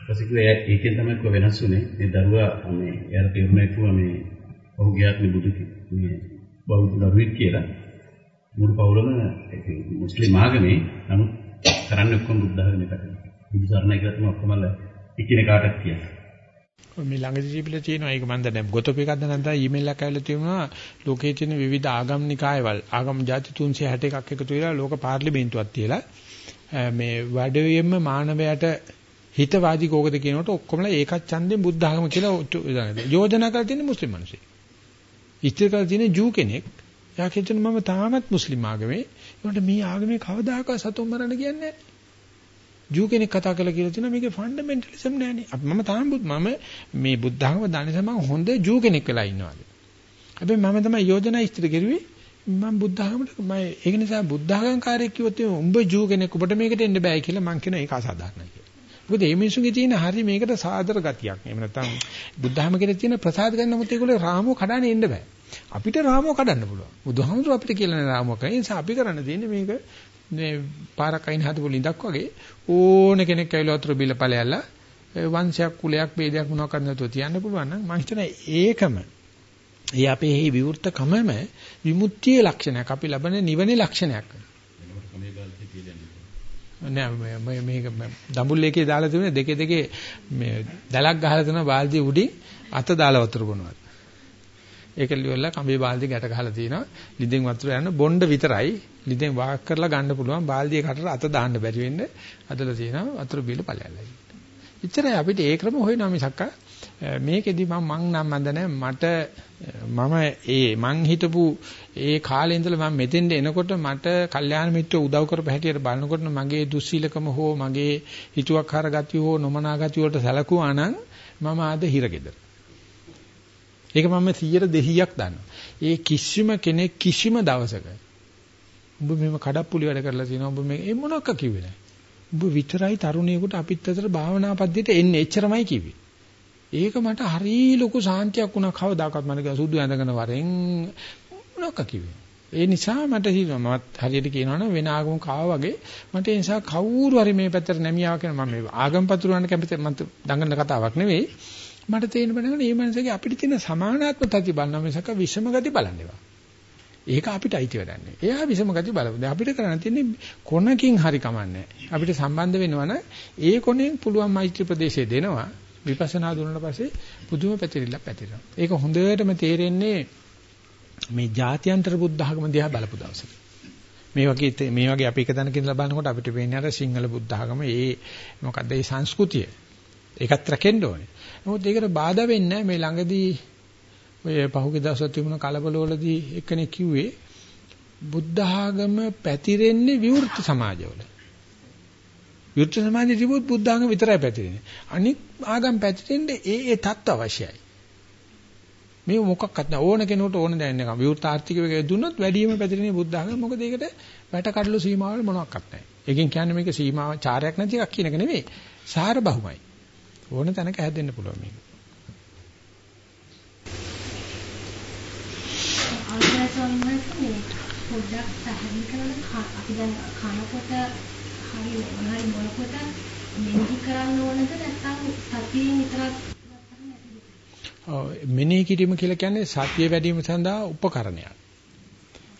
ඊපස්සේ කිව්වා ඒකෙන් තමයි කො වෙනස් වුනේ. මේ දරුවා මේ එයාට තේරුණා කිව්වා මේ ඔහුගේ ආත්මෙ බුදු මේ බෞද්ධ දරුවෙක් කියලා. මුළු පවුලම මුස්ලිම් ආගමේ නමුත් කරන්නේ ඔක්කොම බුද්ධ ආගමේ කටයුතු. බුදු සරණයි කියලා තමයි ඔක්කොම එකිනෙකාට කියන්නේ. මේ ළඟදී තිබිලා තියෙනවා ඒක මම දැන් ගොතප එකක්ද නැත්නම් ඊමේල් එකක් ඇවිල්ලා තියෙනවා ලෝකයේ තියෙන විවිධ ආගම් නිකායවල ආගම් ಜಾති 361ක් එකතු වෙලා ලෝක පාර්ලිමේන්තුවක් තියලා මේ වැඩවෙයෙන්ම මානවයාට හිතවාදී කෝකද කියනකොට ඔක්කොමලා ඒකත් ඡන්දෙන් බුද්ධ ආගම කියලා යෝජනා කරලා තියෙන මුස්ලිම් මිනිස්සු. ඉස්තර කරලා තියෙන ජූ කෙනෙක් එයා කියනවා මම තාමත් මුස්ලිම් ආගමේ. ඒකට මේ ආගමේ කවදාකවත් සතුන් මරන්න කියන්නේ නැහැ. ජූ කෙනෙක් කතා කරලා කියලා තියෙනවා මේකේ ෆන්ඩමෙන්ටලිසම් නැහැනේ. මම තාම මම මේ බුද්ධඝම දන්නේ තමයි හොඳ ජූ කෙනෙක් වෙලා ඉන්නවාද. හැබැයි මම තමයි යෝජනා ඉස්තර කරුවේ මම බුද්ධඝමට මම ඒක නිසා බුද්ධඝංකාරයෙක් කිව්වොත් උඹ ජූ කෙනෙක් ඔබට මේකට එන්න බෑ කියලා මං කියන ඒක අසාධාරණයි කියලා. මොකද මේ මිනිස්සුගේ තියෙන හරි මේකට සාදර ගතියක්. එහෙම නැත්නම් බුද්ධඝම කෙරේ තියෙන ප්‍රසාද ගන්න මොකද ඒගොල්ලෝ රාමෝ කඩානේ එන්න බෑ. අපිට රාමෝ කඩන්න පුළුවන්. බුදුහාමුදුරුවෝ අපිට කියලා නෑ රාමෝ කයි. ඒ නිසා අපි කරන්න තියෙන්නේ මේක මේ පාරක් අයින් හදපු ලිඳක් වගේ ඕන කෙනෙක් ඇවිල්ලා වතුර බිල ඵලයල්ලා වංශයක් කුලයක් ભેදයක් මොනවාක්වත් නැතුව තියන්න පුළුවන් නම් මම හිතනවා ඒකම ඒ අපේ මේ විවෘතකමම විමුක්තියේ ලක්ෂණයක් අපි ලබන නිවනේ ලක්ෂණයක්. නෑ මේ මේක දඹුල් එකේ දාලා තිබුණේ දෙකේ දෙකේ මේ දැලක් ගහලා තියෙන බාල්දිය උඩින් අත දාලා වතුර බොනවා. ඒක ලියවලා කඹේ බාල්දිය ගැට ගහලා තිනවා. ලිඳෙන් වතුර යන බොණ්ඩ විතරයි. ලිඳෙන් වාක් කරලා ගන්න පුළුවන්. බාල්දිය කටට අත දාන්න බැරි වෙන්නේ. අදලා තියෙනවා වතුර බීල ඵලයල්ලා. ඉච්චරයි අපිට ඒ ක්‍රම හොයනවා මිසක් මේකෙදි මම මං නම් මන්ද මට මම ඒ මං හිතපු ඒ කාලේ ඉඳලා මම මෙතෙන්ට එනකොට මට කල්යාණ මිත්‍ර උදව් කරපු හැටියට බලනකොට මගේ දුස්සීලකම හෝ මගේ හිතුවක්කාර ගතිය හෝ නොමනා ගතිය වලට සැලකුවා නම් මම ආද හිරගෙදර ඒක මම 100 200ක් දන්නවා. ඒ කිසිම කෙනෙක් කිසිම දවසක ඔබ මෙහෙම කඩප්පුලි වැඩ කරලා තියෙනවා ඔබ මේ ඒ මොනක්ක කිව්වේ නැහැ. ඔබ විතරයි තරුණියෙකුට අපිත් අතර භාවනා පද්ධතියට එන්නේ එච්චරමයි කිව්වේ. ඒක මට හරි ලොකු සාන්තියක් වුණා කවදාකවත් මම සුදු ඇඳගෙන වරෙන් මොනක්ක කිව්වේ. ඒ නිසා මට හිතෙනවා මත් හරියට කියනවනම් වෙන ආගමක ආවා වගේ මට ඒ නිසා කවුරු හරි මේ පැත්තට නැමියාව කියන මම මේ ආගම් පතුරවන්න කැමති මම දඟන කතාවක් නෙවෙයි මට තේරෙන්න බෑ මේ මනසගේ අපිට තියෙන සමානාත්ම තති බලනවා මිසක විෂම ගති බලන්නේවා. ඒක අපිට අයිති වැඩන්නේ. එයා විෂම ගති බලමු. දැන් අපිට කරන්න තියෙන්නේ කොනකින් හරි කමන්නේ. අපිට සම්බන්ධ වෙනවනම් ඒ කොනෙන් පුළුවන් මෛත්‍රී ප්‍රදේශය දෙනවා. විපස්සනා දුන්නාට පස්සේ පුදුම පැතිරිල්ලක් පැතිරෙනවා. ඒක හොඳටම තේරෙන්නේ මේ ජාත්‍යන්තර බුද්ධ ආගම දිහා බලපු දවසට. මේ වගේ මේ වගේ අපි එක තැනක ඉඳලා බලනකොට අපිට වෙන්නේ අර සිංහල බුද්ධ ආගම ඒ මොකද්ද ඒ සංස්කෘතිය. ඒකත් රැකෙන්න ඕනේ. නමුත් ඒකට බාධා වෙන්නේ මේ ළඟදී ඔය පහුගිය දවස්වල තිබුණ කලබලවලදී එක්කෙනෙක් කිව්වේ බුද්ධ ආගම පැතිරෙන්නේ විවෘත සමාජවල. විවෘත සමාජයේ තිබුත් බුද්ධ ආගම විතරයි පැතිරෙන්නේ. අනික් ආගම් පැතිරෙන්නේ ඒ ඒ தත්ත්ව අවශ්‍යයි. මේ මොකක්වත් නැ ඕන කෙනෙකුට ඕන දැනෙන එක විවෘත ආර්ථික වේගය දුන්නොත් වැඩිම පැතිරෙන්නේ බුද්ධ ආගම. මොකද ඒකට වැට කඩළු සීමාවල් මොනවත් නැහැ. ඒකෙන් කියන්නේ මේක සීමාව චාරයක් නැති එකක් කියන එක නෙවෙයි. සාර බහුමයි. ඕන තැනක හැදෙන්න පුළුවන් මේක. පොඩ්ඩක් පැහැදිලි කරලා අපි දැන් කනකොට හරි මොනවාරි මොනකොට මෙනෙහි කරන්න ඕනද නැත්නම් සතියෙන් විතරක් මෙනෙහි කිරීම කියලා කියන්නේ සතිය වැඩි වීම සඳහා උපකරණයක්.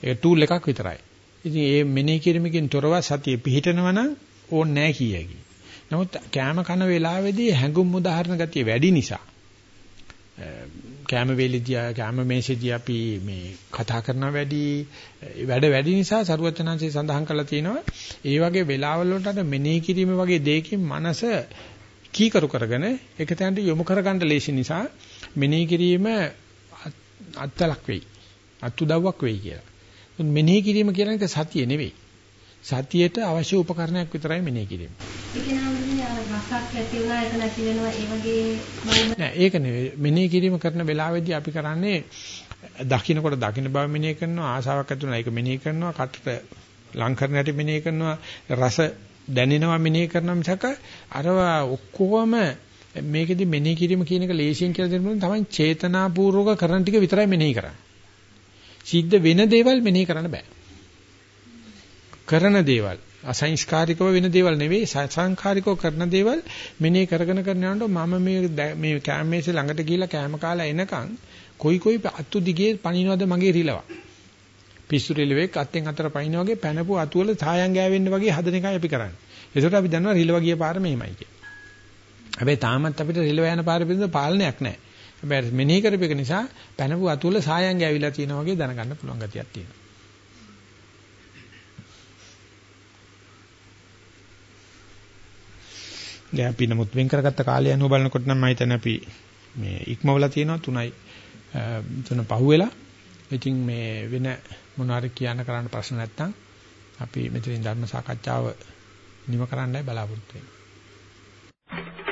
ඒක ටූල් එකක් විතරයි. ඉතින් මේ මෙනෙහි කිරීමකින් තොරව සතිය පිහිටනවා නම් ඕනේ නැහැ කියයි. නමුත් කැම කන වෙලාවේදී හැඟුම් උදාහරණ ගතිය වැඩි නිසා කැම වේලිදී කැම මේසෙදී අපි මේ කතා කරන වැඩි වැඩ වැඩි නිසා සරුවචනාංශي සඳහන් කරලා තියෙනවා ඒ වගේ වෙලාවල් වලට මෙනෙහි කිරීම වගේ දෙයකින් මනස කීකරු කරගෙන එක තැනට යොමු කරගන්න ලේසි නිසා මෙනෙහි කිරීම අත්ලක් වෙයි අත්උදව්වක් වෙයි කියලා. මෙනෙහි කිරීම කියන එක සතිය නෙවෙයි. සතියට අවශ්‍ය උපකරණයක් විතරයි මෙනෙහි කිරීම. ඒක නෑනේ අර රසක් ඇති වුණා ඒක නැති වෙනවා ඒ වගේ නෑ ඒක නෙවෙයි මෙනෙහි කිරීම කරන වෙලාවෙදී අපි කරන්නේ දකින්නකොට දකින්න බව මෙනෙහි කරනවා ආසාවක් ඇති වුණා ඒක මෙනෙහි කරනවා කටට ලං කරන හැටි මෙනෙහි කරනවා රස දැනෙනවා මෙනෙහි කරනවා මිසක අරවා ඔක්කොම මේකෙදි මෙනෙහි කිරීම කියන එක ලේසියෙන් කියලා දෙන්න තමයි චේතනාපූර්වක කරන ටික විතරයි මෙනෙහි කරන්නේ. සිද්ධ වෙන දේවල් මෙනෙහි කරන්න බෑ. කරන දේවල්. අසංස්කාරිකව වෙන දේවල් නෙවෙයි සංස්කාරිකව කරන දේවල් මෙනේ කරගෙන කරන යනකොට මම මේ මේ කැමේසේ ළඟට ගිහිල්ලා කැම කාලා එනකන් කොයි කොයි අතු දිගේ පනිනවද මගේ රිලව. පිස්සු රිලෙවෙක් අත්ෙන් අතර පනින වගේ පැනපු අතු වල ඡායන් ගෑවෙන්න වගේ හදන එකයි අපි කරන්නේ. ඒකට අපි දන්නවා රිලව ගිය පාර මෙහෙමයි කියලා. හැබැයි තාමත් අපිට රිලව යන පාර පිළිබඳ පාලනයක් නැහැ. හැබැයි මෙනෙහි කරපේක නිසා පැනපු අතු වල ඡායන් ගෑවිලා තියෙනවා වගේ දැනගන්න පුළුවන් ගතියක් තියෙනවා. දැන් අපි නමුත් වෙන් කරගත්ත කාලය අනුව බලනකොට නම් මම හිතන්නේ අපි මේ ඉක්මවලා තියෙනවා තුනයි තුන පහුවෙලා. ඉතින් මේ වෙන මොනවාරි කියන්න කරන්න ප්‍රශ්න නැත්නම් අපි මෙතනින් ධර්ම සාකච්ඡාව නිම කරන්නයි බලාපොරොත්තු වෙන්නේ.